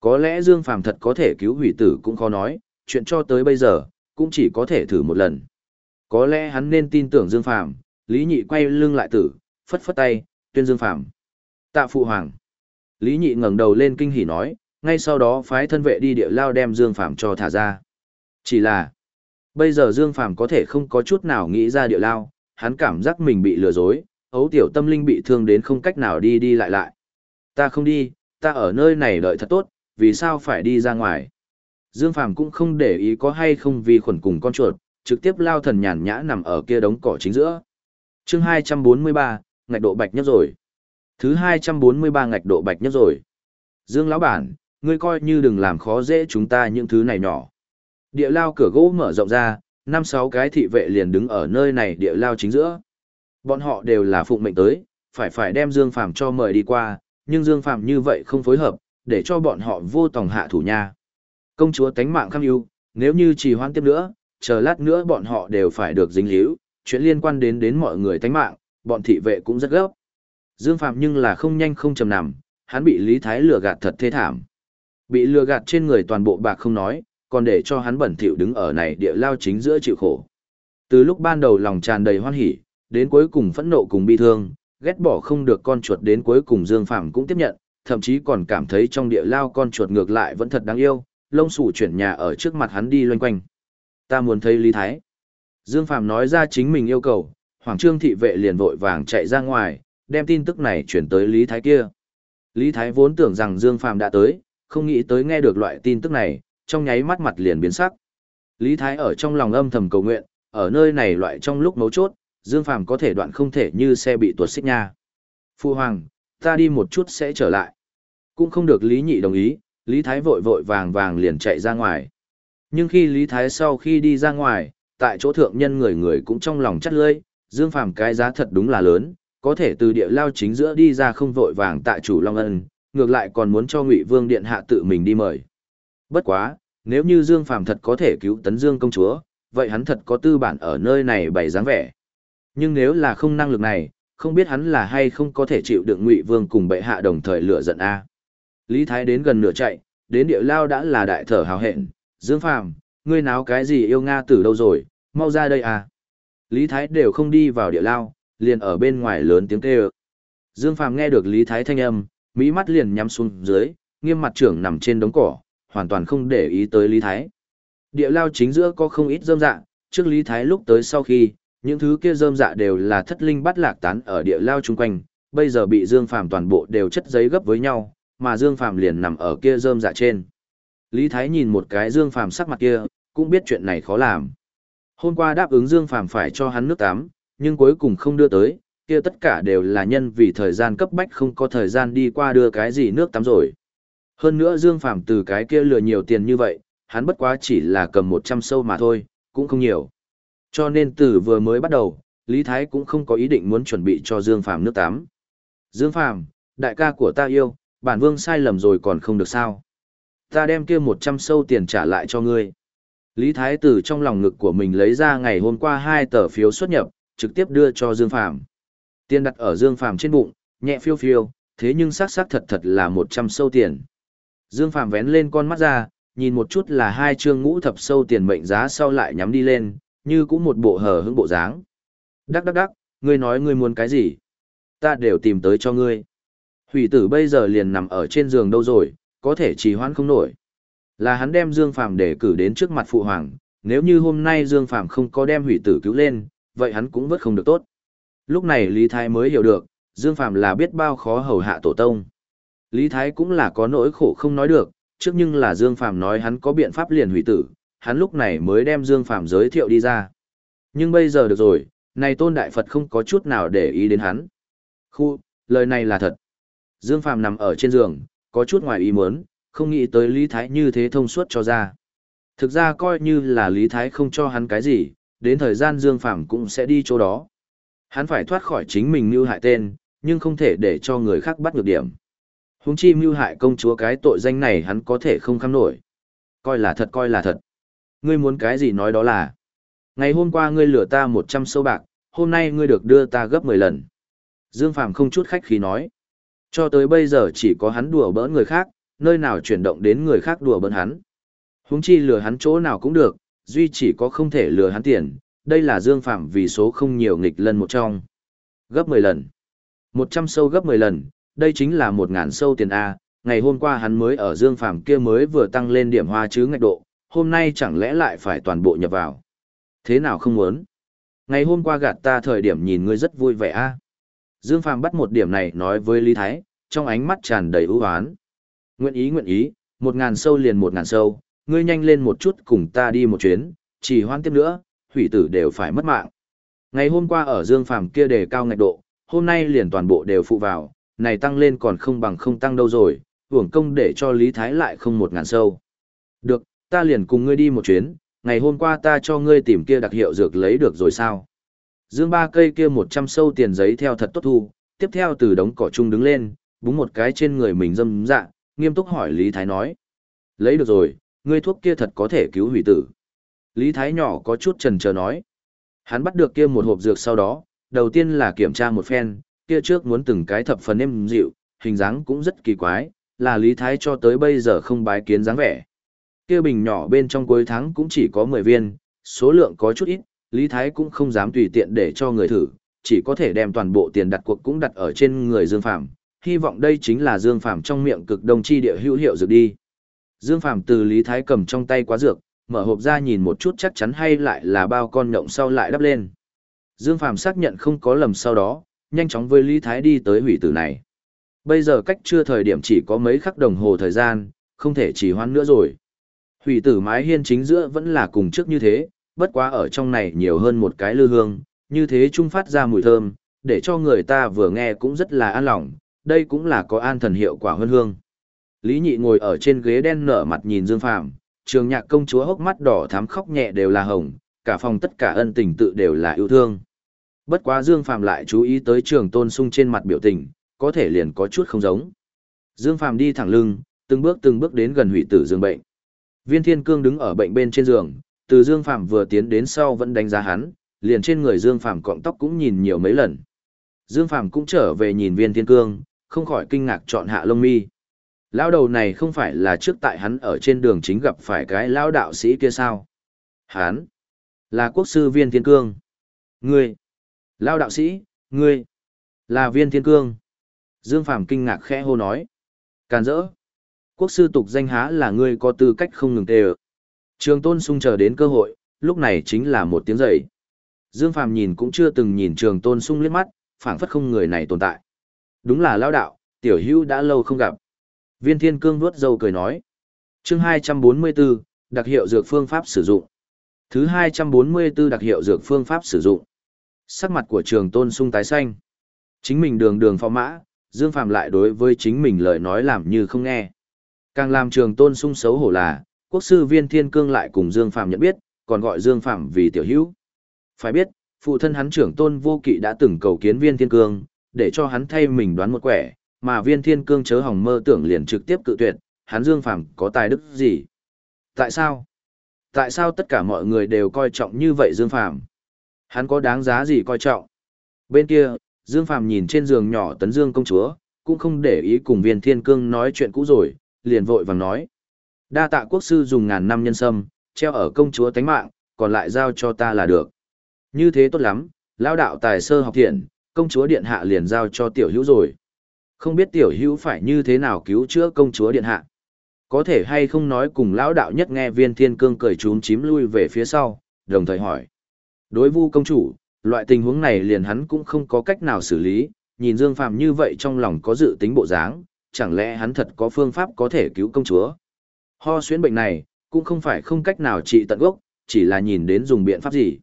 Có lẽ Dương Phàm thật có thể cứu hủy tử cũng khó nói, chuyện cho tới bây giờ, cũng chỉ có thể thử một lần. Có lẽ hắn nên tin tưởng Dương Phàm, Lý Nhị quay lưng lại tử, phất phất tay, tuyên Dương Phàm. Tạ phụ hoàng. Lý Nhị ngẩng đầu lên kinh hỉ nói, ngay sau đó phái thân vệ đi địa lao đem Dương Phàm cho thả ra. Chỉ là, bây giờ Dương Phàm có thể không có chút nào nghĩ ra địa lao, hắn cảm giác mình bị lừa dối, ấu tiểu tâm linh bị thương đến không cách nào đi đi lại lại. Ta không đi, ta ở nơi này đợi thật tốt, vì sao phải đi ra ngoài? Dương Phàm cũng không để ý có hay không vì khuẩn cùng con chuột, trực tiếp lao thần nhàn nhã nằm ở kia đống cỏ chính giữa. Chương 243, ngạch độ bạch nhất rồi. Thứ 243 ngạch độ bạch nhất rồi. Dương lão bản, ngươi coi như đừng làm khó dễ chúng ta những thứ này nhỏ. Địa lao cửa gỗ mở rộng ra, năm sáu cái thị vệ liền đứng ở nơi này địa lao chính giữa. Bọn họ đều là phụng mệnh tới, phải phải đem Dương Phàm cho mời đi qua, nhưng Dương Phàm như vậy không phối hợp, để cho bọn họ vô tòng hạ thủ nha. Công chúa tánh mạng khăng ưu, nếu như trì hoãn tiếp nữa, chờ lát nữa bọn họ đều phải được dính líu, chuyện liên quan đến đến mọi người tánh mạng, bọn thị vệ cũng rất gấp. Dương Phạm nhưng là không nhanh không chầm nằm, hắn bị Lý Thái lừa gạt thật thê thảm. Bị lừa gạt trên người toàn bộ bạc không nói, còn để cho hắn bẩn thỉu đứng ở này địa lao chính giữa chịu khổ. Từ lúc ban đầu lòng tràn đầy hoan hỉ, đến cuối cùng phẫn nộ cùng bi thương, ghét bỏ không được con chuột đến cuối cùng Dương Phạm cũng tiếp nhận, thậm chí còn cảm thấy trong địa lao con chuột ngược lại vẫn thật đáng yêu, lông sủ chuyển nhà ở trước mặt hắn đi loanh quanh. Ta muốn thấy Lý Thái. Dương Phạm nói ra chính mình yêu cầu, Hoàng Trương thị vệ liền vội vàng chạy ra ngoài, đem tin tức này chuyển tới Lý Thái kia. Lý Thái vốn tưởng rằng Dương Phạm đã tới, không nghĩ tới nghe được loại tin tức này, trong nháy mắt mặt liền biến sắc. Lý Thái ở trong lòng âm thầm cầu nguyện, ở nơi này loại trong lúc mấu chốt, Dương Phạm có thể đoạn không thể như xe bị tuột xích nha. Phu Hoàng, ta đi một chút sẽ trở lại. Cũng không được Lý Nhị đồng ý, Lý Thái vội vội vàng vàng liền chạy ra ngoài. Nhưng khi Lý Thái sau khi đi ra ngoài, tại chỗ thượng nhân người người cũng trong lòng chắt lưỡi, Dương Phàm cái giá thật đúng là lớn, có thể từ địa lao chính giữa đi ra không vội vàng tại chủ Long Ân, ngược lại còn muốn cho Ngụy Vương điện hạ tự mình đi mời. Bất quá, nếu như Dương Phàm thật có thể cứu Tấn Dương công chúa, vậy hắn thật có tư bản ở nơi này bày dáng vẻ. Nhưng nếu là không năng lực này, không biết hắn là hay không có thể chịu đựng Ngụy Vương cùng bệ hạ đồng thời lựa giận a. Lý Thái đến gần nửa chạy, đến địa lao đã là đại thở hào hẹn, Dương Phàm, ngươi náo cái gì yêu Nga từ đâu rồi, mau ra đây à. Lý Thái đều không đi vào địa lao, liền ở bên ngoài lớn tiếng kêu. Dương Phàm nghe được Lý Thái thanh âm, mỹ mắt liền nhắm xuống dưới, nghiêm mặt trưởng nằm trên đống cỏ, hoàn toàn không để ý tới Lý Thái. Địa lao chính giữa có không ít rơm dạ, trước Lý Thái lúc tới sau khi, những thứ kia rơm dạ đều là thất linh bắt lạc tán ở địa lao chung quanh, bây giờ bị Dương Phàm toàn bộ đều chất giấy gấp với nhau, mà Dương Phàm liền nằm ở kia rơm dạ trên. Lý Thái nhìn một cái Dương Phàm sắc mặt kia, cũng biết chuyện này khó làm. Hôm qua đáp ứng Dương Phàm phải cho hắn nước tắm, nhưng cuối cùng không đưa tới, kia tất cả đều là nhân vì thời gian cấp bách không có thời gian đi qua đưa cái gì nước tắm rồi. Hơn nữa Dương Phàm từ cái kia lừa nhiều tiền như vậy, hắn bất quá chỉ là cầm 100 sâu mà thôi, cũng không nhiều. Cho nên từ vừa mới bắt đầu, Lý Thái cũng không có ý định muốn chuẩn bị cho Dương Phàm nước tắm. Dương Phàm, đại ca của ta yêu, bản vương sai lầm rồi còn không được sao. Ta đem kia một trăm sâu tiền trả lại cho ngươi. Lý Thái Tử trong lòng ngực của mình lấy ra ngày hôm qua hai tờ phiếu xuất nhập, trực tiếp đưa cho Dương Phàm. Tiền đặt ở Dương Phàm trên bụng, nhẹ phiêu phiêu, thế nhưng xác xác thật thật là một trăm sâu tiền. Dương Phàm vén lên con mắt ra, nhìn một chút là hai chương ngũ thập sâu tiền mệnh giá sau lại nhắm đi lên, như cũng một bộ hở hững bộ dáng. Đắc đắc đắc, ngươi nói ngươi muốn cái gì? Ta đều tìm tới cho ngươi. Hủy tử bây giờ liền nằm ở trên giường đâu rồi, có thể trì hoãn không nổi. Là hắn đem Dương Phàm để cử đến trước mặt phụ hoàng, nếu như hôm nay Dương Phàm không có đem hủy tử cứu lên, vậy hắn cũng vất không được tốt. Lúc này Lý Thái mới hiểu được, Dương Phàm là biết bao khó hầu hạ tổ tông. Lý Thái cũng là có nỗi khổ không nói được, trước nhưng là Dương Phàm nói hắn có biện pháp liền hủy tử, hắn lúc này mới đem Dương Phàm giới thiệu đi ra. Nhưng bây giờ được rồi, này tôn đại Phật không có chút nào để ý đến hắn. Khu, lời này là thật. Dương Phàm nằm ở trên giường, có chút ngoài ý muốn, không nghĩ tới Lý Thái như thế thông suốt cho ra. Thực ra coi như là Lý Thái không cho hắn cái gì, đến thời gian Dương Phàm cũng sẽ đi chỗ đó. Hắn phải thoát khỏi chính mình mưu hại tên, nhưng không thể để cho người khác bắt được điểm. Húng chi mưu hại công chúa cái tội danh này hắn có thể không khăm nổi. Coi là thật coi là thật. Ngươi muốn cái gì nói đó là. Ngày hôm qua ngươi lừa ta 100 sâu bạc, hôm nay ngươi được đưa ta gấp 10 lần. Dương Phàm không chút khách khí nói. Cho tới bây giờ chỉ có hắn đùa bỡn người khác, nơi nào chuyển động đến người khác đùa bỡn hắn. Huống chi lừa hắn chỗ nào cũng được, duy chỉ có không thể lừa hắn tiền, đây là Dương Phạm vì số không nhiều nghịch lần một trong. Gấp 10 lần. 100 sâu gấp 10 lần, đây chính là 1000 sâu tiền A, ngày hôm qua hắn mới ở Dương Phạm kia mới vừa tăng lên điểm hoa chứ ngạch độ, hôm nay chẳng lẽ lại phải toàn bộ nhập vào. Thế nào không muốn? Ngày hôm qua gạt ta thời điểm nhìn ngươi rất vui vẻ a. Dương Phàm bắt một điểm này nói với Lý Thái, trong ánh mắt tràn đầy ưu hoán. Nguyện ý nguyện ý, một ngàn sâu liền một ngàn sâu, ngươi nhanh lên một chút cùng ta đi một chuyến, chỉ hoan tiếp nữa, hủy tử đều phải mất mạng. Ngày hôm qua ở Dương Phàm kia đề cao ngạch độ, hôm nay liền toàn bộ đều phụ vào, này tăng lên còn không bằng không tăng đâu rồi, hưởng công để cho Lý Thái lại không một ngàn sâu. Được, ta liền cùng ngươi đi một chuyến, ngày hôm qua ta cho ngươi tìm kia đặc hiệu dược lấy được rồi sao? Dương ba cây kia một trăm sâu tiền giấy theo thật tốt thu, tiếp theo từ đống cỏ chung đứng lên, búng một cái trên người mình dâm dạ, nghiêm túc hỏi Lý Thái nói. Lấy được rồi, ngươi thuốc kia thật có thể cứu hủy tử. Lý Thái nhỏ có chút trần chờ nói. Hắn bắt được kia một hộp dược sau đó, đầu tiên là kiểm tra một phen, kia trước muốn từng cái thập phần êm dịu, hình dáng cũng rất kỳ quái, là Lý Thái cho tới bây giờ không bái kiến dáng vẻ kia bình nhỏ bên trong cuối tháng cũng chỉ có 10 viên, số lượng có chút ít, Lý Thái cũng không dám tùy tiện để cho người thử, chỉ có thể đem toàn bộ tiền đặt cuộc cũng đặt ở trên người Dương Phàm, hy vọng đây chính là Dương Phàm trong miệng cực đông chi địa hữu hiệu dược đi. Dương Phàm từ Lý Thái cầm trong tay quá dược, mở hộp ra nhìn một chút chắc chắn hay lại là bao con nhộng sau lại đắp lên. Dương Phàm xác nhận không có lầm sau đó, nhanh chóng với Lý Thái đi tới hủy tử này. Bây giờ cách chưa thời điểm chỉ có mấy khắc đồng hồ thời gian, không thể trì hoãn nữa rồi. Hủy tử mái hiên chính giữa vẫn là cùng trước như thế, bất quá ở trong này nhiều hơn một cái lư hương, như thế trung phát ra mùi thơm, để cho người ta vừa nghe cũng rất là an lòng, đây cũng là có an thần hiệu quả hơn hương. Lý nhị ngồi ở trên ghế đen nở mặt nhìn Dương Phàm trường nhạc công chúa hốc mắt đỏ thắm khóc nhẹ đều là hồng, cả phòng tất cả ân tình tự đều là yêu thương. Bất quá Dương Phàm lại chú ý tới trường tôn sung trên mặt biểu tình, có thể liền có chút không giống. Dương Phàm đi thẳng lưng, từng bước từng bước đến gần hủy tử dương bệnh. Viên Thiên Cương đứng ở bệnh bên trên giường, từ Dương Phạm vừa tiến đến sau vẫn đánh giá hắn, liền trên người Dương Phạm cọng tóc cũng nhìn nhiều mấy lần. Dương Phạm cũng trở về nhìn Viên Thiên Cương, không khỏi kinh ngạc chọn hạ lông mi. Lão đầu này không phải là trước tại hắn ở trên đường chính gặp phải cái lão đạo sĩ kia sao? Hắn là quốc sư Viên Thiên Cương. Ngươi, lão đạo sĩ, ngươi là Viên Thiên Cương. Dương Phạm kinh ngạc khẽ hô nói. Càn rỡ quốc sư tục danh há là ngươi có tư cách không ngừng tề ơ. Trường tôn sung chờ đến cơ hội, lúc này chính là một tiếng dậy. Dương Phàm nhìn cũng chưa từng nhìn trường tôn sung liếc mắt, phảng phất không người này tồn tại. Đúng là lao đạo, tiểu hữu đã lâu không gặp. Viên thiên cương vuốt dâu cười nói. chương 244, đặc hiệu dược phương pháp sử dụng. Thứ 244 đặc hiệu dược phương pháp sử dụng. Sắc mặt của trường tôn sung tái xanh. Chính mình đường đường phó mã, Dương Phàm lại đối với chính mình lời nói làm như không nghe. Càng làm trường tôn sung xấu hổ là, quốc sư viên thiên cương lại cùng Dương Phạm nhận biết, còn gọi Dương Phạm vì tiểu hữu. Phải biết, phụ thân hắn trưởng tôn vô kỵ đã từng cầu kiến viên thiên cương, để cho hắn thay mình đoán một quẻ, mà viên thiên cương chớ hỏng mơ tưởng liền trực tiếp cự tuyệt, hắn Dương Phạm có tài đức gì? Tại sao? Tại sao tất cả mọi người đều coi trọng như vậy Dương Phạm? Hắn có đáng giá gì coi trọng? Bên kia, Dương Phạm nhìn trên giường nhỏ tấn Dương công chúa, cũng không để ý cùng viên thiên cương nói chuyện cũ rồi, liền vội vàng nói. Đa tạ quốc sư dùng ngàn năm nhân sâm, treo ở công chúa tánh mạng, còn lại giao cho ta là được. Như thế tốt lắm, lao đạo tài sơ học thiện, công chúa điện hạ liền giao cho tiểu hữu rồi. Không biết tiểu hữu phải như thế nào cứu chữa công chúa điện hạ. Có thể hay không nói cùng lão đạo nhất nghe viên thiên cương cười trốn chím lui về phía sau, đồng thời hỏi. Đối vu công chủ, loại tình huống này liền hắn cũng không có cách nào xử lý, nhìn Dương Phạm như vậy trong lòng có dự tính bộ dáng, chẳng lẽ hắn thật có phương pháp có thể cứu công chúa? Ho xuyến bệnh này, cũng không phải không cách nào trị tận gốc, chỉ là nhìn đến dùng biện pháp gì.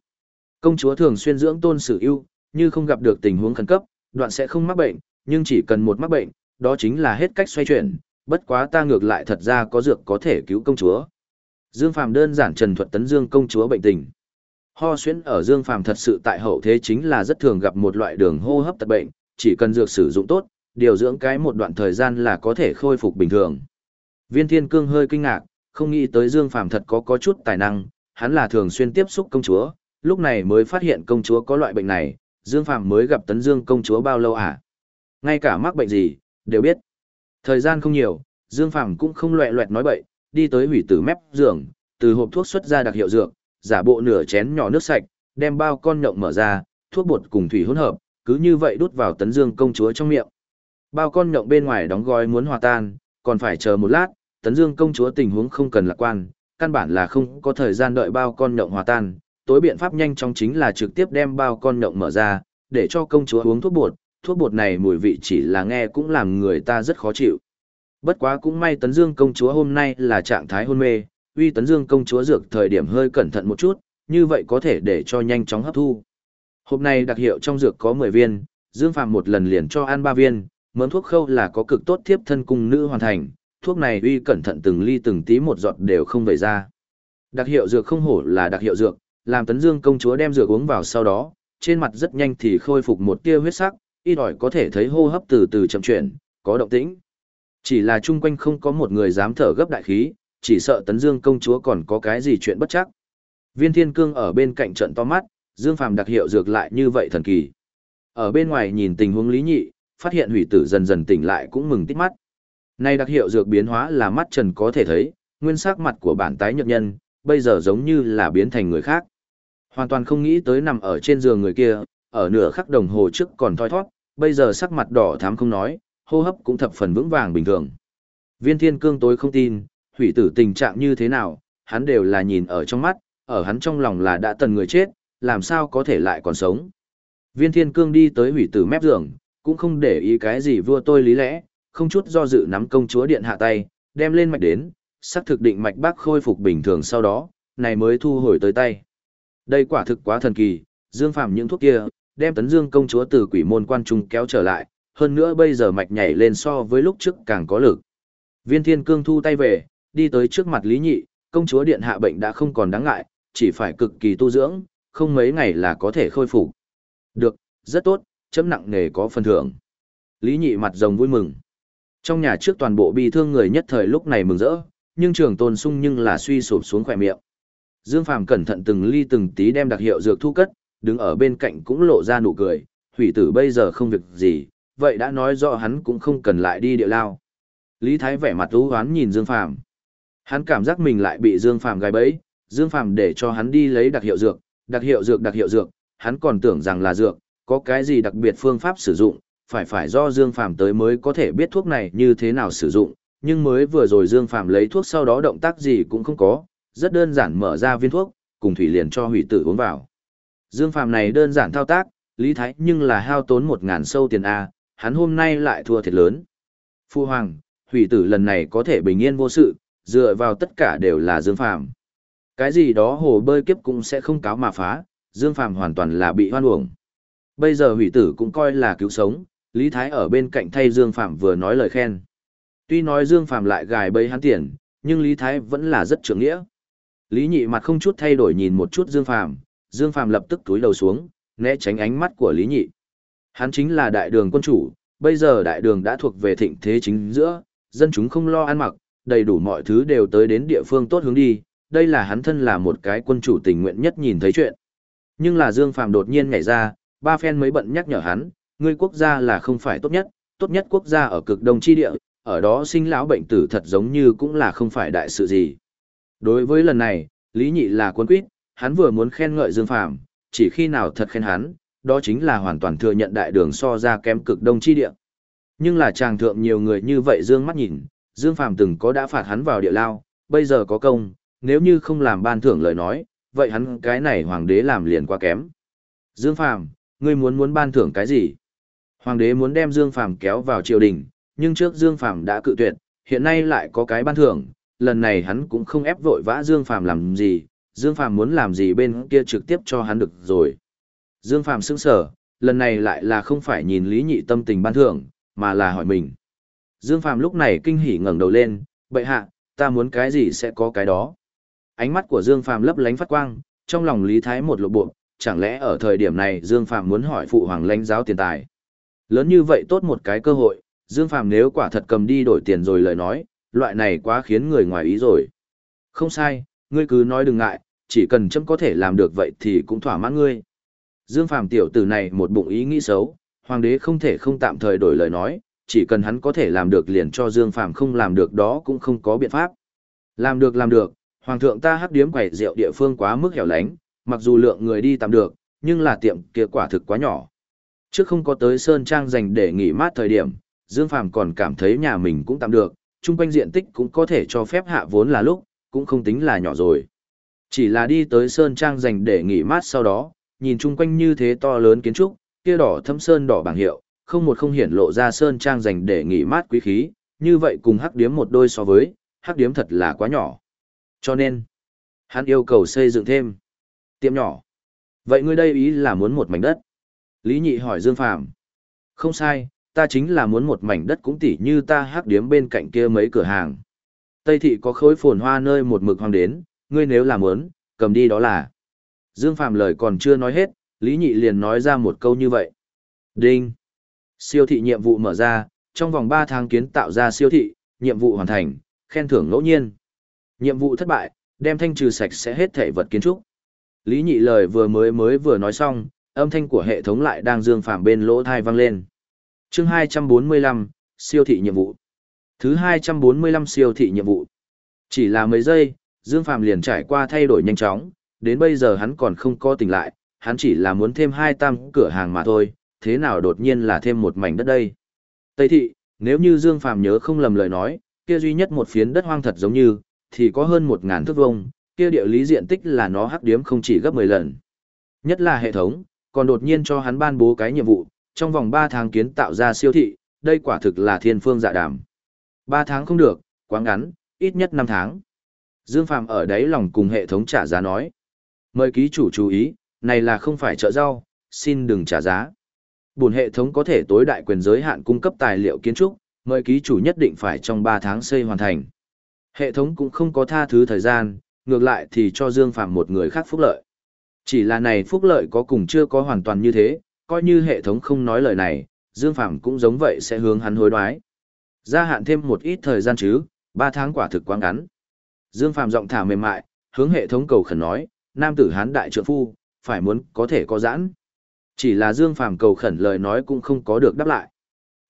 Công chúa thường xuyên dưỡng tôn sử ưu, như không gặp được tình huống khẩn cấp, đoạn sẽ không mắc bệnh, nhưng chỉ cần một mắc bệnh, đó chính là hết cách xoay chuyển, bất quá ta ngược lại thật ra có dược có thể cứu công chúa. Dương Phàm đơn giản trần thuật tấn dương công chúa bệnh tình. Ho xuyến ở Dương Phàm thật sự tại hậu thế chính là rất thường gặp một loại đường hô hấp tật bệnh, chỉ cần dược sử dụng tốt, điều dưỡng cái một đoạn thời gian là có thể khôi phục bình thường. Viên Thiên Cương hơi kinh ngạc, không nghĩ tới Dương Phàm thật có có chút tài năng, hắn là thường xuyên tiếp xúc công chúa, lúc này mới phát hiện công chúa có loại bệnh này, Dương Phàm mới gặp Tấn Dương công chúa bao lâu à? Ngay cả mắc bệnh gì, đều biết. Thời gian không nhiều, Dương Phàm cũng không loẹ loẹt nói bậy, đi tới hủy tử mép giường, từ hộp thuốc xuất ra đặc hiệu dược, giả bộ nửa chén nhỏ nước sạch, đem bao con nhộng mở ra, thuốc bột cùng thủy hỗn hợp, cứ như vậy đút vào tấn dương công chúa trong miệng. Bao con nhộng bên ngoài đóng gói muốn hòa tan, còn phải chờ một lát, tấn dương công chúa tình huống không cần lạc quan, căn bản là không có thời gian đợi bao con nhộng hòa tan, tối biện pháp nhanh chóng chính là trực tiếp đem bao con nhộng mở ra, để cho công chúa uống thuốc bột, thuốc bột này mùi vị chỉ là nghe cũng làm người ta rất khó chịu. Bất quá cũng may Tấn Dương công chúa hôm nay là trạng thái hôn mê, uy Tấn Dương công chúa dược thời điểm hơi cẩn thận một chút, như vậy có thể để cho nhanh chóng hấp thu. Hôm nay đặc hiệu trong dược có 10 viên, Dương Phạm một lần liền cho ăn 3 viên, mớn thuốc khâu là có cực tốt tiếp thân cung nữ hoàn thành, thuốc này uy cẩn thận từng ly từng tí một giọt đều không vẩy ra. Đặc hiệu dược không hổ là đặc hiệu dược, làm Tấn Dương công chúa đem dược uống vào sau đó, trên mặt rất nhanh thì khôi phục một tia huyết sắc, ít ỏi có thể thấy hô hấp từ từ chậm chuyển, có động tĩnh. Chỉ là chung quanh không có một người dám thở gấp đại khí, chỉ sợ Tấn Dương công chúa còn có cái gì chuyện bất chắc. Viên Thiên Cương ở bên cạnh trận to mắt, Dương Phàm đặc hiệu dược lại như vậy thần kỳ. Ở bên ngoài nhìn tình huống Lý Nhị, phát hiện hủy tử dần dần tỉnh lại cũng mừng tít mắt. Nay đặc hiệu dược biến hóa là mắt trần có thể thấy, nguyên sắc mặt của bản tái nhược nhân, bây giờ giống như là biến thành người khác. Hoàn toàn không nghĩ tới nằm ở trên giường người kia, ở nửa khắc đồng hồ trước còn thoi thoát, bây giờ sắc mặt đỏ thắm không nói, hô hấp cũng thập phần vững vàng bình thường. Viên thiên cương tối không tin, hủy tử tình trạng như thế nào, hắn đều là nhìn ở trong mắt, ở hắn trong lòng là đã tần người chết, làm sao có thể lại còn sống. Viên thiên cương đi tới hủy tử mép giường, cũng không để ý cái gì vua tôi lý lẽ, không chút do dự nắm công chúa điện hạ tay, đem lên mạch đến, sắc thực định mạch bác khôi phục bình thường sau đó, này mới thu hồi tới tay. Đây quả thực quá thần kỳ, Dương Phạm những thuốc kia, đem Tấn Dương công chúa từ quỷ môn quan trung kéo trở lại, hơn nữa bây giờ mạch nhảy lên so với lúc trước càng có lực. Viên Thiên Cương thu tay về, đi tới trước mặt Lý Nhị, công chúa điện hạ bệnh đã không còn đáng ngại, chỉ phải cực kỳ tu dưỡng, không mấy ngày là có thể khôi phục. Được, rất tốt, chấm nặng nghề có phần thưởng. Lý Nhị mặt rồng vui mừng. Trong nhà trước toàn bộ bị thương người nhất thời lúc này mừng rỡ, nhưng trường tôn sung nhưng là suy sụp xuống khỏe miệng. Dương Phàm cẩn thận từng ly từng tí đem đặc hiệu dược thu cất, đứng ở bên cạnh cũng lộ ra nụ cười, hủy tử bây giờ không việc gì, vậy đã nói rõ hắn cũng không cần lại đi địa lao. Lý Thái vẻ mặt u hoán nhìn Dương Phàm. Hắn cảm giác mình lại bị Dương Phàm gài bẫy, Dương Phàm để cho hắn đi lấy đặc hiệu dược, đặc hiệu dược đặc hiệu dược, hắn còn tưởng rằng là dược, có cái gì đặc biệt phương pháp sử dụng, phải phải do Dương Phàm tới mới có thể biết thuốc này như thế nào sử dụng, nhưng mới vừa rồi Dương Phàm lấy thuốc sau đó động tác gì cũng không có, rất đơn giản mở ra viên thuốc, cùng thủy liền cho hủy tử uống vào. Dương Phàm này đơn giản thao tác, Lý Thái nhưng là hao tốn một ngàn sâu tiền A, hắn hôm nay lại thua thiệt lớn. Phu Hoàng, hủy tử lần này có thể bình yên vô sự, dựa vào tất cả đều là Dương Phàm. Cái gì đó hồ bơi kiếp cũng sẽ không cáo mà phá, Dương Phàm hoàn toàn là bị hoan uổng. Bây giờ hủy tử cũng coi là cứu sống, Lý Thái ở bên cạnh thay Dương Phạm vừa nói lời khen. Tuy nói Dương Phạm lại gài bẫy hắn tiền, nhưng Lý Thái vẫn là rất trưởng nghĩa. Lý Nhị mặt không chút thay đổi nhìn một chút Dương Phạm, Dương Phạm lập tức túi đầu xuống, né tránh ánh mắt của Lý Nhị. Hắn chính là đại đường quân chủ, bây giờ đại đường đã thuộc về thịnh thế chính giữa, dân chúng không lo ăn mặc, đầy đủ mọi thứ đều tới đến địa phương tốt hướng đi, đây là hắn thân là một cái quân chủ tình nguyện nhất nhìn thấy chuyện. Nhưng là Dương Phạm đột nhiên nhảy ra, ba phen mới bận nhắc nhở hắn, ngươi quốc gia là không phải tốt nhất, tốt nhất quốc gia ở cực đông chi địa, ở đó sinh lão bệnh tử thật giống như cũng là không phải đại sự gì. Đối với lần này, Lý Nhị là quân quyết, hắn vừa muốn khen ngợi Dương Phàm, chỉ khi nào thật khen hắn, đó chính là hoàn toàn thừa nhận đại đường so ra kém cực đông chi địa. Nhưng là chàng thượng nhiều người như vậy Dương mắt nhìn, Dương Phàm từng có đã phạt hắn vào địa lao, bây giờ có công, nếu như không làm ban thưởng lời nói, vậy hắn cái này hoàng đế làm liền quá kém. Dương Phàm, ngươi muốn muốn ban thưởng cái gì? Hoàng đế muốn đem Dương Phàm kéo vào triều đình, nhưng trước Dương Phàm đã cự tuyệt, hiện nay lại có cái ban thưởng, lần này hắn cũng không ép vội vã Dương Phàm làm gì, Dương Phàm muốn làm gì bên kia trực tiếp cho hắn được rồi. Dương Phàm sững sờ, lần này lại là không phải nhìn Lý Nhị tâm tình ban thưởng, mà là hỏi mình. Dương Phàm lúc này kinh hỉ ngẩng đầu lên, "Bệ hạ, ta muốn cái gì sẽ có cái đó." Ánh mắt của Dương Phàm lấp lánh phát quang, trong lòng Lý Thái một lộ bộ, chẳng lẽ ở thời điểm này Dương Phàm muốn hỏi phụ hoàng lãnh giáo tiền tài. Lớn như vậy tốt một cái cơ hội, Dương Phàm nếu quả thật cầm đi đổi tiền rồi lời nói, loại này quá khiến người ngoài ý rồi. Không sai, ngươi cứ nói đừng ngại, chỉ cần chấm có thể làm được vậy thì cũng thỏa mãn ngươi. Dương Phàm tiểu tử này một bụng ý nghĩ xấu, hoàng đế không thể không tạm thời đổi lời nói, chỉ cần hắn có thể làm được liền cho Dương Phàm không làm được đó cũng không có biện pháp. Làm được làm được, hoàng thượng ta hắc điếm quẩy rượu địa phương quá mức hẻo lánh, mặc dù lượng người đi tạm được, nhưng là tiệm kia quả thực quá nhỏ. Trước không có tới Sơn Trang dành để nghỉ mát thời điểm, Dương Phàm còn cảm thấy nhà mình cũng tạm được, chung quanh diện tích cũng có thể cho phép hạ vốn là lúc, cũng không tính là nhỏ rồi. Chỉ là đi tới Sơn Trang dành để nghỉ mát sau đó, nhìn chung quanh như thế to lớn kiến trúc, kia đỏ thâm sơn đỏ bảng hiệu, không một không hiển lộ ra Sơn Trang dành để nghỉ mát quý khí, như vậy cùng hắc điếm một đôi so với, hắc điếm thật là quá nhỏ. Cho nên, hắn yêu cầu xây dựng thêm tiệm nhỏ. Vậy ngươi đây ý là muốn một mảnh đất? Lý Nhị hỏi Dương Phàm. Không sai, ta chính là muốn một mảnh đất cũng tỉ như ta hắc điếm bên cạnh kia mấy cửa hàng. Tây thị có khối phồn hoa nơi một mực hoang đến, ngươi nếu làm muốn, cầm đi đó là. Dương Phàm lời còn chưa nói hết, Lý Nhị liền nói ra một câu như vậy. Đinh. Siêu thị nhiệm vụ mở ra, trong vòng 3 tháng kiến tạo ra siêu thị, nhiệm vụ hoàn thành, khen thưởng ngẫu nhiên. Nhiệm vụ thất bại, đem thanh trừ sạch sẽ hết thể vật kiến trúc. Lý Nhị lời vừa mới mới vừa nói xong, âm thanh của hệ thống lại đang dương phàm bên lỗ thai vang lên. Chương 245, siêu thị nhiệm vụ. Thứ 245 siêu thị nhiệm vụ. Chỉ là mấy giây, Dương Phàm liền trải qua thay đổi nhanh chóng, đến bây giờ hắn còn không có tỉnh lại, hắn chỉ là muốn thêm hai tam cửa hàng mà thôi, thế nào đột nhiên là thêm một mảnh đất đây. Tây thị, nếu như Dương Phàm nhớ không lầm lời nói, kia duy nhất một phiến đất hoang thật giống như, thì có hơn một ngàn thước vuông, kia địa lý diện tích là nó hắc điếm không chỉ gấp 10 lần. Nhất là hệ thống, còn đột nhiên cho hắn ban bố cái nhiệm vụ, trong vòng 3 tháng kiến tạo ra siêu thị, đây quả thực là thiên phương dạ đàm. 3 tháng không được, quá ngắn, ít nhất 5 tháng. Dương Phạm ở đấy lòng cùng hệ thống trả giá nói. Mời ký chủ chú ý, này là không phải chợ rau, xin đừng trả giá. Buồn hệ thống có thể tối đại quyền giới hạn cung cấp tài liệu kiến trúc, mời ký chủ nhất định phải trong 3 tháng xây hoàn thành. Hệ thống cũng không có tha thứ thời gian, ngược lại thì cho Dương Phạm một người khác phúc lợi. Chỉ là này phúc lợi có cùng chưa có hoàn toàn như thế, coi như hệ thống không nói lời này, Dương Phạm cũng giống vậy sẽ hướng hắn hối đoái. Gia hạn thêm một ít thời gian chứ, 3 tháng quả thực quá ngắn. Dương Phạm giọng thả mềm mại, hướng hệ thống cầu khẩn nói, nam tử hán đại trượng phu, phải muốn có thể có giãn. Chỉ là Dương Phạm cầu khẩn lời nói cũng không có được đáp lại.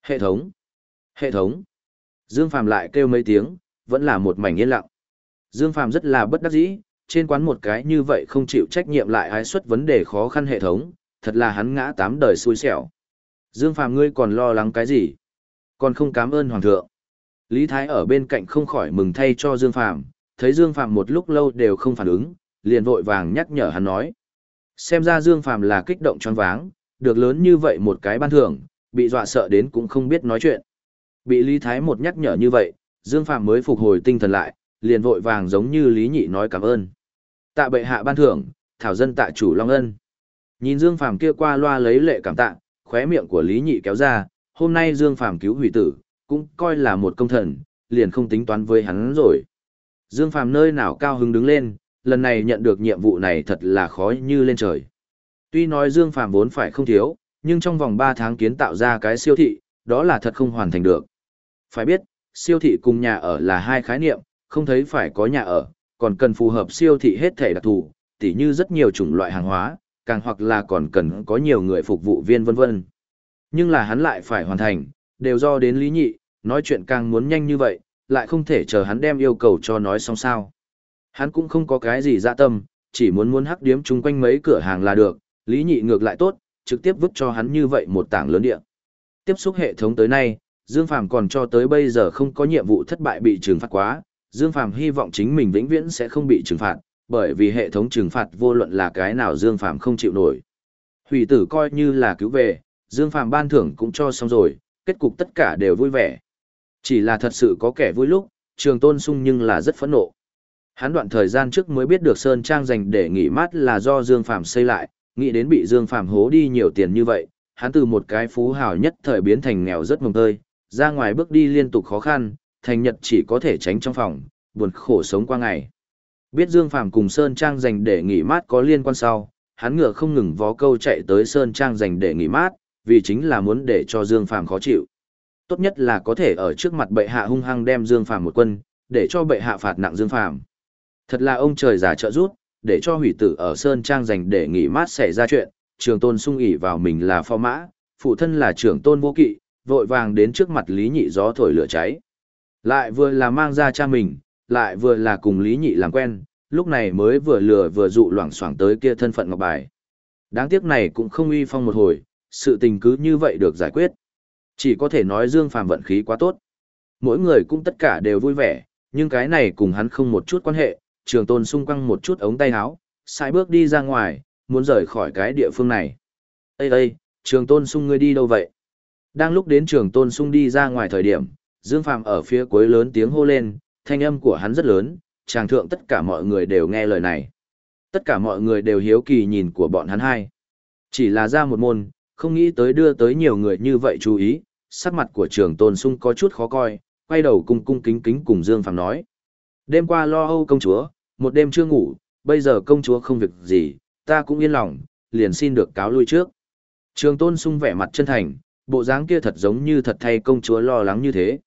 Hệ thống, hệ thống. Dương Phạm lại kêu mấy tiếng, vẫn là một mảnh yên lặng. Dương Phạm rất là bất đắc dĩ, trên quán một cái như vậy không chịu trách nhiệm lại ái xuất vấn đề khó khăn hệ thống, thật là hắn ngã tám đời xui xẻo. Dương phàm ngươi còn lo lắng cái gì? Còn không cảm ơn Hoàng thượng. Lý Thái ở bên cạnh không khỏi mừng thay cho Dương phàm thấy Dương phàm một lúc lâu đều không phản ứng, liền vội vàng nhắc nhở hắn nói. Xem ra Dương phàm là kích động choáng váng, được lớn như vậy một cái ban thưởng, bị dọa sợ đến cũng không biết nói chuyện. Bị Lý Thái một nhắc nhở như vậy, Dương phàm mới phục hồi tinh thần lại, liền vội vàng giống như Lý Nhị nói cảm ơn. Tạ bệ hạ ban thưởng, thảo dân tạ chủ Long Ân. Nhìn Dương Phàm kia qua loa lấy lệ cảm tạ, khóe miệng của Lý Nhị kéo ra, hôm nay Dương Phàm cứu hủy tử, cũng coi là một công thần, liền không tính toán với hắn rồi. Dương Phàm nơi nào cao hứng đứng lên, lần này nhận được nhiệm vụ này thật là khó như lên trời. Tuy nói Dương Phàm vốn phải không thiếu, nhưng trong vòng 3 tháng kiến tạo ra cái siêu thị, đó là thật không hoàn thành được. Phải biết, siêu thị cùng nhà ở là hai khái niệm, không thấy phải có nhà ở, còn cần phù hợp siêu thị hết thể đặc thù, tỉ như rất nhiều chủng loại hàng hóa, càng hoặc là còn cần có nhiều người phục vụ viên vân vân. Nhưng là hắn lại phải hoàn thành, đều do đến lý nhị, nói chuyện càng muốn nhanh như vậy, lại không thể chờ hắn đem yêu cầu cho nói xong sao. Hắn cũng không có cái gì dạ tâm, chỉ muốn muốn hắc điếm chung quanh mấy cửa hàng là được, lý nhị ngược lại tốt, trực tiếp vứt cho hắn như vậy một tảng lớn địa. Tiếp xúc hệ thống tới nay, Dương Phàm còn cho tới bây giờ không có nhiệm vụ thất bại bị trừng phạt quá, Dương Phàm hy vọng chính mình vĩnh viễn sẽ không bị trừng phạt, bởi vì hệ thống trừng phạt vô luận là cái nào Dương Phàm không chịu nổi. Hủy tử coi như là cứu về, Dương Phàm ban thưởng cũng cho xong rồi, kết cục tất cả đều vui vẻ. Chỉ là thật sự có kẻ vui lúc, trường tôn sung nhưng là rất phẫn nộ. Hắn đoạn thời gian trước mới biết được Sơn Trang dành để nghỉ mát là do Dương Phàm xây lại, nghĩ đến bị Dương Phàm hố đi nhiều tiền như vậy, hắn từ một cái phú hào nhất thời biến thành nghèo rất mồng tơi, ra ngoài bước đi liên tục khó khăn, thành nhật chỉ có thể tránh trong phòng, buồn khổ sống qua ngày. Biết Dương Phàm cùng Sơn Trang dành để nghỉ mát có liên quan sau, hắn ngựa không ngừng vó câu chạy tới Sơn Trang dành để nghỉ mát, vì chính là muốn để cho Dương Phàm khó chịu. Tốt nhất là có thể ở trước mặt bệ hạ hung hăng đem Dương Phàm một quân, để cho bệ hạ phạt nặng Dương Phàm. Thật là ông trời giả trợ rút, để cho hủy tử ở Sơn Trang dành để nghỉ mát xảy ra chuyện, trường tôn sung ỉ vào mình là phò mã, phụ thân là trưởng tôn vô kỵ, vội vàng đến trước mặt Lý Nhị gió thổi lửa cháy. Lại vừa là mang ra cha mình, lại vừa là cùng Lý Nhị làm quen, lúc này mới vừa lừa vừa dụ loảng xoảng tới kia thân phận ngọc bài. Đáng tiếc này cũng không uy phong một hồi, sự tình cứ như vậy được giải quyết. Chỉ có thể nói Dương Phàm vận khí quá tốt. Mỗi người cũng tất cả đều vui vẻ, nhưng cái này cùng hắn không một chút quan hệ, trường tôn xung quanh một chút ống tay áo, sai bước đi ra ngoài, muốn rời khỏi cái địa phương này. Ê ê, trường tôn sung ngươi đi đâu vậy? Đang lúc đến trường tôn sung đi ra ngoài thời điểm, Dương Phàm ở phía cuối lớn tiếng hô lên, thanh âm của hắn rất lớn, chàng thượng tất cả mọi người đều nghe lời này. Tất cả mọi người đều hiếu kỳ nhìn của bọn hắn hai. Chỉ là ra một môn, không nghĩ tới đưa tới nhiều người như vậy chú ý, sắc mặt của trường tôn sung có chút khó coi, quay đầu cung cung kính kính cùng Dương Phàm nói. Đêm qua lo âu công chúa, một đêm chưa ngủ, bây giờ công chúa không việc gì, ta cũng yên lòng, liền xin được cáo lui trước. Trường tôn sung vẻ mặt chân thành, bộ dáng kia thật giống như thật thay công chúa lo lắng như thế.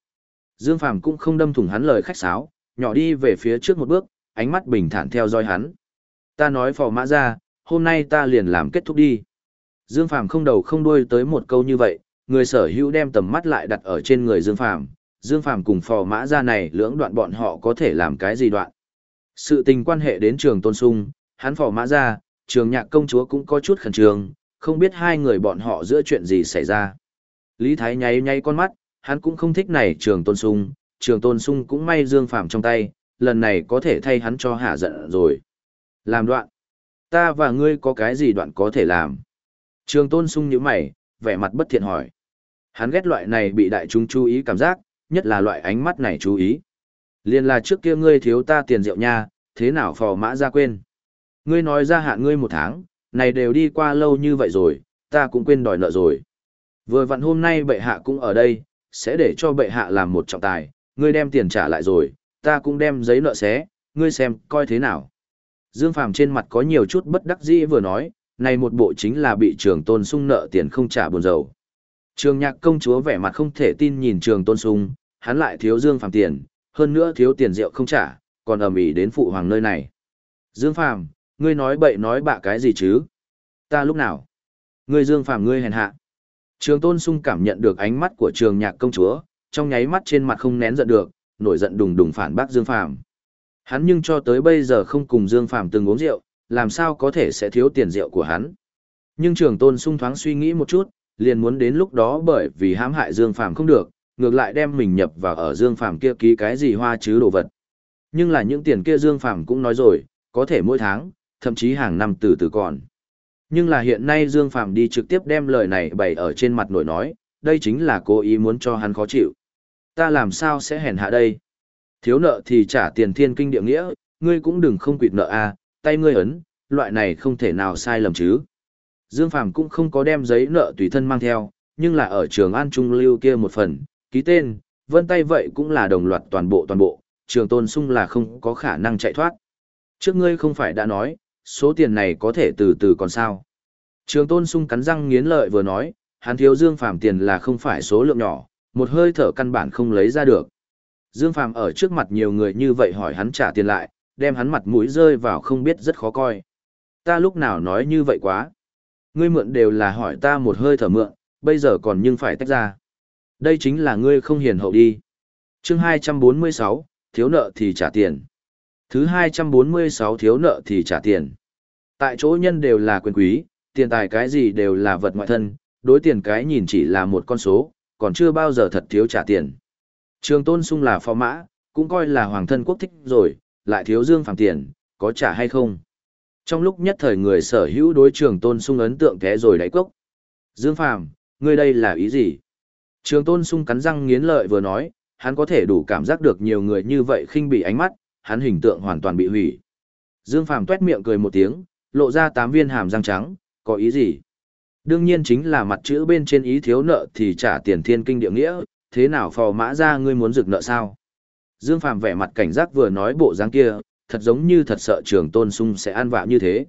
Dương Phàm cũng không đâm thủng hắn lời khách sáo, nhỏ đi về phía trước một bước, ánh mắt bình thản theo dõi hắn. Ta nói phò mã ra, hôm nay ta liền làm kết thúc đi. Dương Phàm không đầu không đuôi tới một câu như vậy, người sở hữu đem tầm mắt lại đặt ở trên người Dương Phàm. Dương Phàm cùng phò mã ra này lưỡng đoạn bọn họ có thể làm cái gì đoạn. Sự tình quan hệ đến trường tôn sung, hắn phò mã ra, trường nhạc công chúa cũng có chút khẩn trương, không biết hai người bọn họ giữa chuyện gì xảy ra. Lý Thái nháy nháy con mắt, hắn cũng không thích này trường tôn sung, trường tôn sung cũng may dương phạm trong tay, lần này có thể thay hắn cho hạ giận rồi. Làm đoạn. Ta và ngươi có cái gì đoạn có thể làm? Trường tôn sung như mày, vẻ mặt bất thiện hỏi. Hắn ghét loại này bị đại chúng chú ý cảm giác, nhất là loại ánh mắt này chú ý. Liên là trước kia ngươi thiếu ta tiền rượu nha, thế nào phò mã ra quên. Ngươi nói ra hạn ngươi một tháng, này đều đi qua lâu như vậy rồi, ta cũng quên đòi nợ rồi. Vừa vặn hôm nay bệ hạ cũng ở đây, sẽ để cho bệ hạ làm một trọng tài, ngươi đem tiền trả lại rồi, ta cũng đem giấy nợ xé, ngươi xem, coi thế nào. Dương Phàm trên mặt có nhiều chút bất đắc dĩ vừa nói, này một bộ chính là bị trường tôn sung nợ tiền không trả buồn dầu. Trường nhạc công chúa vẻ mặt không thể tin nhìn trường tôn sung, hắn lại thiếu Dương Phàm tiền, hơn nữa thiếu tiền rượu không trả, còn ầm ĩ đến phụ hoàng nơi này. Dương Phàm, ngươi nói bậy nói bạ cái gì chứ? Ta lúc nào? Ngươi Dương Phàm ngươi hèn hạ. Trường Tôn Sung cảm nhận được ánh mắt của Trường Nhạc công chúa, trong nháy mắt trên mặt không nén giận được, nổi giận đùng đùng phản bác Dương Phàm. Hắn nhưng cho tới bây giờ không cùng Dương Phàm từng uống rượu, làm sao có thể sẽ thiếu tiền rượu của hắn. Nhưng Trường Tôn Sung thoáng suy nghĩ một chút, liền muốn đến lúc đó bởi vì hãm hại Dương Phàm không được, ngược lại đem mình nhập vào ở Dương Phàm kia ký cái gì hoa chứ đồ vật. Nhưng là những tiền kia Dương Phàm cũng nói rồi, có thể mỗi tháng, thậm chí hàng năm từ từ còn. Nhưng là hiện nay Dương Phàm đi trực tiếp đem lời này bày ở trên mặt nổi nói, đây chính là cố ý muốn cho hắn khó chịu. Ta làm sao sẽ hèn hạ đây? Thiếu nợ thì trả tiền thiên kinh địa nghĩa, ngươi cũng đừng không quỵt nợ a, à, tay ngươi ấn, loại này không thể nào sai lầm chứ. Dương Phàm cũng không có đem giấy nợ tùy thân mang theo, nhưng là ở trường An Trung Lưu kia một phần, ký tên, vân tay vậy cũng là đồng loạt toàn bộ toàn bộ, trường tôn sung là không có khả năng chạy thoát. Trước ngươi không phải đã nói, số tiền này có thể từ từ còn sao. Trường tôn sung cắn răng nghiến lợi vừa nói, hắn thiếu Dương Phàm tiền là không phải số lượng nhỏ, một hơi thở căn bản không lấy ra được. Dương Phàm ở trước mặt nhiều người như vậy hỏi hắn trả tiền lại, đem hắn mặt mũi rơi vào không biết rất khó coi. Ta lúc nào nói như vậy quá. Ngươi mượn đều là hỏi ta một hơi thở mượn, bây giờ còn nhưng phải tách ra. Đây chính là ngươi không hiền hậu đi. Chương 246, thiếu nợ thì trả tiền. Thứ 246 thiếu nợ thì trả tiền. Tại chỗ nhân đều là quyền quý, tiền tài cái gì đều là vật ngoại thân, đối tiền cái nhìn chỉ là một con số, còn chưa bao giờ thật thiếu trả tiền. Trường tôn sung là phó mã, cũng coi là hoàng thân quốc thích rồi, lại thiếu dương phàm tiền, có trả hay không? Trong lúc nhất thời người sở hữu đối trường tôn sung ấn tượng thế rồi đáy cốc. Dương phàm, ngươi đây là ý gì? Trường tôn sung cắn răng nghiến lợi vừa nói, hắn có thể đủ cảm giác được nhiều người như vậy khinh bị ánh mắt, hắn hình tượng hoàn toàn bị hủy. Dương phàm tuét miệng cười một tiếng, lộ ra tám viên hàm răng trắng, có ý gì? Đương nhiên chính là mặt chữ bên trên ý thiếu nợ thì trả tiền thiên kinh địa nghĩa, thế nào phò mã ra ngươi muốn rực nợ sao? Dương Phạm vẻ mặt cảnh giác vừa nói bộ dáng kia, thật giống như thật sợ trường tôn sung sẽ ăn vạ như thế.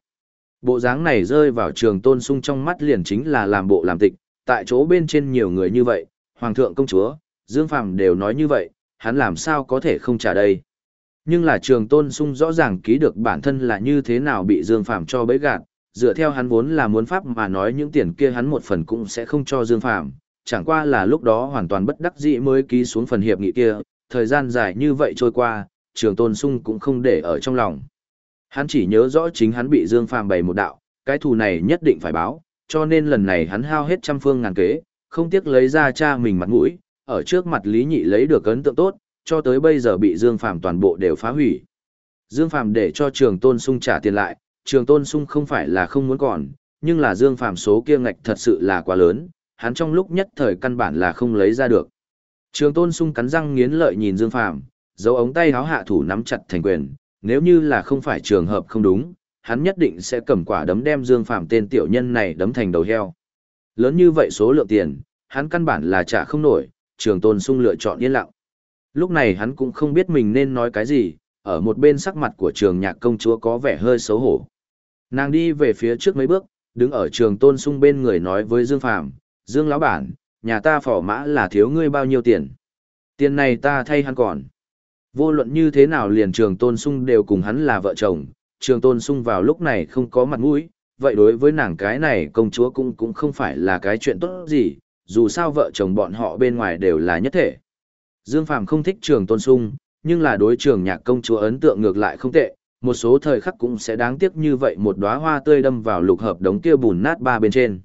Bộ dáng này rơi vào trường tôn sung trong mắt liền chính là làm bộ làm tịch, tại chỗ bên trên nhiều người như vậy, hoàng thượng công chúa, Dương Phạm đều nói như vậy, hắn làm sao có thể không trả đây. Nhưng là trường tôn sung rõ ràng ký được bản thân là như thế nào bị Dương Phạm cho bấy gạt, dựa theo hắn vốn là muốn pháp mà nói những tiền kia hắn một phần cũng sẽ không cho Dương Phạm. chẳng qua là lúc đó hoàn toàn bất đắc dĩ mới ký xuống phần hiệp nghị kia, thời gian dài như vậy trôi qua, trường tôn sung cũng không để ở trong lòng. Hắn chỉ nhớ rõ chính hắn bị Dương Phàm bày một đạo, cái thù này nhất định phải báo, cho nên lần này hắn hao hết trăm phương ngàn kế, không tiếc lấy ra cha mình mặt mũi, ở trước mặt Lý Nhị lấy được ấn tượng tốt, cho tới bây giờ bị Dương Phàm toàn bộ đều phá hủy. Dương Phàm để cho Trường Tôn Sung trả tiền lại, Trường Tôn Sung không phải là không muốn còn, nhưng là Dương Phàm số kia ngạch thật sự là quá lớn, hắn trong lúc nhất thời căn bản là không lấy ra được. Trường Tôn Sung cắn răng nghiến lợi nhìn Dương Phàm, giấu ống tay háo hạ thủ nắm chặt thành quyền, nếu như là không phải trường hợp không đúng, hắn nhất định sẽ cầm quả đấm đem Dương Phàm tên tiểu nhân này đấm thành đầu heo. Lớn như vậy số lượng tiền, hắn căn bản là trả không nổi, Trường Tôn Sung lựa chọn yên lặng. Lúc này hắn cũng không biết mình nên nói cái gì, ở một bên sắc mặt của trường nhạc công chúa có vẻ hơi xấu hổ. Nàng đi về phía trước mấy bước, đứng ở trường tôn sung bên người nói với Dương Phàm Dương lão bản, nhà ta phỏ mã là thiếu ngươi bao nhiêu tiền. Tiền này ta thay hắn còn. Vô luận như thế nào liền trường tôn sung đều cùng hắn là vợ chồng, trường tôn sung vào lúc này không có mặt mũi, vậy đối với nàng cái này công chúa cũng cũng không phải là cái chuyện tốt gì, dù sao vợ chồng bọn họ bên ngoài đều là nhất thể. Dương Phàm không thích trường tôn sung, nhưng là đối trường nhạc công chúa ấn tượng ngược lại không tệ, một số thời khắc cũng sẽ đáng tiếc như vậy một đóa hoa tươi đâm vào lục hợp đống kia bùn nát ba bên trên.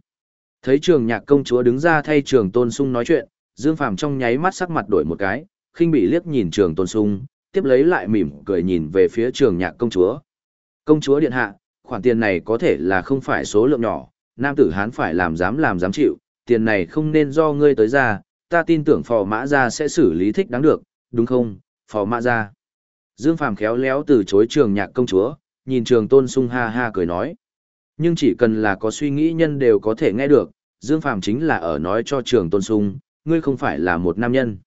Thấy trường nhạc công chúa đứng ra thay trường tôn sung nói chuyện, Dương Phàm trong nháy mắt sắc mặt đổi một cái, khinh bị liếc nhìn trường tôn sung, tiếp lấy lại mỉm cười nhìn về phía trường nhạc công chúa. Công chúa điện hạ, khoản tiền này có thể là không phải số lượng nhỏ, nam tử hán phải làm dám làm dám chịu, tiền này không nên do ngươi tới ra, ta tin tưởng phò mã ra sẽ xử lý thích đáng được, đúng không, phò mã ra. Dương Phàm khéo léo từ chối trường nhạc công chúa, nhìn trường tôn sung ha ha cười nói. Nhưng chỉ cần là có suy nghĩ nhân đều có thể nghe được, Dương Phàm chính là ở nói cho trường tôn sung, ngươi không phải là một nam nhân.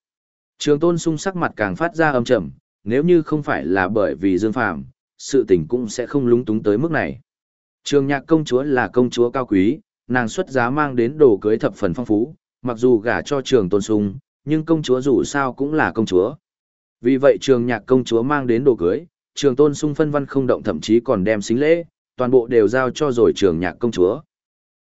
Trường tôn sung sắc mặt càng phát ra âm trầm, nếu như không phải là bởi vì Dương Phàm sự tình cũng sẽ không lúng túng tới mức này. Trường nhạc công chúa là công chúa cao quý, nàng xuất giá mang đến đồ cưới thập phần phong phú, mặc dù gả cho trường tôn sung, nhưng công chúa dù sao cũng là công chúa. Vì vậy trường nhạc công chúa mang đến đồ cưới, trường tôn sung phân văn không động thậm chí còn đem xính lễ, toàn bộ đều giao cho rồi trường nhạc công chúa.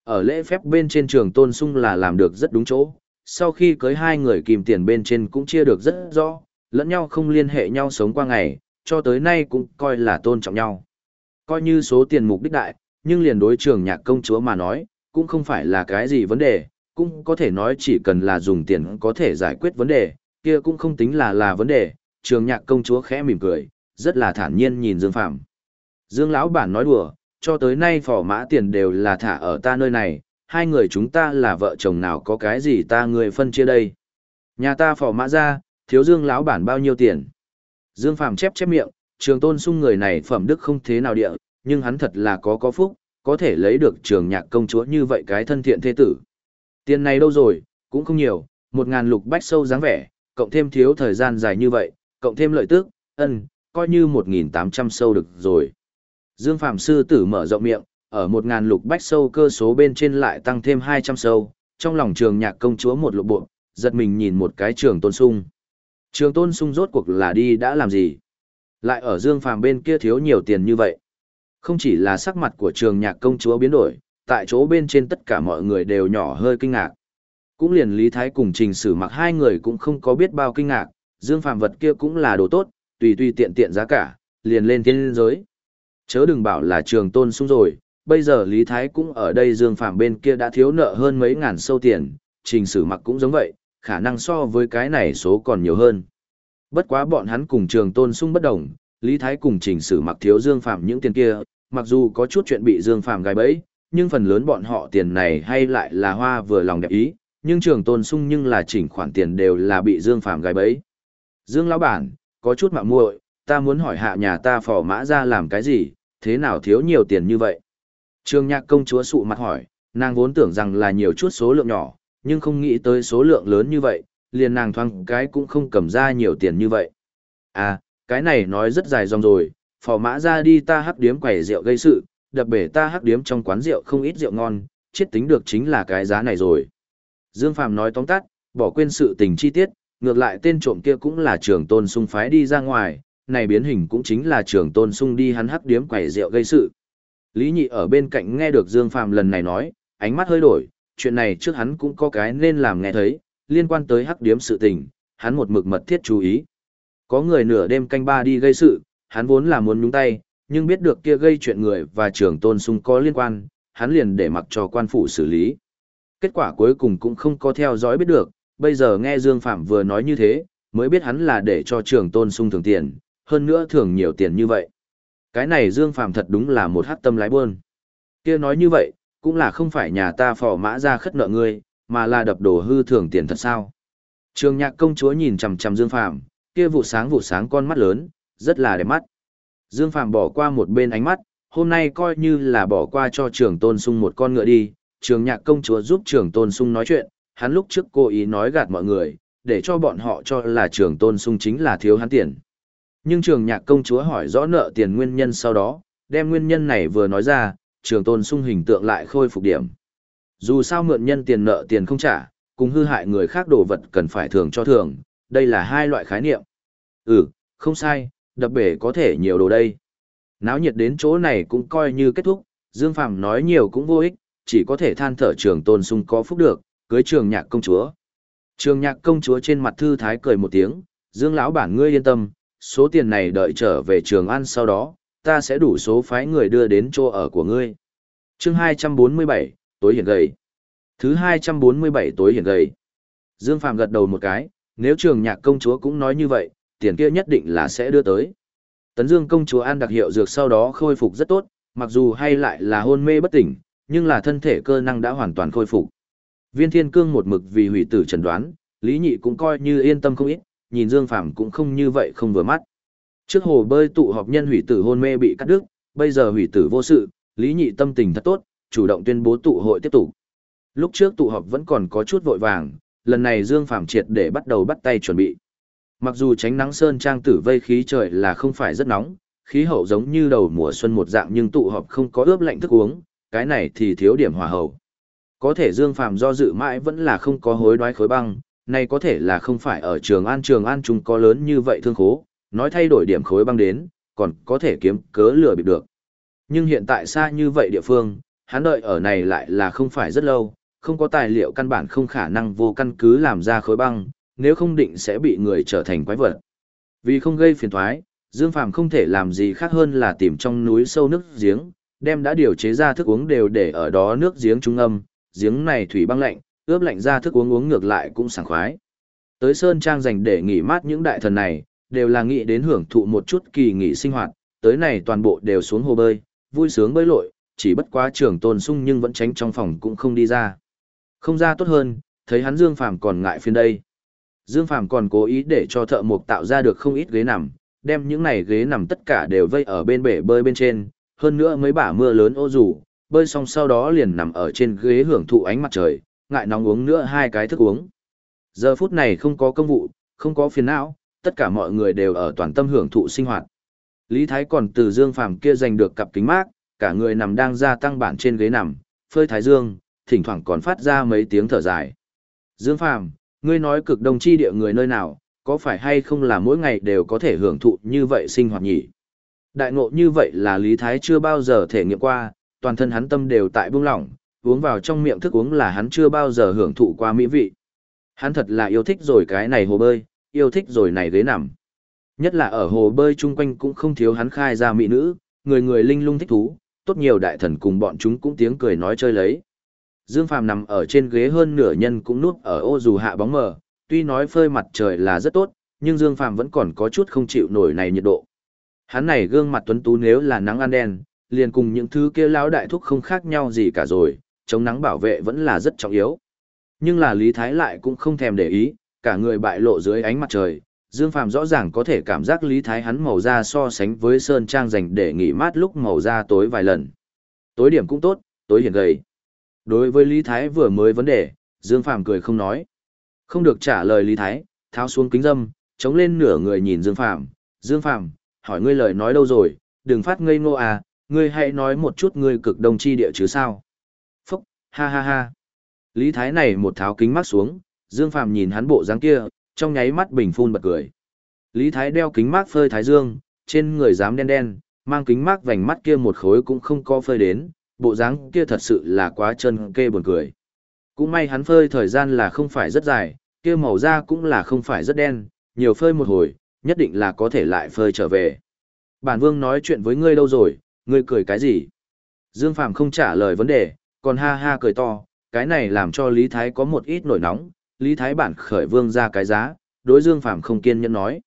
Ở lễ phép bên trên trường tôn sung là làm được rất đúng chỗ, sau khi cưới hai người kìm tiền bên trên cũng chia được rất rõ, lẫn nhau không liên hệ nhau sống qua ngày, cho tới nay cũng coi là tôn trọng nhau. Coi như số tiền mục đích đại, nhưng liền đối trường nhạc công chúa mà nói, cũng không phải là cái gì vấn đề, cũng có thể nói chỉ cần là dùng tiền có thể giải quyết vấn đề, kia cũng không tính là là vấn đề, trường nhạc công chúa khẽ mỉm cười, rất là thản nhiên nhìn Dương Phạm. Dương lão bản nói đùa, cho tới nay phỏ mã tiền đều là thả ở ta nơi này, hai người chúng ta là vợ chồng nào có cái gì ta người phân chia đây. Nhà ta phỏ mã ra, thiếu Dương lão bản bao nhiêu tiền. Dương Phạm chép chép miệng, trường tôn sung người này phẩm đức không thế nào địa, nhưng hắn thật là có có phúc, có thể lấy được trường nhạc công chúa như vậy cái thân thiện thế tử. Tiền này đâu rồi, cũng không nhiều, một ngàn lục bách sâu dáng vẻ, cộng thêm thiếu thời gian dài như vậy, cộng thêm lợi tức, ân, coi như 1.800 sâu được rồi. Dương Phạm Sư tử mở rộng miệng, ở một ngàn lục bách sâu cơ số bên trên lại tăng thêm 200 sâu, trong lòng trường nhạc công chúa một lục bộ, giật mình nhìn một cái trường tôn sung. Trường tôn sung rốt cuộc là đi đã làm gì? Lại ở Dương Phạm bên kia thiếu nhiều tiền như vậy. Không chỉ là sắc mặt của trường nhạc công chúa biến đổi, tại chỗ bên trên tất cả mọi người đều nhỏ hơi kinh ngạc. Cũng liền Lý Thái cùng trình sử mặc hai người cũng không có biết bao kinh ngạc, Dương Phàm vật kia cũng là đồ tốt, tùy tùy tiện tiện giá cả, liền lên thiên giới. Chớ đừng bảo là trường tôn sung rồi, bây giờ Lý Thái cũng ở đây Dương Phàm bên kia đã thiếu nợ hơn mấy ngàn sâu tiền, trình sử mặc cũng giống vậy, khả năng so với cái này số còn nhiều hơn. Bất quá bọn hắn cùng trường tôn sung bất đồng, Lý Thái cùng trình sử mặc thiếu Dương Phàm những tiền kia, mặc dù có chút chuyện bị Dương Phàm gài bẫy, nhưng phần lớn bọn họ tiền này hay lại là hoa vừa lòng đẹp ý, nhưng trường tôn sung nhưng là chỉnh khoản tiền đều là bị Dương Phàm gai bấy Dương lão bản, có chút mạo muội, ta muốn hỏi hạ nhà ta phò mã ra làm cái gì, thế nào thiếu nhiều tiền như vậy? Trương nhạc công chúa sụ mặt hỏi, nàng vốn tưởng rằng là nhiều chút số lượng nhỏ, nhưng không nghĩ tới số lượng lớn như vậy, liền nàng thoáng cái cũng không cầm ra nhiều tiền như vậy. À, cái này nói rất dài dòng rồi, phò mã ra đi ta hắc điếm quẩy rượu gây sự, đập bể ta hắc điếm trong quán rượu không ít rượu ngon, chết tính được chính là cái giá này rồi. Dương Phạm nói tóm tắt, bỏ quên sự tình chi tiết, ngược lại tên trộm kia cũng là trưởng tôn sung phái đi ra ngoài, này biến hình cũng chính là trưởng tôn sung đi hắn hắc điếm quẩy rượu gây sự. Lý nhị ở bên cạnh nghe được Dương Phàm lần này nói, ánh mắt hơi đổi, chuyện này trước hắn cũng có cái nên làm nghe thấy, liên quan tới hắc điếm sự tình, hắn một mực mật thiết chú ý. Có người nửa đêm canh ba đi gây sự, hắn vốn là muốn nhúng tay, nhưng biết được kia gây chuyện người và trưởng tôn sung có liên quan, hắn liền để mặc cho quan phủ xử lý. Kết quả cuối cùng cũng không có theo dõi biết được, bây giờ nghe Dương Phạm vừa nói như thế, mới biết hắn là để cho trưởng tôn sung thường tiền, hơn nữa thường nhiều tiền như vậy. Cái này Dương Phạm thật đúng là một hát tâm lái buôn. Kia nói như vậy, cũng là không phải nhà ta phò mã ra khất nợ ngươi, mà là đập đồ hư thường tiền thật sao. Trường nhạc công chúa nhìn chầm chầm Dương Phạm, kia vụ sáng vụ sáng con mắt lớn, rất là đẹp mắt. Dương Phạm bỏ qua một bên ánh mắt, hôm nay coi như là bỏ qua cho trường tôn sung một con ngựa đi, trường nhạc công chúa giúp trường tôn sung nói chuyện, hắn lúc trước cố ý nói gạt mọi người, để cho bọn họ cho là trường tôn sung chính là thiếu hắn tiền. Nhưng trường nhạc công chúa hỏi rõ nợ tiền nguyên nhân sau đó, đem nguyên nhân này vừa nói ra, trường tôn sung hình tượng lại khôi phục điểm. Dù sao mượn nhân tiền nợ tiền không trả, cùng hư hại người khác đồ vật cần phải thường cho thường, đây là hai loại khái niệm. Ừ, không sai, đập bể có thể nhiều đồ đây. Náo nhiệt đến chỗ này cũng coi như kết thúc, Dương Phàm nói nhiều cũng vô ích, chỉ có thể than thở trường tôn sung có phúc được, cưới trường nhạc công chúa. Trường nhạc công chúa trên mặt thư thái cười một tiếng, Dương lão bản ngươi yên tâm, số tiền này đợi trở về trường ăn sau đó, ta sẽ đủ số phái người đưa đến chỗ ở của ngươi. Chương 247, tối hiển gầy. Thứ 247 tối hiển gầy. Dương Phàm gật đầu một cái, nếu trường nhạc công chúa cũng nói như vậy, tiền kia nhất định là sẽ đưa tới. Tấn Dương công chúa ăn đặc hiệu dược sau đó khôi phục rất tốt, mặc dù hay lại là hôn mê bất tỉnh, nhưng là thân thể cơ năng đã hoàn toàn khôi phục. Viên Thiên Cương một mực vì hủy tử trần đoán, Lý Nhị cũng coi như yên tâm không ít, nhìn Dương Phàm cũng không như vậy không vừa mắt. Trước hồ bơi tụ họp nhân hủy tử hôn mê bị cắt đứt, bây giờ hủy tử vô sự, Lý Nhị tâm tình thật tốt, chủ động tuyên bố tụ hội tiếp tục. Lúc trước tụ họp vẫn còn có chút vội vàng, lần này Dương Phàm triệt để bắt đầu bắt tay chuẩn bị. Mặc dù tránh nắng sơn trang tử vây khí trời là không phải rất nóng, khí hậu giống như đầu mùa xuân một dạng nhưng tụ họp không có ướp lạnh thức uống, cái này thì thiếu điểm hòa hậu. Có thể Dương Phàm do dự mãi vẫn là không có hối đoái khối băng, này có thể là không phải ở trường an trường an chúng có lớn như vậy thương khố, nói thay đổi điểm khối băng đến, còn có thể kiếm cớ lừa bịp được. Nhưng hiện tại xa như vậy địa phương, hắn đợi ở này lại là không phải rất lâu, không có tài liệu căn bản không khả năng vô căn cứ làm ra khối băng, nếu không định sẽ bị người trở thành quái vật. Vì không gây phiền toái, Dương Phàm không thể làm gì khác hơn là tìm trong núi sâu nước giếng, đem đã điều chế ra thức uống đều để ở đó nước giếng trung âm, giếng này thủy băng lạnh, ướp lạnh ra thức uống uống ngược lại cũng sảng khoái. Tới Sơn Trang dành để nghỉ mát những đại thần này, đều là nghĩ đến hưởng thụ một chút kỳ nghỉ sinh hoạt, tới này toàn bộ đều xuống hồ bơi, vui sướng bơi lội, chỉ bất quá trưởng tôn sung nhưng vẫn tránh trong phòng cũng không đi ra. Không ra tốt hơn, thấy hắn Dương Phàm còn ngại phiền đây. Dương Phàm còn cố ý để cho thợ mộc tạo ra được không ít ghế nằm, đem những này ghế nằm tất cả đều vây ở bên bể bơi bên trên, hơn nữa mấy bả mưa lớn ô rủ, bơi xong sau đó liền nằm ở trên ghế hưởng thụ ánh mặt trời, ngại nóng uống nữa hai cái thức uống. Giờ phút này không có công vụ, không có phiền não, tất cả mọi người đều ở toàn tâm hưởng thụ sinh hoạt. Lý Thái còn từ Dương Phàm kia giành được cặp kính mát, cả người nằm đang gia tăng bản trên ghế nằm, phơi thái dương, thỉnh thoảng còn phát ra mấy tiếng thở dài. Dương Phàm, ngươi nói cực đông chi địa người nơi nào, có phải hay không là mỗi ngày đều có thể hưởng thụ như vậy sinh hoạt nhỉ? Đại ngộ như vậy là Lý Thái chưa bao giờ thể nghiệm qua, toàn thân hắn tâm đều tại buông lỏng, uống vào trong miệng thức uống là hắn chưa bao giờ hưởng thụ qua mỹ vị. Hắn thật là yêu thích rồi cái này hồ bơi, yêu thích rồi này ghế nằm. Nhất là ở hồ bơi chung quanh cũng không thiếu hắn khai ra mỹ nữ, người người linh lung thích thú, tốt nhiều đại thần cùng bọn chúng cũng tiếng cười nói chơi lấy. Dương Phàm nằm ở trên ghế hơn nửa nhân cũng núp ở ô dù hạ bóng mờ, tuy nói phơi mặt trời là rất tốt, nhưng Dương Phàm vẫn còn có chút không chịu nổi này nhiệt độ. Hắn này gương mặt tuấn tú nếu là nắng ăn đen, liền cùng những thứ kia lão đại thúc không khác nhau gì cả rồi, chống nắng bảo vệ vẫn là rất trọng yếu. Nhưng là Lý Thái lại cũng không thèm để ý, cả người bại lộ dưới ánh mặt trời, Dương Phàm rõ ràng có thể cảm giác Lý Thái hắn màu da so sánh với sơn trang dành để nghỉ mát lúc màu da tối vài lần. Tối điểm cũng tốt, tối hiền gầy. Đối với Lý Thái vừa mới vấn đề, Dương Phàm cười không nói. Không được trả lời Lý Thái, tháo xuống kính dâm, chống lên nửa người nhìn Dương Phàm Dương Phàm hỏi ngươi lời nói đâu rồi, đừng phát ngây ngô à, ngươi hãy nói một chút ngươi cực đông chi địa chứ sao. Phúc, ha ha ha. Lý Thái này một tháo kính mắt xuống, Dương Phàm nhìn hắn bộ dáng kia, trong nháy mắt bình phun bật cười. Lý Thái đeo kính mát phơi thái dương, trên người dám đen đen, mang kính mát vành mắt kia một khối cũng không có phơi đến, bộ dáng kia thật sự là quá chân kê buồn cười. Cũng may hắn phơi thời gian là không phải rất dài, kia màu da cũng là không phải rất đen, nhiều phơi một hồi, nhất định là có thể lại phơi trở về. Bản vương nói chuyện với ngươi đâu rồi, ngươi cười cái gì? Dương Phàm không trả lời vấn đề, còn ha ha cười to, cái này làm cho Lý Thái có một ít nổi nóng, Lý Thái bản khởi vương ra cái giá, đối Dương Phàm không kiên nhẫn nói.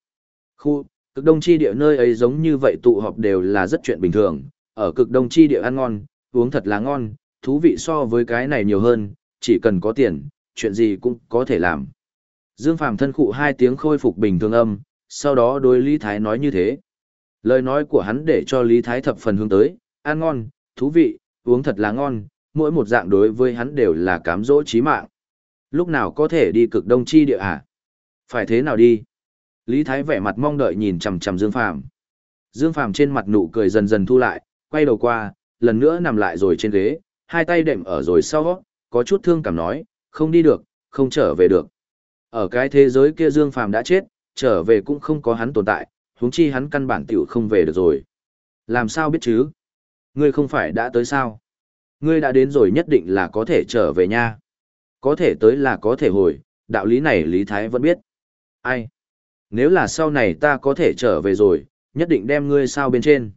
Khu, cực đông chi địa nơi ấy giống như vậy tụ họp đều là rất chuyện bình thường, ở cực đông chi địa ăn ngon, uống thật là ngon, thú vị so với cái này nhiều hơn, chỉ cần có tiền, chuyện gì cũng có thể làm. Dương Phàm thân khụ hai tiếng khôi phục bình thường âm, sau đó đối Lý Thái nói như thế. Lời nói của hắn để cho Lý Thái thập phần hướng tới, ăn ngon, thú vị, uống thật là ngon, mỗi một dạng đối với hắn đều là cám dỗ chí mạng. Lúc nào có thể đi cực đông chi địa hả? Phải thế nào đi? Lý Thái vẻ mặt mong đợi nhìn chằm chằm Dương Phàm. Dương Phàm trên mặt nụ cười dần dần thu lại, quay đầu qua, lần nữa nằm lại rồi trên ghế, hai tay đệm ở rồi sau, có chút thương cảm nói, không đi được, không trở về được. Ở cái thế giới kia Dương Phàm đã chết, trở về cũng không có hắn tồn tại, huống chi hắn căn bản tiểu không về được rồi. Làm sao biết chứ? Ngươi không phải đã tới sao? Ngươi đã đến rồi nhất định là có thể trở về nha. Có thể tới là có thể hồi, đạo lý này Lý Thái vẫn biết. Ai? Nếu là sau này ta có thể trở về rồi, nhất định đem ngươi sao bên trên.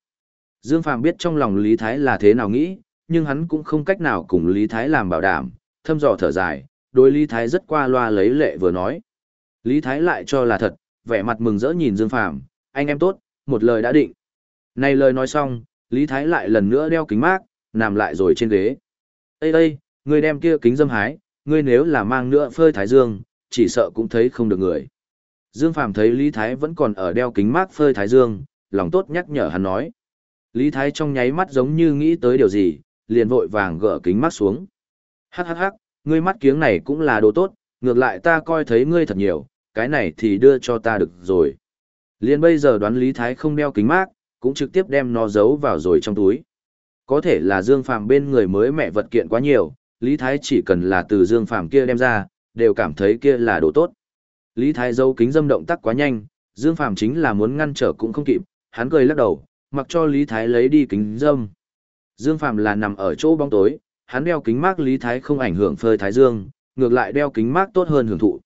Dương Phàm biết trong lòng Lý Thái là thế nào nghĩ, nhưng hắn cũng không cách nào cùng Lý Thái làm bảo đảm, thâm dò thở dài, đối Lý Thái rất qua loa lấy lệ vừa nói. Lý Thái lại cho là thật, vẻ mặt mừng rỡ nhìn Dương Phàm, anh em tốt, một lời đã định. Này lời nói xong, Lý Thái lại lần nữa đeo kính mát, nằm lại rồi trên ghế. Ê ê, người đem kia kính dâm hái, ngươi nếu là mang nữa phơi Thái Dương, chỉ sợ cũng thấy không được người. Dương Phàm thấy Lý Thái vẫn còn ở đeo kính mát phơi Thái Dương, lòng tốt nhắc nhở hắn nói. Lý Thái trong nháy mắt giống như nghĩ tới điều gì, liền vội vàng gỡ kính mắt xuống. Hắc hắc hắc, ngươi mắt kiếng này cũng là đồ tốt, ngược lại ta coi thấy ngươi thật nhiều, cái này thì đưa cho ta được rồi. Liền bây giờ đoán Lý Thái không đeo kính mát, cũng trực tiếp đem nó giấu vào rồi trong túi. Có thể là Dương Phàm bên người mới mẹ vật kiện quá nhiều, Lý Thái chỉ cần là từ Dương Phàm kia đem ra, đều cảm thấy kia là đồ tốt. Lý Thái giấu kính dâm động tác quá nhanh, Dương Phàm chính là muốn ngăn trở cũng không kịp, hắn cười lắc đầu, mặc cho Lý Thái lấy đi kính dâm. Dương phạm là nằm ở chỗ bóng tối, hắn đeo kính mát Lý Thái không ảnh hưởng phơi thái dương, ngược lại đeo kính mát tốt hơn hưởng thụ.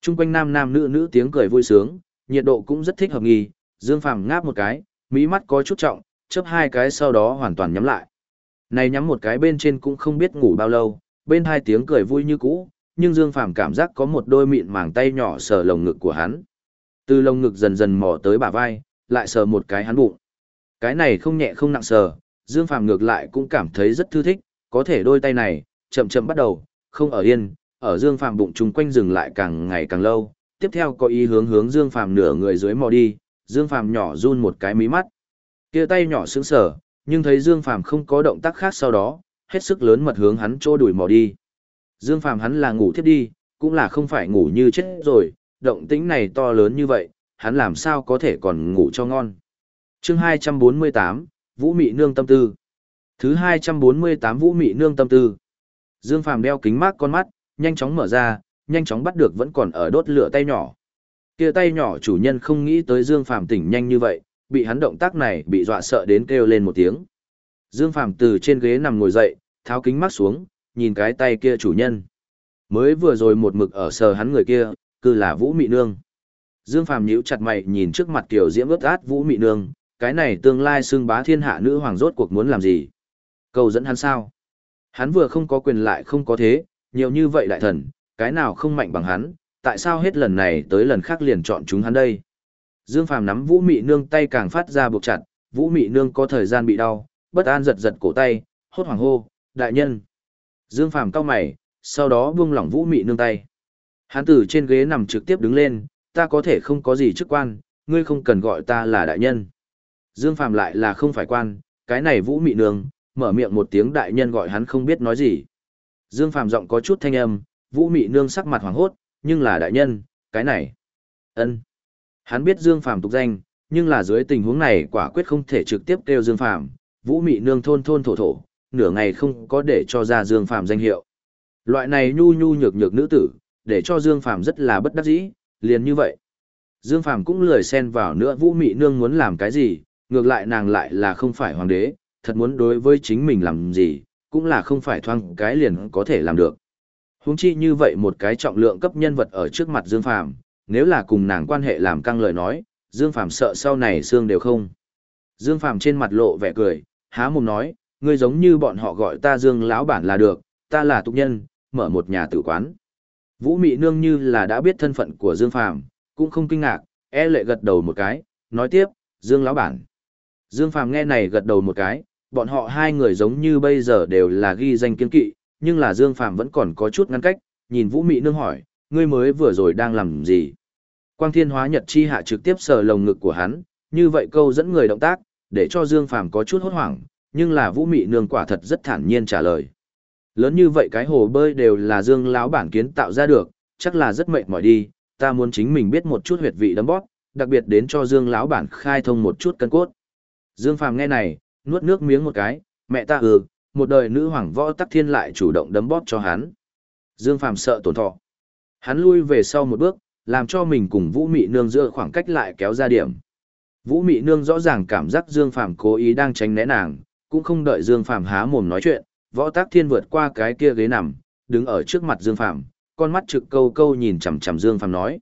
Trung quanh nam nam nữ nữ tiếng cười vui sướng, nhiệt độ cũng rất thích hợp nghi, Dương phạm ngáp một cái, mỹ mắt có chút trọng, chớp hai cái sau đó hoàn toàn nhắm lại. Này nhắm một cái bên trên cũng không biết ngủ bao lâu, bên hai tiếng cười vui như cũ, nhưng Dương Phàm cảm giác có một đôi mịn màng tay nhỏ sờ lồng ngực của hắn. Từ lồng ngực dần dần mò tới bả vai, lại sờ một cái hắn bụng. Cái này không nhẹ không nặng sờ, Dương Phàm ngược lại cũng cảm thấy rất thư thích, có thể đôi tay này, chậm chậm bắt đầu, không ở yên, ở Dương Phàm bụng chung quanh dừng lại càng ngày càng lâu, tiếp theo có ý hướng hướng Dương Phàm nửa người dưới mò đi, Dương Phàm nhỏ run một cái mí mắt. Kia tay nhỏ sững sờ, nhưng thấy Dương Phàm không có động tác khác sau đó, hết sức lớn mật hướng hắn chỗ đuổi mò đi. Dương Phàm hắn là ngủ thiếp đi, cũng là không phải ngủ như chết rồi, động tĩnh này to lớn như vậy, hắn làm sao có thể còn ngủ cho ngon. Chương 248, Vũ Mị Nương Tâm Tư Thứ 248 Vũ Mị Nương Tâm Tư Dương Phàm đeo kính mát con mắt, nhanh chóng mở ra, nhanh chóng bắt được vẫn còn ở đốt lửa tay nhỏ. Kia tay nhỏ chủ nhân không nghĩ tới Dương Phàm tỉnh nhanh như vậy, bị hắn động tác này bị dọa sợ đến kêu lên một tiếng. Dương Phàm từ trên ghế nằm ngồi dậy, tháo kính mắt xuống, nhìn cái tay kia chủ nhân. Mới vừa rồi một mực ở sờ hắn người kia, cứ là Vũ Mị Nương. Dương Phàm nhíu chặt mày nhìn trước mặt tiểu diễm ướt át Vũ Mị Nương, cái này tương lai xưng bá thiên hạ nữ hoàng rốt cuộc muốn làm gì? Cầu dẫn hắn sao? Hắn vừa không có quyền lại không có thế, nhiều như vậy đại thần, cái nào không mạnh bằng hắn, tại sao hết lần này tới lần khác liền chọn chúng hắn đây? Dương Phàm nắm Vũ Mị Nương tay càng phát ra buộc chặt, Vũ Mị Nương có thời gian bị đau, bất an giật giật cổ tay, hốt hoảng hô, đại nhân. Dương Phàm cau mày, sau đó buông lỏng Vũ Mị Nương tay. Hắn từ trên ghế nằm trực tiếp đứng lên, ta có thể không có gì chức quan, ngươi không cần gọi ta là đại nhân. Dương Phàm lại là không phải quan, cái này Vũ Mị Nương, mở miệng một tiếng đại nhân gọi hắn không biết nói gì. Dương Phàm giọng có chút thanh âm, Vũ Mị Nương sắc mặt hoảng hốt, nhưng là đại nhân, cái này. ân Hắn biết Dương Phàm tục danh, nhưng là dưới tình huống này quả quyết không thể trực tiếp kêu Dương Phàm Vũ Mị Nương thôn thôn thổ thổ, nửa ngày không có để cho ra Dương Phàm danh hiệu. Loại này nhu nhu nhược nhược nữ tử, để cho Dương Phàm rất là bất đắc dĩ, liền như vậy. Dương Phàm cũng lười xen vào nữa Vũ Mị Nương muốn làm cái gì, ngược lại nàng lại là không phải hoàng đế, thật muốn đối với chính mình làm gì, cũng là không phải thoang cái liền có thể làm được. Huống chi như vậy một cái trọng lượng cấp nhân vật ở trước mặt Dương Phàm, nếu là cùng nàng quan hệ làm căng lời nói, Dương Phàm sợ sau này xương đều không. Dương Phàm trên mặt lộ vẻ cười, há mồm nói, ngươi giống như bọn họ gọi ta Dương lão bản là được, ta là tục nhân, mở một nhà tử quán. Vũ Mị Nương như là đã biết thân phận của Dương Phàm, cũng không kinh ngạc, e lệ gật đầu một cái, nói tiếp, Dương lão bản. Dương Phàm nghe này gật đầu một cái, bọn họ hai người giống như bây giờ đều là ghi danh kiên kỵ, nhưng là Dương Phàm vẫn còn có chút ngăn cách, nhìn Vũ Mị Nương hỏi, ngươi mới vừa rồi đang làm gì? Quang Thiên Hóa Nhật Chi hạ trực tiếp sờ lồng ngực của hắn, như vậy câu dẫn người động tác, để cho Dương Phàm có chút hốt hoảng, nhưng là Vũ Mị Nương quả thật rất thản nhiên trả lời. Lớn như vậy cái hồ bơi đều là Dương lão bản kiến tạo ra được, chắc là rất mệt mỏi đi, ta muốn chính mình biết một chút huyệt vị đấm bóp, đặc biệt đến cho Dương lão bản khai thông một chút cân cốt. Dương Phàm nghe này, nuốt nước miếng một cái, mẹ ta ừ, một đời nữ hoàng võ tắc thiên lại chủ động đấm bóp cho hắn. Dương Phàm sợ tổn thọ. Hắn lui về sau một bước, làm cho mình cùng Vũ Mị Nương giữa khoảng cách lại kéo ra điểm. Vũ Mị Nương rõ ràng cảm giác Dương Phàm cố ý đang tránh né nàng, cũng không đợi Dương Phàm há mồm nói chuyện, võ tác thiên vượt qua cái kia ghế nằm, đứng ở trước mặt Dương Phàm con mắt trực câu câu nhìn chằm chằm Dương Phàm nói.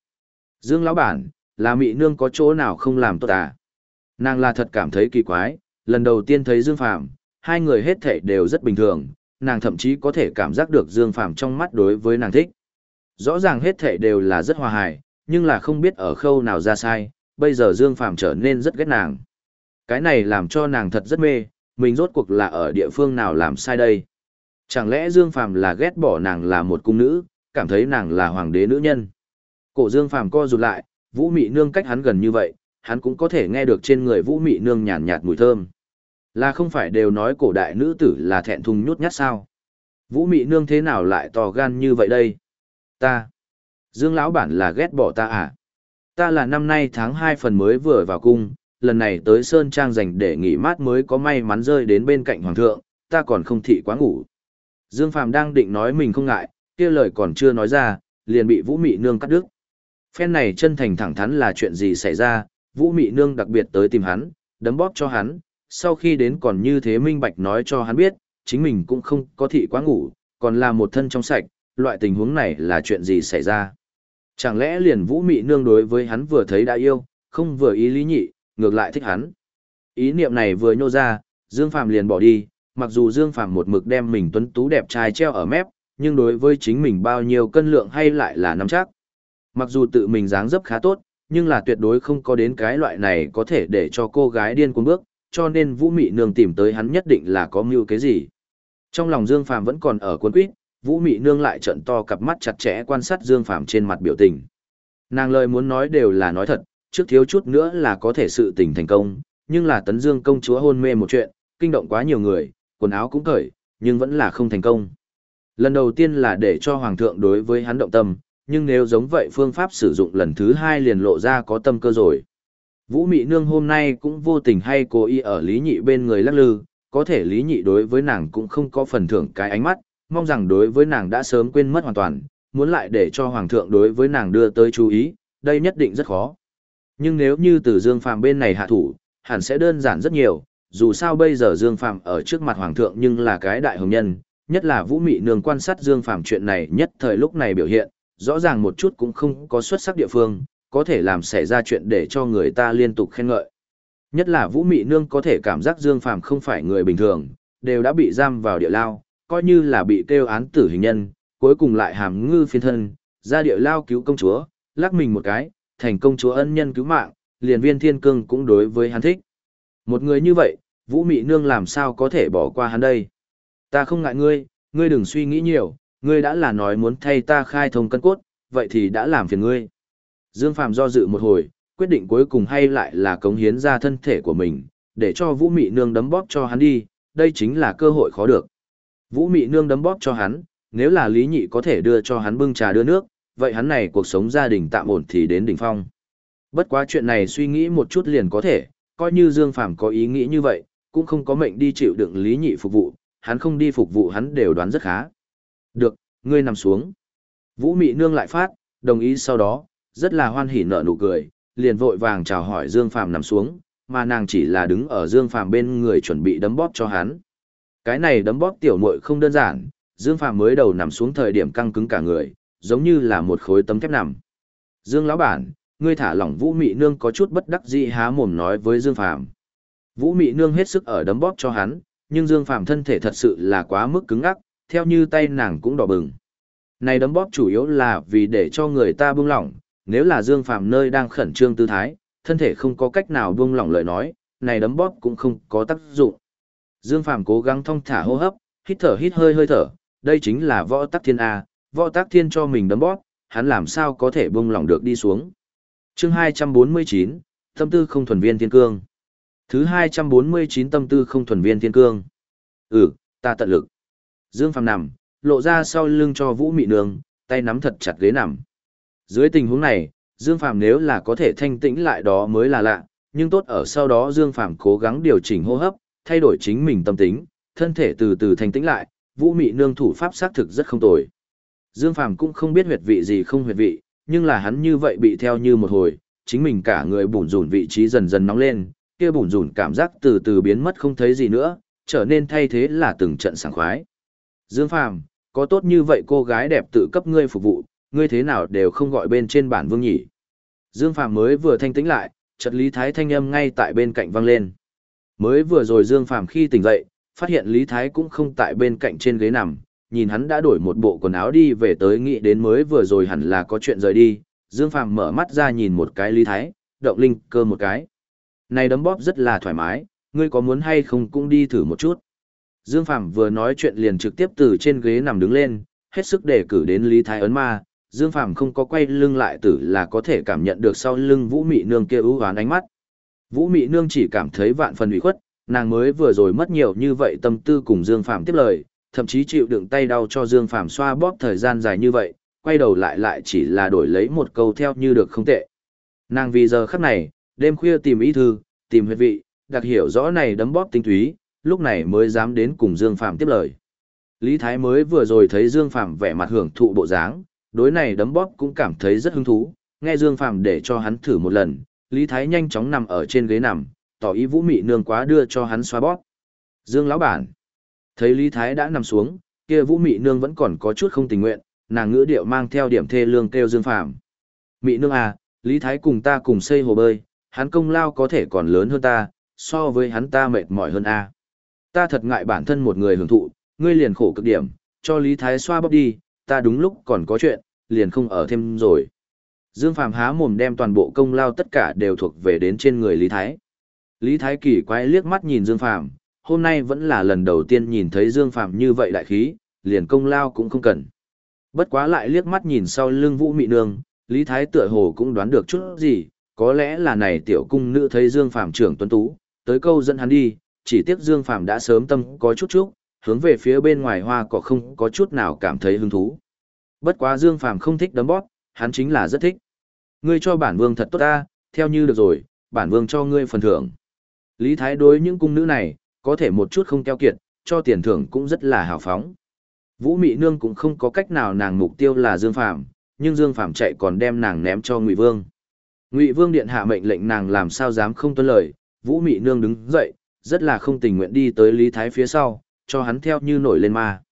Dương lão bản, là Mị Nương có chỗ nào không làm tốt à? Nàng là thật cảm thấy kỳ quái, lần đầu tiên thấy Dương Phàm hai người hết thảy đều rất bình thường, nàng thậm chí có thể cảm giác được Dương Phàm trong mắt đối với nàng thích. Rõ ràng hết thảy đều là rất hòa hài, nhưng là không biết ở khâu nào ra sai, bây giờ Dương Phàm trở nên rất ghét nàng. Cái này làm cho nàng thật rất mê, mình rốt cuộc là ở địa phương nào làm sai đây? Chẳng lẽ Dương Phàm là ghét bỏ nàng là một cung nữ, cảm thấy nàng là hoàng đế nữ nhân? Cổ Dương Phàm co rụt lại, Vũ Mị Nương cách hắn gần như vậy, hắn cũng có thể nghe được trên người Vũ Mị Nương nhàn nhạt mùi thơm. Là không phải đều nói cổ đại nữ tử là thẹn thùng nhút nhát sao? Vũ Mị Nương thế nào lại to gan như vậy đây? Ta. Dương lão bản là ghét bỏ ta à? Ta là năm nay tháng hai phần mới vừa vào cung, lần này tới Sơn Trang dành để nghỉ mát mới có may mắn rơi đến bên cạnh Hoàng thượng, ta còn không thị quá ngủ. Dương Phàm đang định nói mình không ngại, kia lời còn chưa nói ra, liền bị Vũ Mị Nương cắt đứt. Phen này chân thành thẳng thắn là chuyện gì xảy ra, Vũ Mị Nương đặc biệt tới tìm hắn, đấm bóp cho hắn, sau khi đến còn như thế minh bạch nói cho hắn biết, chính mình cũng không có thị quá ngủ, còn là một thân trong sạch, loại tình huống này là chuyện gì xảy ra. Chẳng lẽ liền Vũ Mị Nương đối với hắn vừa thấy đã yêu, không vừa ý lý nhị, ngược lại thích hắn. Ý niệm này vừa nhô ra, Dương Phàm liền bỏ đi, mặc dù Dương Phàm một mực đem mình tuấn tú đẹp trai treo ở mép, nhưng đối với chính mình bao nhiêu cân lượng hay lại là nắm chắc. Mặc dù tự mình dáng dấp khá tốt, nhưng là tuyệt đối không có đến cái loại này có thể để cho cô gái điên cuồng bước, cho nên Vũ Mị Nương tìm tới hắn nhất định là có mưu cái gì. Trong lòng Dương Phàm vẫn còn ở cuốn quýt, Vũ Mị Nương lại trợn to cặp mắt chặt chẽ quan sát Dương Phàm trên mặt biểu tình. Nàng lời muốn nói đều là nói thật, trước thiếu chút nữa là có thể sự tình thành công, nhưng là tấn dương công chúa hôn mê một chuyện, kinh động quá nhiều người, quần áo cũng cởi, nhưng vẫn là không thành công. Lần đầu tiên là để cho hoàng thượng đối với hắn động tâm, nhưng nếu giống vậy phương pháp sử dụng lần thứ hai liền lộ ra có tâm cơ rồi. Vũ Mị Nương hôm nay cũng vô tình hay cố ý ở Lý Nhị bên người lắc lư, có thể Lý Nhị đối với nàng cũng không có phần thưởng cái ánh mắt, mong rằng đối với nàng đã sớm quên mất hoàn toàn, muốn lại để cho Hoàng thượng đối với nàng đưa tới chú ý, đây nhất định rất khó. Nhưng nếu như từ Dương Phàm bên này hạ thủ, hẳn sẽ đơn giản rất nhiều, dù sao bây giờ Dương Phàm ở trước mặt Hoàng thượng nhưng là cái đại hồng nhân, nhất là Vũ Mị Nương quan sát Dương Phàm chuyện này nhất thời lúc này biểu hiện, rõ ràng một chút cũng không có xuất sắc địa phương, có thể làm xảy ra chuyện để cho người ta liên tục khen ngợi. Nhất là Vũ Mị Nương có thể cảm giác Dương Phàm không phải người bình thường, đều đã bị giam vào địa lao, coi như là bị kêu án tử hình nhân, cuối cùng lại hàm ngư phiên thân, ra địa lao cứu công chúa, lắc mình một cái, thành công chúa ân nhân cứu mạng, liền viên thiên cương cũng đối với hắn thích. Một người như vậy, Vũ Mị Nương làm sao có thể bỏ qua hắn đây? Ta không ngại ngươi, ngươi đừng suy nghĩ nhiều, ngươi đã là nói muốn thay ta khai thông cân cốt, vậy thì đã làm phiền ngươi. Dương Phàm do dự một hồi, quyết định cuối cùng hay lại là cống hiến ra thân thể của mình, để cho Vũ Mị Nương đấm bóp cho hắn đi, đây chính là cơ hội khó được. Vũ Mị Nương đấm bóp cho hắn, nếu là Lý Nhị có thể đưa cho hắn bưng trà đưa nước, vậy hắn này cuộc sống gia đình tạm ổn thì đến đỉnh phong. Bất quá chuyện này suy nghĩ một chút liền có thể, coi như Dương Phàm có ý nghĩ như vậy, cũng không có mệnh đi chịu đựng lý nhị phục vụ, hắn không đi phục vụ hắn đều đoán rất khá. Được, ngươi nằm xuống. Vũ Mị Nương lại phát, đồng ý sau đó, rất là hoan hỉ nở nụ cười, liền vội vàng chào hỏi Dương Phàm nằm xuống, mà nàng chỉ là đứng ở Dương Phàm bên người chuẩn bị đấm bóp cho hắn. Cái này đấm bóp tiểu muội không đơn giản, Dương Phàm mới đầu nằm xuống thời điểm căng cứng cả người, giống như là một khối tấm thép nằm. Dương lão bản, ngươi thả lỏng Vũ Mị Nương có chút bất đắc dĩ há mồm nói với Dương Phàm. Vũ Mị Nương hết sức ở đấm bóp cho hắn, nhưng Dương Phàm thân thể thật sự là quá mức cứng ngắc, theo như tay nàng cũng đỏ bừng. Này đấm bóp chủ yếu là vì để cho người ta buông lỏng, nếu là Dương Phàm nơi đang khẩn trương tư thái, thân thể không có cách nào buông lỏng lời nói, này đấm bóp cũng không có tác dụng. Dương Phàm cố gắng thong thả hô hấp, hít thở hít hơi hơi thở, đây chính là võ tắc thiên A, võ tắc thiên cho mình đấm bóp, hắn làm sao có thể buông lỏng được đi xuống. chương 249, tâm tư không thuần viên thiên cương. Thứ 249 tâm tư không thuần viên thiên cương. Ừ, ta tận lực. Dương Phàm nằm, lộ ra sau lưng cho Vũ Mị Nương, tay nắm thật chặt ghế nằm. Dưới tình huống này, Dương Phàm nếu là có thể thanh tĩnh lại đó mới là lạ, nhưng tốt ở sau đó Dương Phàm cố gắng điều chỉnh hô hấp, thay đổi chính mình tâm tính, thân thể từ từ thanh tĩnh lại, Vũ Mị Nương thủ pháp xác thực rất không tồi. Dương Phàm cũng không biết huyệt vị gì không huyệt vị, nhưng là hắn như vậy bị theo như một hồi, chính mình cả người bủn rủn vị trí dần dần nóng lên, kia bủn rủn cảm giác từ từ biến mất không thấy gì nữa, trở nên thay thế là từng trận sảng khoái. Dương Phàm, có tốt như vậy cô gái đẹp tự cấp ngươi phục vụ, ngươi thế nào đều không gọi bên trên bản vương nhỉ. Dương Phàm mới vừa thanh tĩnh lại, chợt Lý Thái thanh âm ngay tại bên cạnh vang lên. Mới vừa rồi Dương Phàm khi tỉnh dậy, phát hiện Lý Thái cũng không tại bên cạnh trên ghế nằm, nhìn hắn đã đổi một bộ quần áo đi về tới nghĩ đến mới vừa rồi hẳn là có chuyện rời đi, Dương Phàm mở mắt ra nhìn một cái Lý Thái, động linh cơ một cái. Này đấm bóp rất là thoải mái, ngươi có muốn hay không cũng đi thử một chút. Dương Phàm vừa nói chuyện liền trực tiếp từ trên ghế nằm đứng lên, hết sức để cử đến Lý Thái ấn ma, Dương Phàm không có quay lưng lại tử là có thể cảm nhận được sau lưng Vũ Mị Nương kia ưu hoán ánh mắt. Vũ Mị Nương chỉ cảm thấy vạn phần ủy khuất, nàng mới vừa rồi mất nhiều như vậy tâm tư cùng Dương Phàm tiếp lời, thậm chí chịu đựng tay đau cho Dương Phàm xoa bóp thời gian dài như vậy, quay đầu lại lại chỉ là đổi lấy một câu theo như được không tệ. Nàng vì giờ khắc này, đêm khuya tìm ý thư, tìm huyệt vị, đặc hiểu rõ này đấm bóp tinh túy, lúc này mới dám đến cùng Dương Phàm tiếp lời. Lý Thái mới vừa rồi thấy Dương Phàm vẻ mặt hưởng thụ bộ dáng, đối này đấm bóp cũng cảm thấy rất hứng thú, nghe Dương Phàm để cho hắn thử một lần, Lý Thái nhanh chóng nằm ở trên ghế nằm, tỏ ý Vũ Mị nương quá đưa cho hắn xoa bóp. Dương lão bản, thấy Lý Thái đã nằm xuống, kia Vũ Mị nương vẫn còn có chút không tình nguyện, nàng ngữ điệu mang theo điểm thê lương kêu Dương Phàm. Mị nương à, Lý Thái cùng ta cùng xây hồ bơi, hắn công lao có thể còn lớn hơn ta, so với hắn ta mệt mỏi hơn a. Ta thật ngại bản thân một người hưởng thụ, ngươi liền khổ cực điểm, cho Lý Thái xoa bóp đi, ta đúng lúc còn có chuyện, liền không ở thêm rồi. Dương Phàm há mồm đem toàn bộ công lao tất cả đều thuộc về đến trên người Lý Thái. Lý Thái kỳ quái liếc mắt nhìn Dương Phàm, hôm nay vẫn là lần đầu tiên nhìn thấy Dương Phàm như vậy đại khí, liền công lao cũng không cần. Bất quá lại liếc mắt nhìn sau lưng Vũ Mị Nương, Lý Thái tựa hồ cũng đoán được chút gì, có lẽ là này tiểu cung nữ thấy Dương Phàm trưởng tuấn tú, tới câu dẫn hắn đi, chỉ tiếc Dương Phàm đã sớm tâm có chút chút, hướng về phía bên ngoài hoa cỏ không có chút nào cảm thấy hứng thú. Bất quá Dương Phàm không thích đấm bóp, hắn chính là rất thích. Ngươi cho bản vương thật tốt ta, theo như được rồi, bản vương cho ngươi phần thưởng. Lý Thái đối những cung nữ này, có thể một chút không keo kiệt, cho tiền thưởng cũng rất là hào phóng. Vũ Mị Nương cũng không có cách nào nàng mục tiêu là Dương Phàm, nhưng Dương Phàm chạy còn đem nàng ném cho Ngụy Vương. Ngụy Vương điện hạ mệnh lệnh nàng làm sao dám không tuân lời, Vũ Mị Nương đứng dậy, rất là không tình nguyện đi tới Lý Thái phía sau, cho hắn theo như nổi lên ma.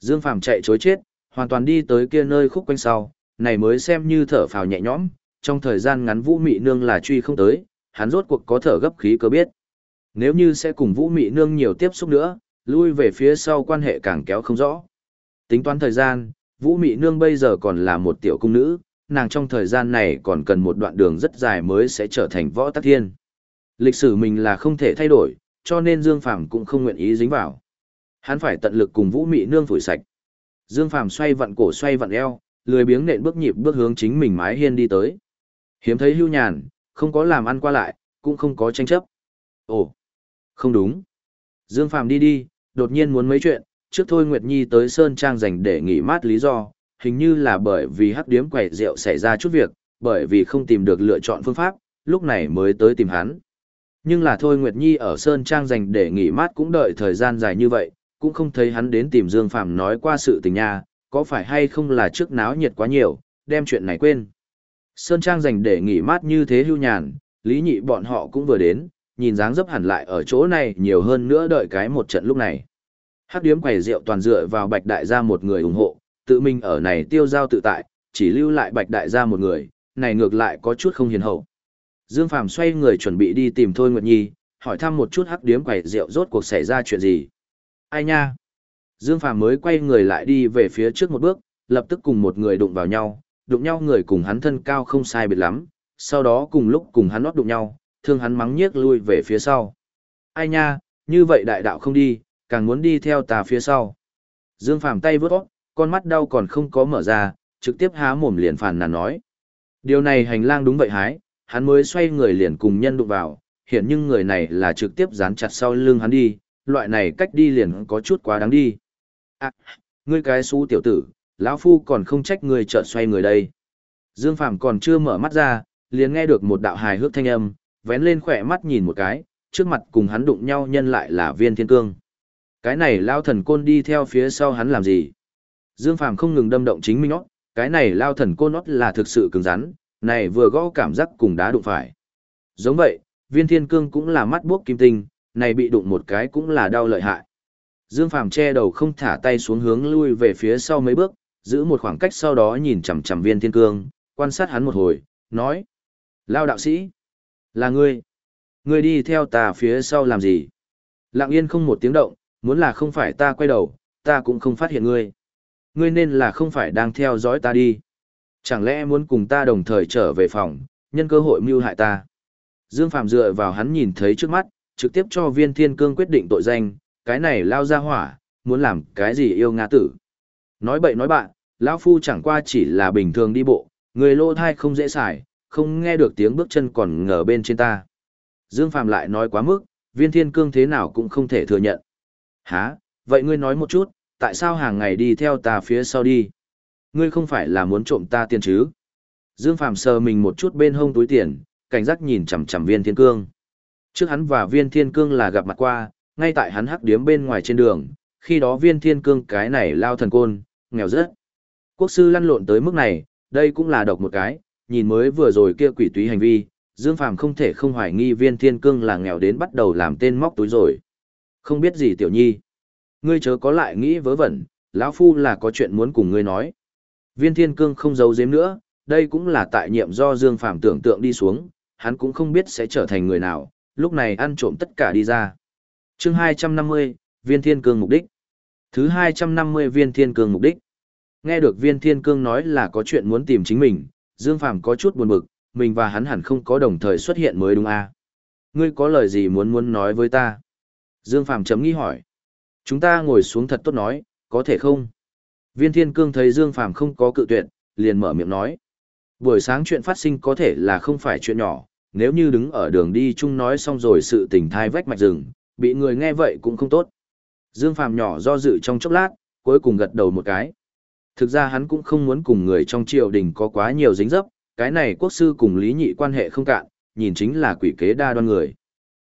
Dương Phàm chạy chối chết, hoàn toàn đi tới kia nơi khúc quanh sau, này mới xem như thở phào nhẹ nhõm, trong thời gian ngắn Vũ Mị Nương là truy không tới, hắn rốt cuộc có thở gấp khí cơ biết. Nếu như sẽ cùng Vũ Mị Nương nhiều tiếp xúc nữa, lui về phía sau quan hệ càng kéo không rõ. Tính toán thời gian, Vũ Mị Nương bây giờ còn là một tiểu cung nữ, nàng trong thời gian này còn cần một đoạn đường rất dài mới sẽ trở thành võ tắc thiên. Lịch sử mình là không thể thay đổi, cho nên Dương Phàm cũng không nguyện ý dính vào. Hắn phải tận lực cùng Vũ Mị Nương phủi sạch. Dương Phàm xoay vặn cổ xoay vặn eo, lười biếng nện bước nhịp bước hướng chính mình mái hiên đi tới. Hiếm thấy hưu nhàn, không có làm ăn qua lại, cũng không có tranh chấp. Ồ, không đúng. Dương Phàm đi đi, đột nhiên muốn mấy chuyện, trước thôi Nguyệt Nhi tới Sơn Trang dành để nghỉ mát lý do, hình như là bởi vì hắc điếm quẩy rượu xảy ra chút việc, bởi vì không tìm được lựa chọn phương pháp, lúc này mới tới tìm hắn. Nhưng là thôi Nguyệt Nhi ở Sơn Trang dành để nghỉ mát cũng đợi thời gian dài như vậy, cũng không thấy hắn đến tìm Dương Phàm nói qua sự tình nha, có phải hay không là trước náo nhiệt quá nhiều, đem chuyện này quên. Sơn Trang dành để nghỉ mát như thế hưu nhàn, lý nhị bọn họ cũng vừa đến, nhìn dáng dấp hẳn lại ở chỗ này nhiều hơn nữa đợi cái một trận lúc này. Hát điếm quầy rượu toàn dựa vào Bạch Đại gia một người ủng hộ, tự mình ở này tiêu giao tự tại, chỉ lưu lại Bạch Đại gia một người, này ngược lại có chút không hiền hậu. Dương Phàm xoay người chuẩn bị đi tìm Thôi Nguyệt Nhi, hỏi thăm một chút hắc điếm quầy rượu rốt cuộc xảy ra chuyện gì. Ai nha? Dương Phàm mới quay người lại đi về phía trước một bước, lập tức cùng một người đụng vào nhau, đụng nhau người cùng hắn thân cao không sai biệt lắm, sau đó cùng lúc cùng hắn nót đụng nhau, thương hắn mắng nhiếc lui về phía sau. Ai nha, như vậy đại đạo không đi, càng muốn đi theo tà phía sau. Dương Phàm tay vướt óc, con mắt đau còn không có mở ra, trực tiếp há mồm liền phàn nàn nói. Điều này hành lang đúng vậy hái, hắn mới xoay người liền cùng nhân đụng vào, hiện nhưng người này là trực tiếp dán chặt sau lưng hắn đi, loại này cách đi liền có chút quá đáng đi. À, ngươi cái xú tiểu tử, lão phu còn không trách ngươi chợt xoay người đây. Dương Phàm còn chưa mở mắt ra, liền nghe được một đạo hài hước thanh âm, vén lên khỏe mắt nhìn một cái, trước mặt cùng hắn đụng nhau nhân lại là viên thiên cương. Cái này lao thần côn đi theo phía sau hắn làm gì? Dương Phàm không ngừng đâm động chính mình ót, cái này lao thần côn ót là thực sự cứng rắn, này vừa gõ cảm giác cùng đá đụng phải. Giống vậy, viên thiên cương cũng là mắt buốc kim tinh, này bị đụng một cái cũng là đau lợi hại. Dương Phàm che đầu không thả tay xuống hướng lui về phía sau mấy bước, giữ một khoảng cách sau đó nhìn chằm chằm viên thiên cương, quan sát hắn một hồi, nói. Lao đạo sĩ, là ngươi. Ngươi đi theo ta phía sau làm gì? Lặng yên không một tiếng động, muốn là không phải ta quay đầu, ta cũng không phát hiện ngươi. Ngươi nên là không phải đang theo dõi ta đi. Chẳng lẽ muốn cùng ta đồng thời trở về phòng, nhân cơ hội mưu hại ta. Dương Phạm dựa vào hắn nhìn thấy trước mắt, trực tiếp cho viên thiên cương quyết định tội danh, cái này lao ra hỏa, muốn làm cái gì yêu ngã tử. Nói bậy nói bạn, lão phu chẳng qua chỉ là bình thường đi bộ, người lô thai không dễ xài, không nghe được tiếng bước chân còn ngờ bên trên ta. Dương Phạm lại nói quá mức, viên thiên cương thế nào cũng không thể thừa nhận. Hả, vậy ngươi nói một chút, tại sao hàng ngày đi theo ta phía sau đi? Ngươi không phải là muốn trộm ta tiền chứ? Dương Phạm sờ mình một chút bên hông túi tiền, cảnh giác nhìn chằm chằm viên thiên cương. Trước hắn và viên thiên cương là gặp mặt qua, ngay tại hắn hắc điếm bên ngoài trên đường, khi đó viên thiên cương cái này lao thần côn, nghèo rất. Quốc sư lăn lộn tới mức này, đây cũng là độc một cái, nhìn mới vừa rồi kia quỷ túy hành vi, Dương Phàm không thể không hoài nghi viên thiên cương là nghèo đến bắt đầu làm tên móc túi rồi. Không biết gì tiểu nhi. Ngươi chớ có lại nghĩ vớ vẩn, lão phu là có chuyện muốn cùng ngươi nói. Viên thiên cương không giấu giếm nữa, đây cũng là tại nhiệm do Dương Phàm tưởng tượng đi xuống, hắn cũng không biết sẽ trở thành người nào, lúc này ăn trộm tất cả đi ra. chương 250, viên thiên cương mục đích. Thứ 250 viên thiên cương mục đích. Nghe được viên thiên cương nói là có chuyện muốn tìm chính mình, Dương Phàm có chút buồn bực, mình và hắn hẳn không có đồng thời xuất hiện mới đúng à? Ngươi có lời gì muốn muốn nói với ta? Dương Phàm chấm nghi hỏi. Chúng ta ngồi xuống thật tốt nói, có thể không? Viên Thiên Cương thấy Dương Phàm không có cự tuyệt, liền mở miệng nói. Buổi sáng chuyện phát sinh có thể là không phải chuyện nhỏ, nếu như đứng ở đường đi chung nói xong rồi sự tình thai vách mạch rừng, bị người nghe vậy cũng không tốt. Dương Phàm nhỏ do dự trong chốc lát, cuối cùng gật đầu một cái. Thực ra hắn cũng không muốn cùng người trong triều đình có quá nhiều dính dấp, cái này quốc sư cùng lý nhị quan hệ không cạn, nhìn chính là quỷ kế đa đoan người.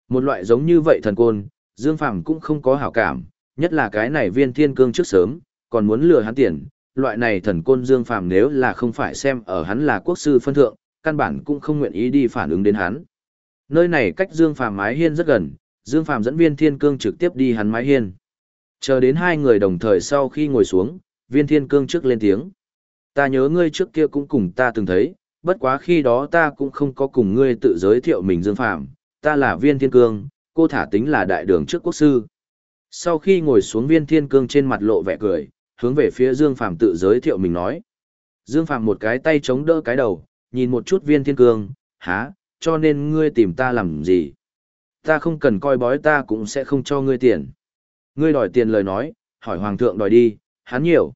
Một loại giống như vậy thần côn, Dương Phàm cũng không có hảo cảm, nhất là cái này viên thiên cương trước sớm, còn muốn lừa hắn tiền, loại này thần côn Dương Phàm nếu là không phải xem ở hắn là quốc sư phân thượng, căn bản cũng không nguyện ý đi phản ứng đến hắn. Nơi này cách Dương Phàm mái hiên rất gần, Dương Phàm dẫn viên thiên cương trực tiếp đi hắn mái hiên. Chờ đến hai người đồng thời sau khi ngồi xuống, viên thiên cương trước lên tiếng. Ta nhớ ngươi trước kia cũng cùng ta từng thấy, bất quá khi đó ta cũng không có cùng ngươi tự giới thiệu mình Dương Phàm ta là viên thiên cương, cô thả tính là đại đường trước quốc sư. Sau khi ngồi xuống viên thiên cương trên mặt lộ vẻ cười, hướng về phía Dương Phàm tự giới thiệu mình nói. Dương Phàm một cái tay chống đỡ cái đầu, nhìn một chút viên thiên cương, há, cho nên ngươi tìm ta làm gì? Ta không cần coi bói ta cũng sẽ không cho ngươi tiền. Ngươi đòi tiền lời nói, hỏi hoàng thượng đòi đi, hắn nhiều.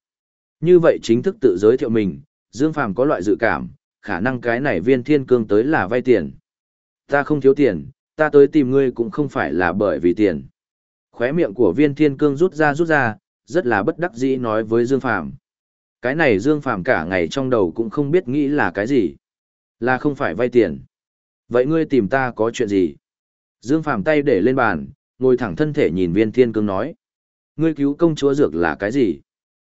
Như vậy chính thức tự giới thiệu mình, Dương Phàm có loại dự cảm, khả năng cái này viên thiên cương tới là vay tiền. Ta không thiếu tiền, ta tới tìm ngươi cũng không phải là bởi vì tiền. Khóe miệng của viên thiên cương rút ra rút ra, rất là bất đắc dĩ nói với Dương Phàm Cái này Dương Phàm cả ngày trong đầu cũng không biết nghĩ là cái gì. Là không phải vay tiền. Vậy ngươi tìm ta có chuyện gì? Dương Phàm tay để lên bàn, ngồi thẳng thân thể nhìn viên thiên cương nói. Ngươi cứu công chúa dược là cái gì?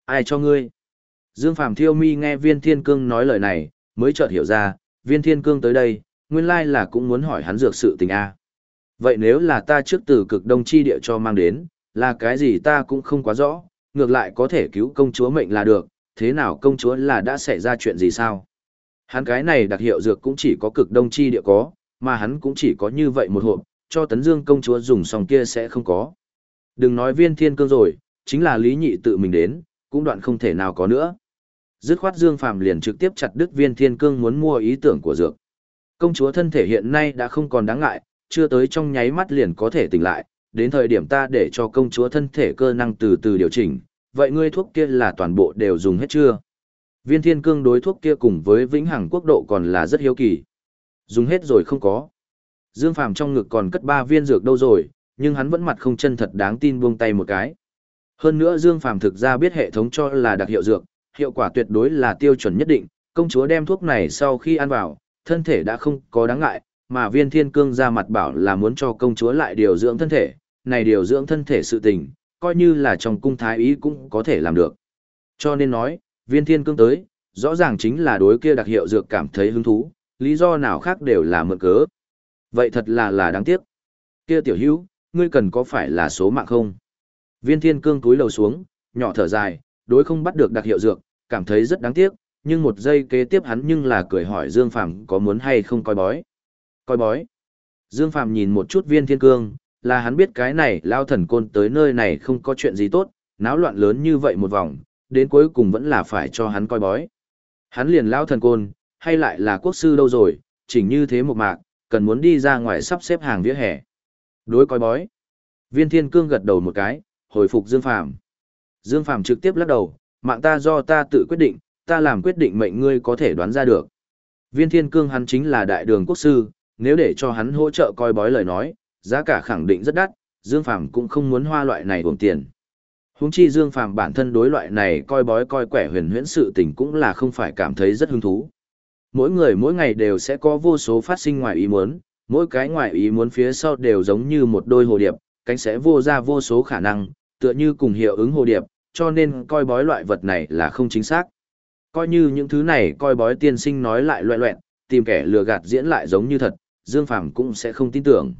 Ai cho ngươi? Dương Phàm thiêu mi nghe viên thiên cương nói lời này, mới chợt hiểu ra, viên thiên cương tới đây, nguyên lai là cũng muốn hỏi hắn dược sự tình A. Vậy nếu là ta trước từ cực đông chi địa cho mang đến, là cái gì ta cũng không quá rõ, ngược lại có thể cứu công chúa mệnh là được, thế nào công chúa là đã xảy ra chuyện gì sao? Hắn cái này đặc hiệu dược cũng chỉ có cực đông chi địa có, mà hắn cũng chỉ có như vậy một hộp, cho tấn dương công chúa dùng xong kia sẽ không có. Đừng nói viên thiên cương rồi, chính là lý nhị tự mình đến, cũng đoạn không thể nào có nữa. Dứt khoát Dương Phàm liền trực tiếp chặt đứt viên thiên cương muốn mua ý tưởng của dược. Công chúa thân thể hiện nay đã không còn đáng ngại, chưa tới trong nháy mắt liền có thể tỉnh lại, đến thời điểm ta để cho công chúa thân thể cơ năng từ từ điều chỉnh, vậy ngươi thuốc kia là toàn bộ đều dùng hết chưa? Viên thiên cương đối thuốc kia cùng với vĩnh hằng quốc độ còn là rất hiếu kỳ. Dùng hết rồi không có. Dương Phàm trong ngực còn cất ba viên dược đâu rồi, nhưng hắn vẫn mặt không chân thật đáng tin buông tay một cái. Hơn nữa Dương Phàm thực ra biết hệ thống cho là đặc hiệu dược, hiệu quả tuyệt đối là tiêu chuẩn nhất định, công chúa đem thuốc này sau khi ăn vào, thân thể đã không có đáng ngại, mà viên thiên cương ra mặt bảo là muốn cho công chúa lại điều dưỡng thân thể, này điều dưỡng thân thể sự tình, coi như là trong cung thái ý cũng có thể làm được. Cho nên nói, viên thiên cương tới, rõ ràng chính là đối kia đặc hiệu dược cảm thấy hứng thú, lý do nào khác đều là mượn cớ. Vậy thật là là đáng tiếc. Kia tiểu hữu, ngươi cần có phải là số mạng không? Viên thiên cương túi lầu xuống, nhỏ thở dài, đối không bắt được đặc hiệu dược, cảm thấy rất đáng tiếc, nhưng một giây kế tiếp hắn nhưng là cười hỏi Dương Phàm có muốn hay không coi bói. Coi bói. Dương Phàm nhìn một chút viên thiên cương, là hắn biết cái này lao thần côn tới nơi này không có chuyện gì tốt, náo loạn lớn như vậy một vòng, đến cuối cùng vẫn là phải cho hắn coi bói. Hắn liền lao thần côn, hay lại là quốc sư đâu rồi, chỉnh như thế một mạc, cần muốn đi ra ngoài sắp xếp hàng vỉa hè. Đối coi bói. Viên thiên cương gật đầu một cái, hồi phục Dương Phàm Dương Phàm trực tiếp lắc đầu, mạng ta do ta tự quyết định, ta làm quyết định mệnh ngươi có thể đoán ra được. Viên thiên cương hắn chính là đại đường quốc sư, nếu để cho hắn hỗ trợ coi bói lời nói, giá cả khẳng định rất đắt, Dương Phàm cũng không muốn hoa loại này uổng tiền. Huống chi Dương Phàm bản thân đối loại này coi bói coi quẻ huyền huyễn sự tình cũng là không phải cảm thấy rất hứng thú. Mỗi người mỗi ngày đều sẽ có vô số phát sinh ngoài ý muốn, mỗi cái ngoài ý muốn phía sau đều giống như một đôi hồ điệp, cánh sẽ vô ra vô số khả năng, tựa như cùng hiệu ứng hồ điệp, cho nên coi bói loại vật này là không chính xác. Coi như những thứ này coi bói tiên sinh nói lại loẹ loẹn, tìm kẻ lừa gạt diễn lại giống như thật, Dương Phàm cũng sẽ không tin tưởng.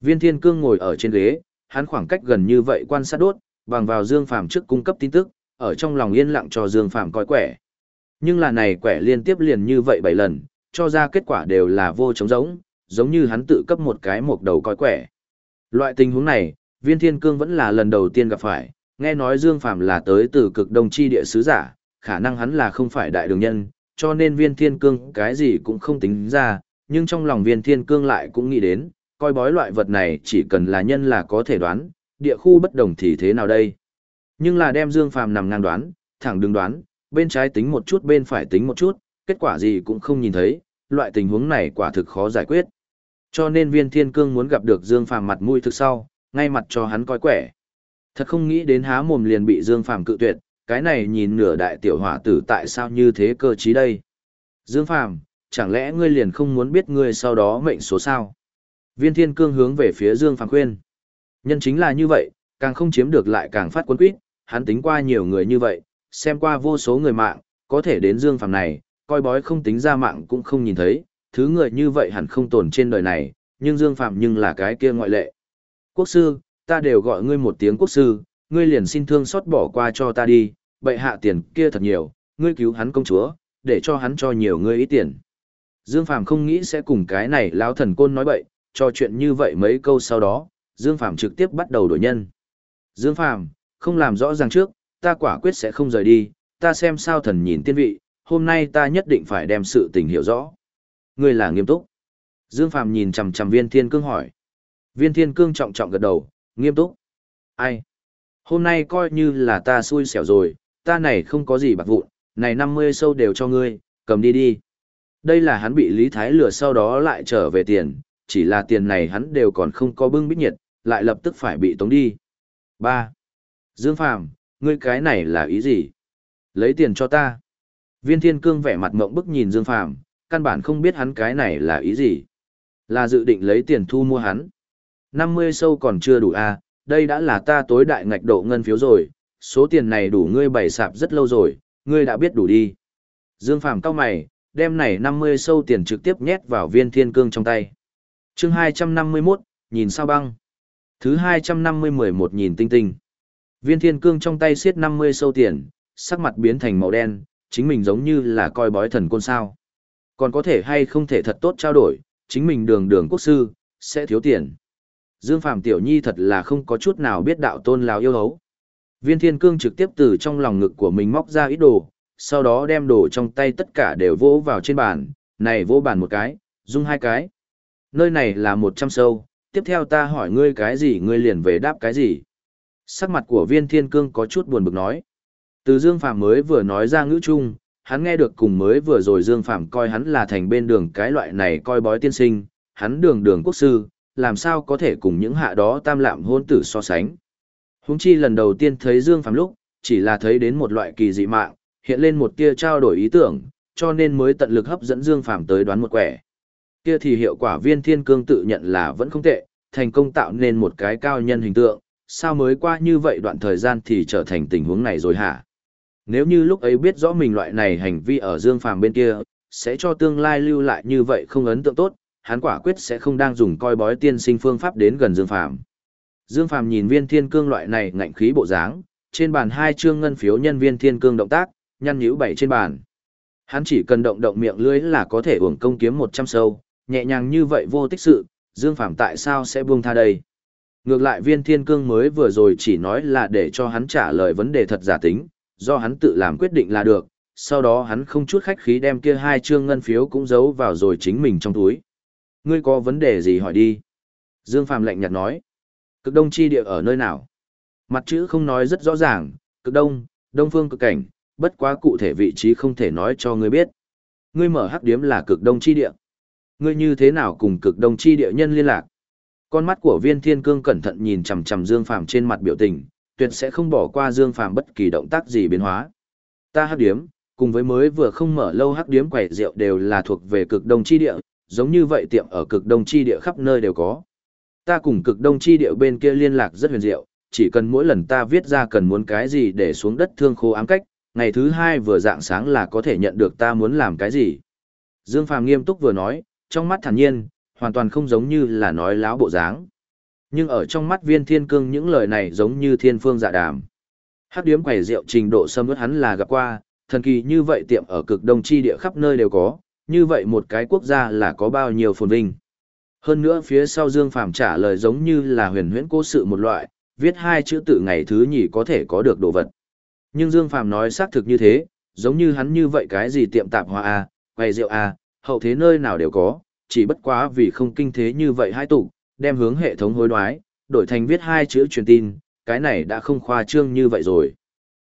Viên Thiên Cương ngồi ở trên ghế, hắn khoảng cách gần như vậy quan sát đốt, bằng vào Dương Phàm trước cung cấp tin tức, ở trong lòng yên lặng cho Dương Phàm coi quẻ. Nhưng là này quẻ liên tiếp liền như vậy bảy lần, cho ra kết quả đều là vô trống giống, giống như hắn tự cấp một cái một đầu coi quẻ. Loại tình huống này, Viên Thiên Cương vẫn là lần đầu tiên gặp phải, nghe nói Dương Phàm là tới từ cực đông chi địa sứ giả, khả năng hắn là không phải đại đường nhân, cho nên Viên Thiên Cương cái gì cũng không tính ra, nhưng trong lòng Viên Thiên Cương lại cũng nghĩ đến, coi bói loại vật này chỉ cần là nhân là có thể đoán, địa khu bất đồng thì thế nào đây. Nhưng là đem Dương Phàm nằm ngang đoán, thẳng đứng đoán, bên trái tính một chút bên phải tính một chút, kết quả gì cũng không nhìn thấy, loại tình huống này quả thực khó giải quyết. Cho nên viên thiên cương muốn gặp được Dương Phàm mặt mũi thực sau, ngay mặt cho hắn coi quẻ. Thật không nghĩ đến há mồm liền bị Dương Phàm cự tuyệt, cái này nhìn nửa đại tiểu hỏa tử tại sao như thế cơ trí đây. Dương Phàm, chẳng lẽ ngươi liền không muốn biết ngươi sau đó mệnh số sao? Viên thiên cương hướng về phía Dương Phàm khuyên. Nhân chính là như vậy, càng không chiếm được lại càng phát cuốn quýt, hắn tính qua nhiều người như vậy, xem qua vô số người mạng, có thể đến Dương Phàm này, coi bói không tính ra mạng cũng không nhìn thấy, thứ người như vậy hẳn không tồn trên đời này, nhưng Dương Phàm nhưng là cái kia ngoại lệ. Quốc sư, ta đều gọi ngươi một tiếng quốc sư, ngươi liền xin thương xót bỏ qua cho ta đi, bệ hạ tiền kia thật nhiều, ngươi cứu hắn công chúa, để cho hắn cho nhiều ngươi ít tiền. Dương Phàm không nghĩ sẽ cùng cái này lão thần côn nói bậy, cho chuyện như vậy mấy câu sau đó, Dương Phàm trực tiếp bắt đầu đổi nhân. Dương Phàm, không làm rõ ràng trước, ta quả quyết sẽ không rời đi, ta xem sao thần nhìn tiên vị, hôm nay ta nhất định phải đem sự tình hiểu rõ. Ngươi là nghiêm túc. Dương Phàm nhìn chằm chằm Viên Thiên Cương hỏi. Viên Thiên Cương trọng trọng gật đầu, nghiêm túc. Ai? Hôm nay coi như là ta xui xẻo rồi, ta này không có gì bạc vụn, này 50 sâu đều cho ngươi, cầm đi đi. Đây là hắn bị Lý Thái lừa sau đó lại trở về tiền, chỉ là tiền này hắn đều còn không có bưng bít nhiệt, lại lập tức phải bị tống đi. 3. Dương Phàm, ngươi cái này là ý gì? Lấy tiền cho ta. Viên Thiên Cương vẻ mặt mộng bức nhìn Dương Phàm, căn bản không biết hắn cái này là ý gì. Là dự định lấy tiền thu mua hắn. 50 sâu còn chưa đủ à, đây đã là ta tối đại ngạch độ ngân phiếu rồi, số tiền này đủ ngươi bày sạp rất lâu rồi, ngươi đã biết đủ đi. Dương Phàm cao mày, đem này 50 sâu tiền trực tiếp nhét vào viên thiên cương trong tay chương 251, nhìn sao băng. Thứ 250-11 nhìn tinh tinh. Viên thiên cương trong tay xiết 50 sâu tiền, sắc mặt biến thành màu đen, chính mình giống như là coi bói thần côn sao. Còn có thể hay không thể thật tốt trao đổi, chính mình đường đường quốc sư, sẽ thiếu tiền. Dương Phạm Tiểu Nhi thật là không có chút nào biết đạo tôn lào yêu hấu. Viên thiên cương trực tiếp từ trong lòng ngực của mình móc ra ít đồ, sau đó đem đồ trong tay tất cả đều vỗ vào trên bàn, này vỗ bàn một cái, dung hai cái. Nơi này là một trăm sâu, tiếp theo ta hỏi ngươi cái gì ngươi liền về đáp cái gì. Sắc mặt của viên thiên cương có chút buồn bực nói. Từ Dương Phạm mới vừa nói ra ngữ chung, hắn nghe được cùng mới vừa rồi Dương Phạm coi hắn là thành bên đường cái loại này coi bói tiên sinh, hắn đường đường quốc sư, làm sao có thể cùng những hạ đó tam lạm hôn tử so sánh. Húng chi lần đầu tiên thấy Dương Phạm lúc, chỉ là thấy đến một loại kỳ dị mạng, hiện lên một tia trao đổi ý tưởng, cho nên mới tận lực hấp dẫn Dương Phạm tới đoán một quẻ. Kia thì hiệu quả viên thiên cương tự nhận là vẫn không tệ, thành công tạo nên một cái cao nhân hình tượng, sao mới qua như vậy đoạn thời gian thì trở thành tình huống này rồi hả? Nếu như lúc ấy biết rõ mình loại này hành vi ở Dương Phàm bên kia, sẽ cho tương lai lưu lại như vậy không ấn tượng tốt, hắn quả quyết sẽ không đang dùng coi bói tiên sinh phương pháp đến gần Dương Phàm. Dương Phàm nhìn viên thiên cương loại này ngạnh khí bộ dáng, trên bàn hai chương ngân phiếu nhân viên thiên cương động tác, nhăn nhíu bảy trên bàn. Hắn chỉ cần động động miệng lưới là có thể uổng công kiếm 100 sâu, nhẹ nhàng như vậy vô tích sự, Dương Phàm tại sao sẽ buông tha đây? Ngược lại viên thiên cương mới vừa rồi chỉ nói là để cho hắn trả lời vấn đề thật giả tính, do hắn tự làm quyết định là được, sau đó hắn không chút khách khí đem kia hai chương ngân phiếu cũng giấu vào rồi chính mình trong túi. Ngươi có vấn đề gì hỏi đi? Dương Phàm lạnh nhạt nói. Cực đông chi địa ở nơi nào? Mặt chữ không nói rất rõ ràng, cực đông, đông phương cực cảnh, bất quá cụ thể vị trí không thể nói cho ngươi biết. Ngươi mở hắc điếm là cực đông chi địa. Ngươi như thế nào cùng cực đông chi địa nhân liên lạc? Con mắt của viên thiên cương cẩn thận nhìn chằm chằm Dương Phàm trên mặt biểu tình, tuyệt sẽ không bỏ qua Dương Phàm bất kỳ động tác gì biến hóa. Ta hắc điếm, cùng với mới vừa không mở lâu hắc điếm quẩy rượu đều là thuộc về cực đông chi địa, giống như vậy tiệm ở cực đông chi địa khắp nơi đều có. Ta cùng cực đông chi địa bên kia liên lạc rất huyền diệu, chỉ cần mỗi lần ta viết ra cần muốn cái gì để xuống đất thương khô ám cách, ngày thứ hai vừa dạng sáng là có thể nhận được ta muốn làm cái gì. Dương Phàm nghiêm túc vừa nói, trong mắt thản nhiên, hoàn toàn không giống như là nói láo bộ dáng. Nhưng ở trong mắt viên thiên cương những lời này giống như thiên phương dạ đàm. Hắc điếm quầy rượu trình độ xâm ướt hắn là gặp qua, thần kỳ như vậy tiệm ở cực đông chi địa khắp nơi đều có, như vậy một cái quốc gia là có bao nhiêu phồn vinh. Hơn nữa phía sau Dương Phàm trả lời giống như là huyền huyễn cố sự một loại, viết hai chữ tự ngày thứ nhì có thể có được đồ vật. Nhưng Dương Phàm nói xác thực như thế, giống như hắn như vậy cái gì tiệm tạp hoa A, quầy rượu A, hậu thế nơi nào đều có, chỉ bất quá vì không kinh thế như vậy hai tụ, đem hướng hệ thống hối đoái, đổi thành viết hai chữ truyền tin, cái này đã không khoa trương như vậy rồi.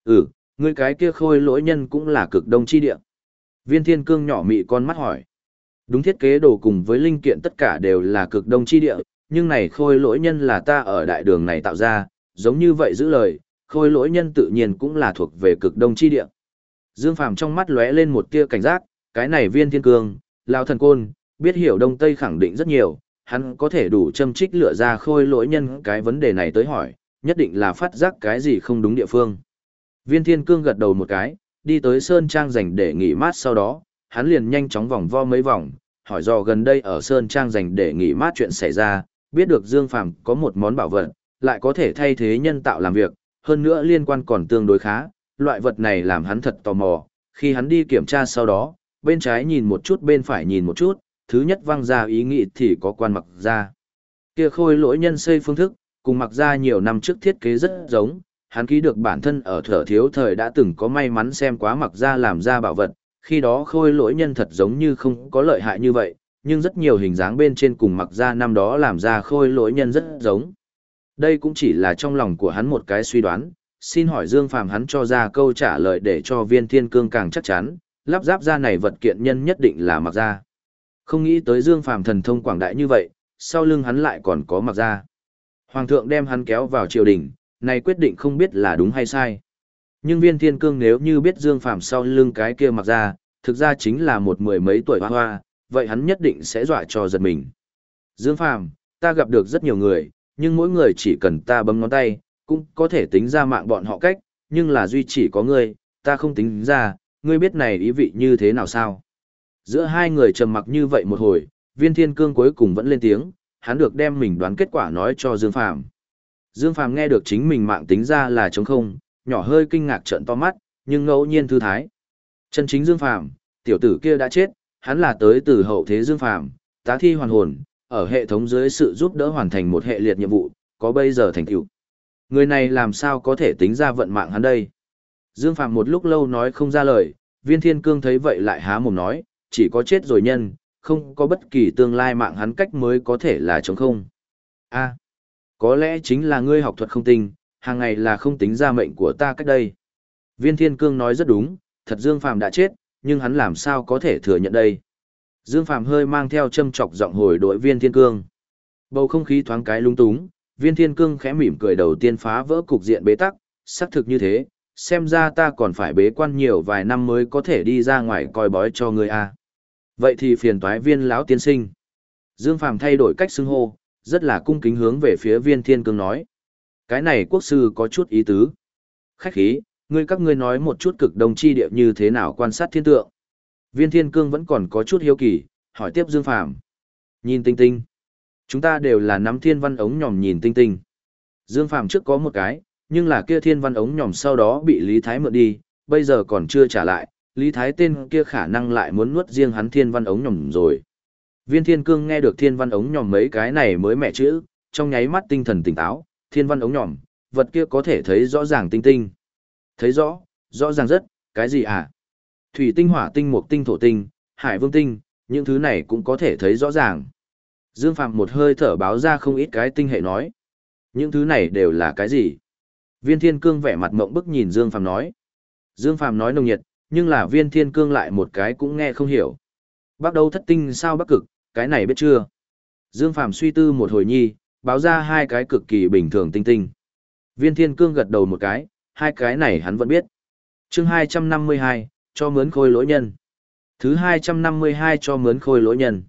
Ừ, ngươi cái kia khôi lỗi nhân cũng là cực đông chi địa. Viên thiên cương nhỏ mị con mắt hỏi. Đúng thiết kế đồ cùng với linh kiện tất cả đều là cực đông chi địa, nhưng này khôi lỗi nhân là ta ở đại đường này tạo ra, giống như vậy giữ lời, khôi lỗi nhân tự nhiên cũng là thuộc về cực đông chi địa. Dương Phàm trong mắt lóe lên một tia cảnh giác, cái này viên thiên cương, lao thần côn, biết hiểu đông tây khẳng định rất nhiều, hắn có thể đủ châm trích lựa ra khôi lỗi nhân cái vấn đề này tới hỏi, nhất định là phát giác cái gì không đúng địa phương. Viên thiên cương gật đầu một cái, đi tới Sơn Trang dành để nghỉ mát sau đó, hắn liền nhanh chóng vòng vo mấy vòng, hỏi dò gần đây ở Sơn Trang dành để nghỉ mát chuyện xảy ra, biết được Dương Phàm có một món bảo vật, lại có thể thay thế nhân tạo làm việc, hơn nữa liên quan còn tương đối khá, loại vật này làm hắn thật tò mò, khi hắn đi kiểm tra sau đó, bên trái nhìn một chút bên phải nhìn một chút, thứ nhất văng ra ý nghĩ thì có quan mặc ra. Kia khôi lỗi nhân xây phương thức, cùng mặc ra nhiều năm trước thiết kế rất giống, hắn ký được bản thân ở thở thiếu thời đã từng có may mắn xem quá mặc ra làm ra bảo vật, khi đó khôi lỗi nhân thật giống như không có lợi hại như vậy, nhưng rất nhiều hình dáng bên trên cùng mặc ra năm đó làm ra khôi lỗi nhân rất giống. Đây cũng chỉ là trong lòng của hắn một cái suy đoán, xin hỏi Dương Phàm hắn cho ra câu trả lời để cho viên thiên cương càng chắc chắn, lắp ráp ra này vật kiện nhân nhất định là mặc ra. Không nghĩ tới Dương Phàm thần thông quảng đại như vậy, sau lưng hắn lại còn có mặc ra. Hoàng thượng đem hắn kéo vào triều đình, này quyết định không biết là đúng hay sai. Nhưng viên thiên cương nếu như biết Dương Phàm sau lưng cái kia mặc ra, thực ra chính là một mười mấy tuổi hoa hoa, vậy hắn nhất định sẽ dọa cho giật mình. Dương Phàm, ta gặp được rất nhiều người, nhưng mỗi người chỉ cần ta bấm ngón tay, cũng có thể tính ra mạng bọn họ cách, nhưng là duy chỉ có ngươi, ta không tính ra, ngươi biết này ý vị như thế nào sao? Giữa hai người trầm mặc như vậy một hồi, viên thiên cương cuối cùng vẫn lên tiếng, hắn được đem mình đoán kết quả nói cho Dương Phàm Dương Phàm nghe được chính mình mạng tính ra là trống không, nhỏ hơi kinh ngạc trợn to mắt, nhưng ngẫu nhiên thư thái. Chân chính Dương Phàm, tiểu tử kia đã chết, hắn là tới từ hậu thế Dương Phàm, tá thi hoàn hồn, ở hệ thống dưới sự giúp đỡ hoàn thành một hệ liệt nhiệm vụ, có bây giờ thành tựu. Người này làm sao có thể tính ra vận mạng hắn đây? Dương Phạm một lúc lâu nói không ra lời, Viên Thiên Cương thấy vậy lại há mồm nói, chỉ có chết rồi nhân, không có bất kỳ tương lai mạng hắn cách mới có thể là chống không. A, có lẽ chính là ngươi học thuật không tinh, hàng ngày là không tính ra mệnh của ta cách đây. Viên Thiên Cương nói rất đúng, thật Dương Phạm đã chết, nhưng hắn làm sao có thể thừa nhận đây. Dương Phạm hơi mang theo châm chọc giọng hồi đội Viên Thiên Cương. Bầu không khí thoáng cái lung túng, Viên Thiên Cương khẽ mỉm cười đầu tiên phá vỡ cục diện bế tắc, xác thực như thế, xem ra ta còn phải bế quan nhiều vài năm mới có thể đi ra ngoài coi bói cho ngươi a. Vậy thì phiền toái viên lão tiên sinh. Dương Phàm thay đổi cách xưng hô, rất là cung kính hướng về phía viên thiên cương nói. Cái này quốc sư có chút ý tứ. Khách khí, ngươi các ngươi nói một chút cực đông chi địa như thế nào quan sát thiên tượng. Viên thiên cương vẫn còn có chút hiếu kỳ, hỏi tiếp Dương Phàm Nhìn tinh tinh. Chúng ta đều là nắm thiên văn ống nhòm nhìn tinh tinh. Dương Phàm trước có một cái, nhưng là kia thiên văn ống nhòm sau đó bị Lý Thái mượn đi, bây giờ còn chưa trả lại, Lý Thái tên kia khả năng lại muốn nuốt riêng hắn thiên văn ống nhòm rồi. Viên thiên cương nghe được thiên văn ống nhòm mấy cái này mới mẹ chữ, trong nháy mắt tinh thần tỉnh táo, thiên văn ống nhòm, vật kia có thể thấy rõ ràng tinh tinh. Thấy rõ, rõ ràng rất, cái gì à? Thủy tinh hỏa tinh mục tinh thổ tinh, hải vương tinh, những thứ này cũng có thể thấy rõ ràng. Dương Phạm một hơi thở báo ra không ít cái tinh hệ nói. Những thứ này đều là cái gì? Viên Thiên Cương vẻ mặt mộng bức nhìn Dương Phạm nói. Dương Phạm nói nồng nhiệt, nhưng là Viên Thiên Cương lại một cái cũng nghe không hiểu. Bắt đầu thất tinh sao bắc cực, cái này biết chưa? Dương Phạm suy tư một hồi nhi, báo ra hai cái cực kỳ bình thường tinh tinh. Viên Thiên Cương gật đầu một cái, hai cái này hắn vẫn biết. chương 252, cho mướn khôi lỗi nhân. Thứ 252 cho mướn khôi lỗi nhân.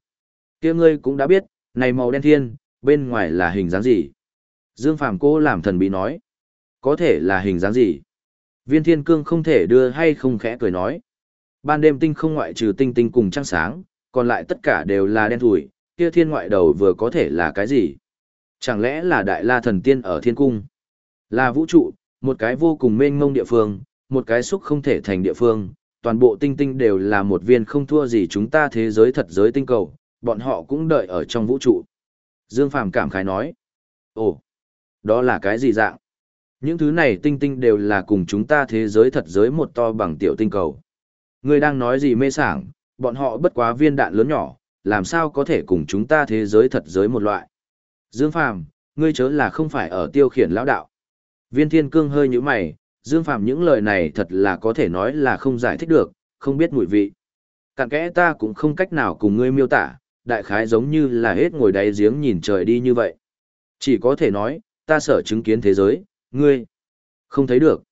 kia ngươi cũng đã biết, này màu đen thiên, bên ngoài là hình dáng gì? Dương Phạm cô làm thần bí nói. Có thể là hình dáng gì? Viên thiên cương không thể đưa hay không khẽ cười nói. Ban đêm tinh không ngoại trừ tinh tinh cùng trăng sáng, còn lại tất cả đều là đen thủi, kia thiên ngoại đầu vừa có thể là cái gì? Chẳng lẽ là đại la thần tiên ở thiên cung? Là vũ trụ, một cái vô cùng mênh mông địa phương, một cái xúc không thể thành địa phương, toàn bộ tinh tinh đều là một viên không thua gì chúng ta thế giới thật giới tinh cầu, bọn họ cũng đợi ở trong vũ trụ. Dương Phàm cảm khái nói, ồ, đó là cái gì dạng? Những thứ này tinh tinh đều là cùng chúng ta thế giới thật giới một to bằng tiểu tinh cầu. Ngươi đang nói gì mê sảng, bọn họ bất quá viên đạn lớn nhỏ, làm sao có thể cùng chúng ta thế giới thật giới một loại. Dương Phàm, ngươi chớ là không phải ở tiêu khiển lão đạo. Viên thiên cương hơi như mày, Dương Phàm những lời này thật là có thể nói là không giải thích được, không biết mùi vị. Cạn kẽ ta cũng không cách nào cùng ngươi miêu tả, đại khái giống như là hết ngồi đáy giếng nhìn trời đi như vậy. Chỉ có thể nói, ta sợ chứng kiến thế giới, Ngươi, không thấy được.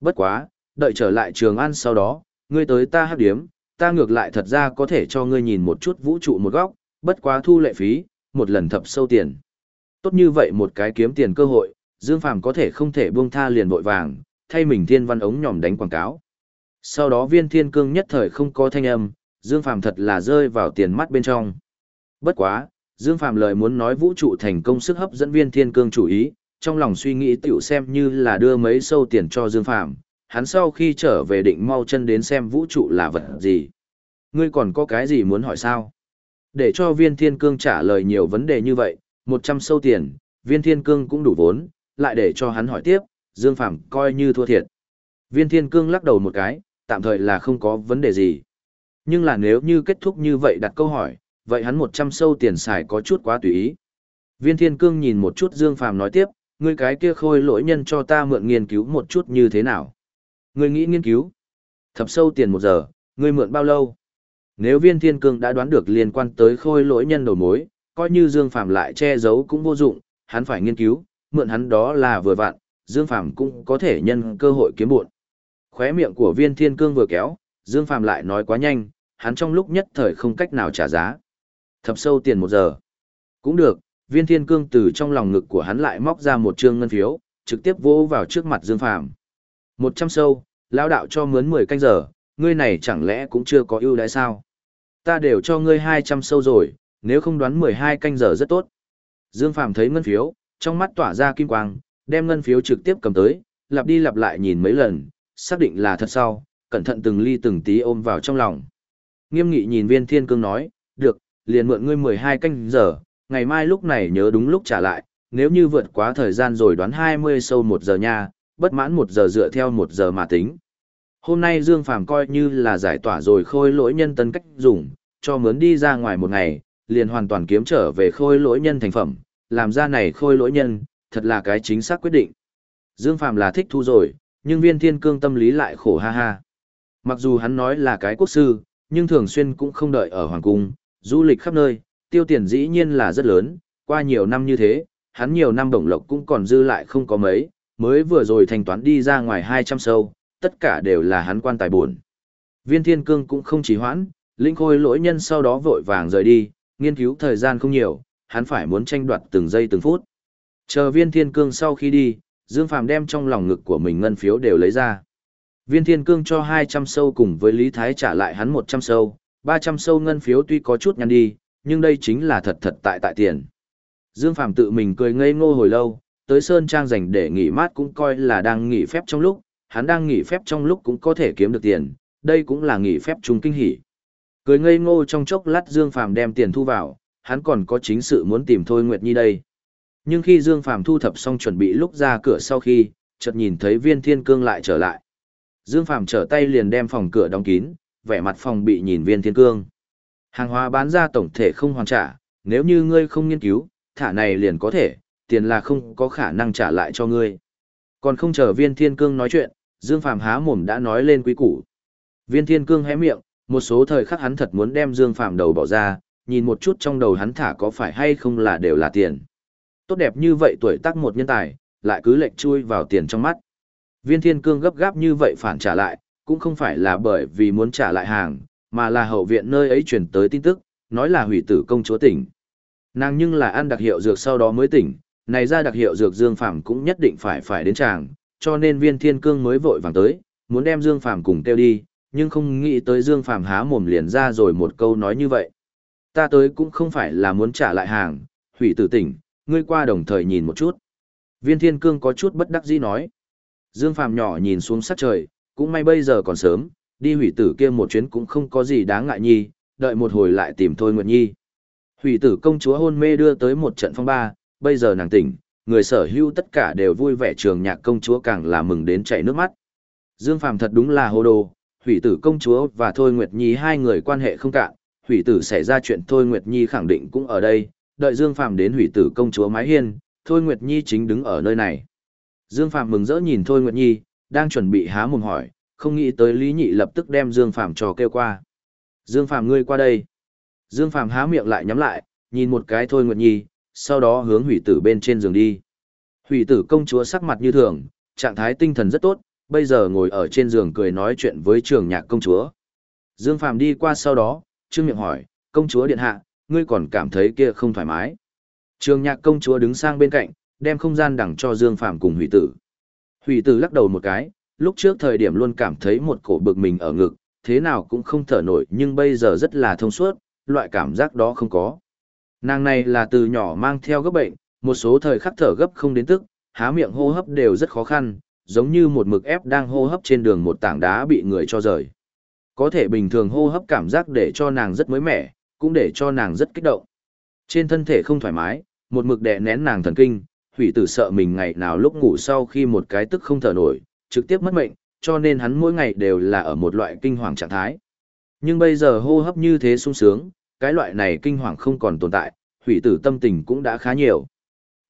Bất quá, đợi trở lại trường ăn sau đó, ngươi tới ta hấp điếm, ta ngược lại thật ra có thể cho ngươi nhìn một chút vũ trụ một góc, bất quá thu lệ phí, một lần thập sâu tiền. Tốt như vậy một cái kiếm tiền cơ hội, Dương Phàm có thể không thể buông tha liền vội vàng, thay mình thiên văn ống nhòm đánh quảng cáo. Sau đó viên thiên cương nhất thời không có thanh âm, Dương Phàm thật là rơi vào tiền mắt bên trong. Bất quá, Dương Phàm lời muốn nói vũ trụ thành công sức hấp dẫn viên thiên cương chủ ý, trong lòng suy nghĩ tiểu xem như là đưa mấy sâu tiền cho Dương Phàm hắn sau khi trở về định mau chân đến xem vũ trụ là vật gì. Ngươi còn có cái gì muốn hỏi sao? Để cho viên thiên cương trả lời nhiều vấn đề như vậy, một trăm sâu tiền, viên thiên cương cũng đủ vốn, lại để cho hắn hỏi tiếp, Dương Phàm coi như thua thiệt. Viên thiên cương lắc đầu một cái, tạm thời là không có vấn đề gì. Nhưng là nếu như kết thúc như vậy đặt câu hỏi, vậy hắn một trăm sâu tiền xài có chút quá tùy ý. Viên thiên cương nhìn một chút Dương Phàm nói tiếp, ngươi cái kia khôi lỗi nhân cho ta mượn nghiên cứu một chút như thế nào. Ngươi nghĩ nghiên cứu? Thập sâu tiền một giờ, ngươi mượn bao lâu? Nếu viên thiên cương đã đoán được liên quan tới khôi lỗi nhân đầu mối, coi như Dương Phạm lại che giấu cũng vô dụng, hắn phải nghiên cứu, mượn hắn đó là vừa vặn, Dương Phạm cũng có thể nhân cơ hội kiếm buộn. Khóe miệng của viên thiên cương vừa kéo, Dương Phạm lại nói quá nhanh, hắn trong lúc nhất thời không cách nào trả giá. Thập sâu tiền một giờ. Cũng được, viên thiên cương từ trong lòng ngực của hắn lại móc ra một trương ngân phiếu, trực tiếp vỗ vào trước mặt Dương Phàm. Một trăm sâu, lão đạo cho mướn mười canh giờ, ngươi này chẳng lẽ cũng chưa có ưu đãi sao? Ta đều cho ngươi hai trăm sâu rồi, nếu không đoán mười hai canh giờ rất tốt. Dương Phàm thấy ngân phiếu, trong mắt tỏa ra kim quang, đem ngân phiếu trực tiếp cầm tới, lặp đi lặp lại nhìn mấy lần, xác định là thật sau, cẩn thận từng ly từng tí ôm vào trong lòng. Nghiêm nghị nhìn viên thiên cương nói, được, liền mượn ngươi 12 canh giờ, ngày mai lúc này nhớ đúng lúc trả lại, nếu như vượt quá thời gian rồi đoán 20 sâu 1 giờ nha, bất mãn 1 giờ dựa theo 1 giờ mà tính. Hôm nay Dương Phàm coi như là giải tỏa rồi khôi lỗi nhân tân cách dùng, cho mướn đi ra ngoài một ngày, liền hoàn toàn kiếm trở về khôi lỗi nhân thành phẩm, làm ra này khôi lỗi nhân, thật là cái chính xác quyết định. Dương Phàm là thích thu rồi, nhưng viên thiên cương tâm lý lại khổ ha ha. Mặc dù hắn nói là cái quốc sư, nhưng thường xuyên cũng không đợi ở hoàng cung, du lịch khắp nơi, tiêu tiền dĩ nhiên là rất lớn, qua nhiều năm như thế, hắn nhiều năm đồng lộc cũng còn dư lại không có mấy, mới vừa rồi thanh toán đi ra ngoài 200 sâu, tất cả đều là hắn quan tài buồn. Viên thiên cương cũng không chỉ hoãn, linh khôi lỗi nhân sau đó vội vàng rời đi, nghiên cứu thời gian không nhiều, hắn phải muốn tranh đoạt từng giây từng phút. Chờ viên thiên cương sau khi đi, Dương Phàm đem trong lòng ngực của mình ngân phiếu đều lấy ra. Viên thiên cương cho 200 sâu cùng với Lý Thái trả lại hắn 100 sâu, 300 sâu ngân phiếu tuy có chút nhăn đi, nhưng đây chính là thật thật tại tại tiền. Dương Phàm tự mình cười ngây ngô hồi lâu, tới Sơn Trang dành để nghỉ mát cũng coi là đang nghỉ phép trong lúc, hắn đang nghỉ phép trong lúc cũng có thể kiếm được tiền, đây cũng là nghỉ phép chung kinh hỉ. Cười ngây ngô trong chốc lát Dương Phàm đem tiền thu vào, hắn còn có chính sự muốn tìm Thôi Nguyệt Nhi đây. Nhưng khi Dương Phàm thu thập xong chuẩn bị lúc ra cửa sau khi, chợt nhìn thấy Viên Thiên Cương lại trở lại. Dương Phàm trở tay liền đem phòng cửa đóng kín, vẻ mặt phòng bị nhìn Viên Thiên Cương. Hàng hóa bán ra tổng thể không hoàn trả, nếu như ngươi không nghiên cứu, thả này liền có thể, tiền là không có khả năng trả lại cho ngươi. Còn không chờ Viên Thiên Cương nói chuyện, Dương Phàm há mồm đã nói lên quý củ. Viên Thiên Cương hé miệng, một số thời khắc hắn thật muốn đem Dương Phàm đầu bỏ ra, nhìn một chút trong đầu hắn thả có phải hay không là đều là tiền. Tốt đẹp như vậy tuổi tác một nhân tài, lại cứ lệch chui vào tiền trong mắt. Viên Thiên Cương gấp gáp như vậy phản trả lại, cũng không phải là bởi vì muốn trả lại hàng, mà là hậu viện nơi ấy truyền tới tin tức, nói là hủy tử công chúa tỉnh. Nàng nhưng là ăn đặc hiệu dược sau đó mới tỉnh, này ra đặc hiệu dược Dương Phàm cũng nhất định phải phải đến chàng, cho nên viên thiên cương mới vội vàng tới, muốn đem Dương Phàm cùng tiêu đi, nhưng không nghĩ tới Dương Phàm há mồm liền ra rồi một câu nói như vậy. Ta tới cũng không phải là muốn trả lại hàng, hủy tử tỉnh, ngươi qua đồng thời nhìn một chút. Viên thiên cương có chút bất đắc dĩ nói. Dương Phàm nhỏ nhìn xuống sát trời, cũng may bây giờ còn sớm, đi hủy tử kia một chuyến cũng không có gì đáng ngại nhi, đợi một hồi lại tìm Thôi Nguyệt Nhi. Hủy tử công chúa hôn mê đưa tới một trận phong ba, bây giờ nàng tỉnh, người sở hữu tất cả đều vui vẻ trường nhạc công chúa càng là mừng đến chảy nước mắt. Dương Phàm thật đúng là hồ đồ, hủy tử công chúa và Thôi Nguyệt Nhi hai người quan hệ không cạn, hủy tử xảy ra chuyện Thôi Nguyệt Nhi khẳng định cũng ở đây, đợi Dương Phàm đến hủy tử công chúa mái hiên, Thôi Nguyệt Nhi chính đứng ở nơi này. Dương Phàm mừng rỡ nhìn Thôi Nguyệt Nhi, đang chuẩn bị há mồm hỏi, không nghĩ tới Lý Nhị lập tức đem Dương Phàm trò kêu qua. Dương Phàm ngươi qua đây. Dương Phàm há miệng lại nhắm lại, nhìn một cái Thôi Nguyệt Nhi, sau đó hướng hủy tử bên trên giường đi. Hủy tử công chúa sắc mặt như thường, trạng thái tinh thần rất tốt, bây giờ ngồi ở trên giường cười nói chuyện với trường nhạc công chúa. Dương Phàm đi qua sau đó, trương miệng hỏi, công chúa điện hạ, ngươi còn cảm thấy kia không thoải mái. Trường nhạc công chúa đứng sang bên cạnh, đem không gian đẳng cho Dương Phàm cùng hủy tử. Hủy tử lắc đầu một cái, lúc trước thời điểm luôn cảm thấy một cổ bực mình ở ngực, thế nào cũng không thở nổi nhưng bây giờ rất là thông suốt, loại cảm giác đó không có. Nàng này là từ nhỏ mang theo gấp bệnh, một số thời khắc thở gấp không đến tức, há miệng hô hấp đều rất khó khăn, giống như một mực ép đang hô hấp trên đường một tảng đá bị người cho rời. Có thể bình thường hô hấp cảm giác để cho nàng rất mới mẻ, cũng để cho nàng rất kích động. Trên thân thể không thoải mái, một mực đè nén nàng thần kinh, hủy tử sợ mình ngày nào lúc ngủ sau khi một cái tức không thở nổi, trực tiếp mất mệnh, cho nên hắn mỗi ngày đều là ở một loại kinh hoàng trạng thái. Nhưng bây giờ hô hấp như thế sung sướng, cái loại này kinh hoàng không còn tồn tại, hủy tử tâm tình cũng đã khá nhiều.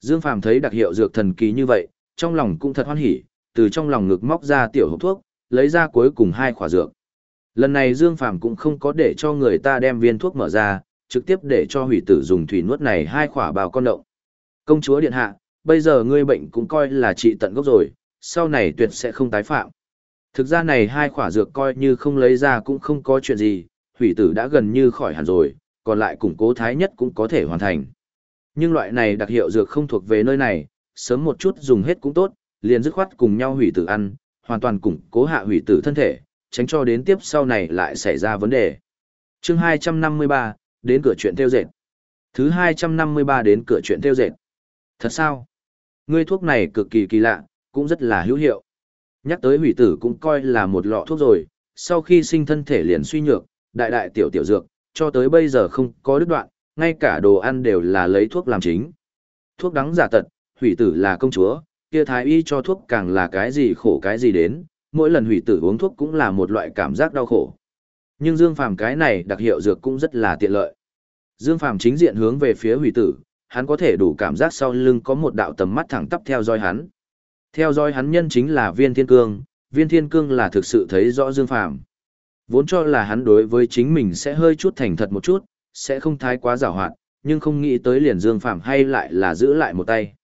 Dương Phàm thấy đặc hiệu dược thần kỳ như vậy, trong lòng cũng thật hoan hỉ, từ trong lòng ngực móc ra tiểu hộp thuốc, lấy ra cuối cùng hai khỏa dược. Lần này Dương Phàm cũng không có để cho người ta đem viên thuốc mở ra, trực tiếp để cho hủy tử dùng thủy nuốt này hai khỏa bào con động. Công chúa điện hạ, bây giờ ngươi bệnh cũng coi là trị tận gốc rồi, sau này tuyệt sẽ không tái phạm. Thực ra này hai khỏa dược coi như không lấy ra cũng không có chuyện gì, hủy tử đã gần như khỏi hẳn rồi, còn lại củng cố thái nhất cũng có thể hoàn thành. Nhưng loại này đặc hiệu dược không thuộc về nơi này, sớm một chút dùng hết cũng tốt, liền dứt khoát cùng nhau hủy tử ăn, hoàn toàn củng cố hạ hủy tử thân thể, tránh cho đến tiếp sau này lại xảy ra vấn đề. chương 253, đến cửa chuyện tiêu dệt. Thứ 253 đến cửa chuyện tiêu dệt. Thật sao? Ngươi thuốc này cực kỳ kỳ lạ, cũng rất là hữu hiệu. Nhắc tới hủy tử cũng coi là một lọ thuốc rồi, sau khi sinh thân thể liền suy nhược, đại đại tiểu tiểu dược, cho tới bây giờ không có đứt đoạn, ngay cả đồ ăn đều là lấy thuốc làm chính. Thuốc đắng giả tật, hủy tử là công chúa, kia thái y cho thuốc càng là cái gì khổ cái gì đến, mỗi lần hủy tử uống thuốc cũng là một loại cảm giác đau khổ. Nhưng Dương Phàm cái này đặc hiệu dược cũng rất là tiện lợi. Dương Phàm chính diện hướng về phía hủy tử, hắn có thể đủ cảm giác sau lưng có một đạo tầm mắt thẳng tắp theo dõi hắn. Theo dõi hắn nhân chính là Viên Thiên Cương, Viên Thiên Cương là thực sự thấy rõ Dương Phàm. Vốn cho là hắn đối với chính mình sẽ hơi chút thành thật một chút, sẽ không thái quá giảo hoạt, nhưng không nghĩ tới liền Dương Phàm hay lại là giữ lại một tay.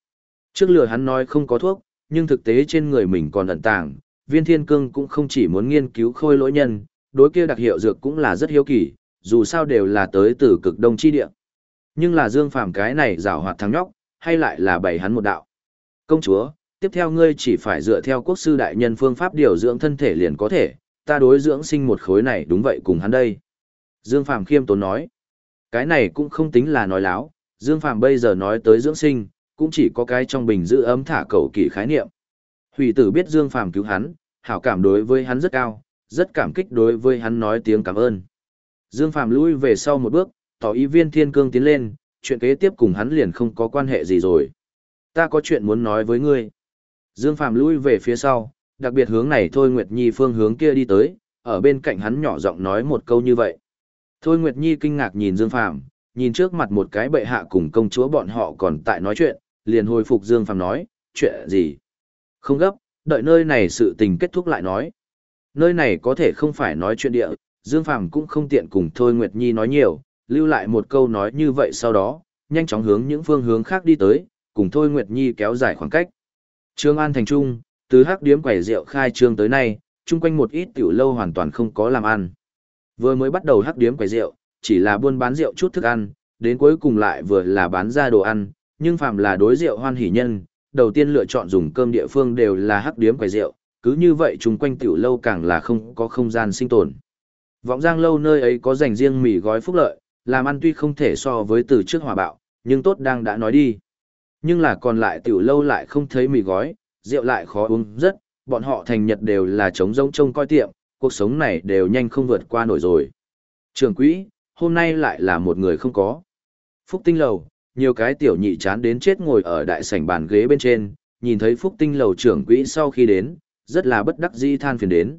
Trước lừa hắn nói không có thuốc, nhưng thực tế trên người mình còn ẩn tàng, Viên Thiên Cương cũng không chỉ muốn nghiên cứu khôi lỗi nhân, đối kia đặc hiệu dược cũng là rất hiếu kỳ, dù sao đều là tới từ cực đông chi địa. Nhưng là Dương Phàm cái này giảo hoạt thắng nhóc, hay lại là bày hắn một đạo. Công chúa, tiếp theo ngươi chỉ phải dựa theo quốc sư đại nhân phương pháp điều dưỡng thân thể liền có thể, ta đối dưỡng sinh một khối này đúng vậy cùng hắn đây. Dương Phàm khiêm tốn nói, cái này cũng không tính là nói láo, Dương Phàm bây giờ nói tới dưỡng sinh, cũng chỉ có cái trong bình giữ ấm thả cầu kỳ khái niệm. Hủy tử biết Dương Phàm cứu hắn, hảo cảm đối với hắn rất cao, rất cảm kích đối với hắn nói tiếng cảm ơn. Dương Phàm lui về sau một bước, tỏ ý viên thiên cương tiến lên, chuyện kế tiếp cùng hắn liền không có quan hệ gì rồi. Ta có chuyện muốn nói với ngươi. Dương Phàm lui về phía sau, đặc biệt hướng này Thôi Nguyệt Nhi phương hướng kia đi tới, ở bên cạnh hắn nhỏ giọng nói một câu như vậy. Thôi Nguyệt Nhi kinh ngạc nhìn Dương Phàm, nhìn trước mặt một cái bệ hạ cùng công chúa bọn họ còn tại nói chuyện, liền hồi phục Dương Phàm nói, chuyện gì? Không gấp, đợi nơi này sự tình kết thúc lại nói. Nơi này có thể không phải nói chuyện địa, Dương Phàm cũng không tiện cùng Thôi Nguyệt Nhi nói nhiều, lưu lại một câu nói như vậy sau đó, nhanh chóng hướng những phương hướng khác đi tới, cùng Thôi Nguyệt Nhi kéo dài khoảng cách. Trương An thành trung, từ hắc điếm quẩy rượu khai trương tới nay, chung quanh một ít tiểu lâu hoàn toàn không có làm ăn. Vừa mới bắt đầu hắc điếm quẩy rượu, chỉ là buôn bán rượu chút thức ăn, đến cuối cùng lại vừa là bán ra đồ ăn, nhưng phàm là đối rượu hoan hỷ nhân, đầu tiên lựa chọn dùng cơm địa phương đều là hắc điếm quẩy rượu, cứ như vậy chung quanh tiểu lâu càng là không có không gian sinh tồn. Vọng Giang lâu nơi ấy có dành riêng mì gói phúc lợi, làm ăn tuy không thể so với từ trước hòa bạo, nhưng tốt đang đã nói đi. Nhưng là còn lại tiểu lâu lại không thấy mì gói, rượu lại khó uống rất, bọn họ thành nhật đều là trống rỗng trông coi tiệm, cuộc sống này đều nhanh không vượt qua nổi rồi. Trường quỹ, hôm nay lại là một người không có. Phúc tinh lầu, nhiều cái tiểu nhị chán đến chết ngồi ở đại sảnh bàn ghế bên trên, nhìn thấy phúc tinh lầu trưởng quỹ sau khi đến, rất là bất đắc dĩ than phiền đến.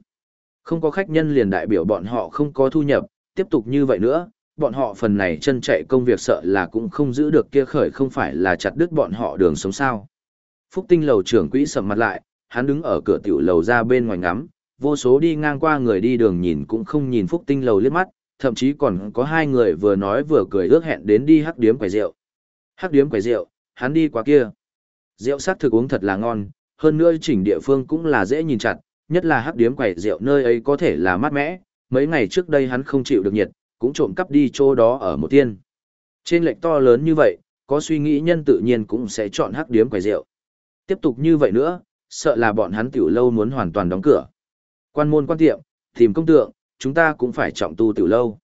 Không có khách nhân liền đại biểu bọn họ không có thu nhập, tiếp tục như vậy nữa, bọn họ phần này chân chạy công việc sợ là cũng không giữ được kia khởi không phải là chặt đứt bọn họ đường sống sao. Phúc tinh lầu trưởng quỹ sầm mặt lại, hắn đứng ở cửa tiểu lầu ra bên ngoài ngắm, vô số đi ngang qua người đi đường nhìn cũng không nhìn phúc tinh lầu liếc mắt, thậm chí còn có hai người vừa nói vừa cười ước hẹn đến đi hắc điếm quầy rượu. Hắc điếm quầy rượu, hắn đi qua kia. Rượu sắc thực uống thật là ngon, hơn nữa chỉnh địa phương cũng là dễ nhìn chặt, nhất là hắc điếm quầy rượu nơi ấy có thể là mát mẻ, mấy ngày trước đây hắn không chịu được nhiệt, cũng trộm cắp đi chỗ đó ở một tiên. Trên lệch to lớn như vậy, có suy nghĩ nhân tự nhiên cũng sẽ chọn hắc điếm quầy rượu. Tiếp tục như vậy nữa, sợ là bọn hắn tiểu lâu muốn hoàn toàn đóng cửa. Quan môn quan tiệm, tìm công tượng, chúng ta cũng phải trọng tu tiểu lâu.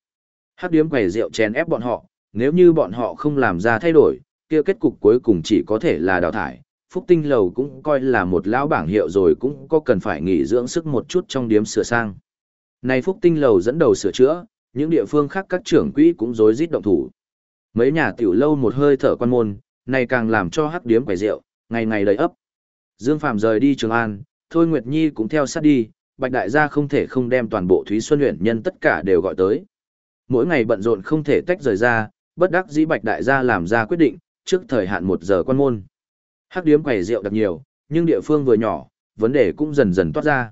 Hắc điếm quầy rượu chèn ép bọn họ, nếu như bọn họ không làm ra thay đổi, kia kết cục cuối cùng chỉ có thể là đào thải. Phúc Tinh Lầu cũng coi là một lão bảng hiệu rồi cũng có cần phải nghỉ dưỡng sức một chút trong điếm sửa sang. Này Phúc Tinh Lầu dẫn đầu sửa chữa, những địa phương khác các trưởng quỹ cũng rối rít động thủ. Mấy nhà tiểu lâu một hơi thở quan môn, này càng làm cho hắc điếm quẻ rượu, ngày ngày đầy ấp. Dương Phạm rời đi Trường An, Thôi Nguyệt Nhi cũng theo sát đi, Bạch Đại gia không thể không đem toàn bộ Thúy Xuân huyện nhân tất cả đều gọi tới. Mỗi ngày bận rộn không thể tách rời ra, bất đắc dĩ Bạch Đại gia làm ra quyết định, trước thời hạn một giờ quan môn. Hắc điếm quẻ rượu đặc nhiều, nhưng địa phương vừa nhỏ, vấn đề cũng dần dần toát ra.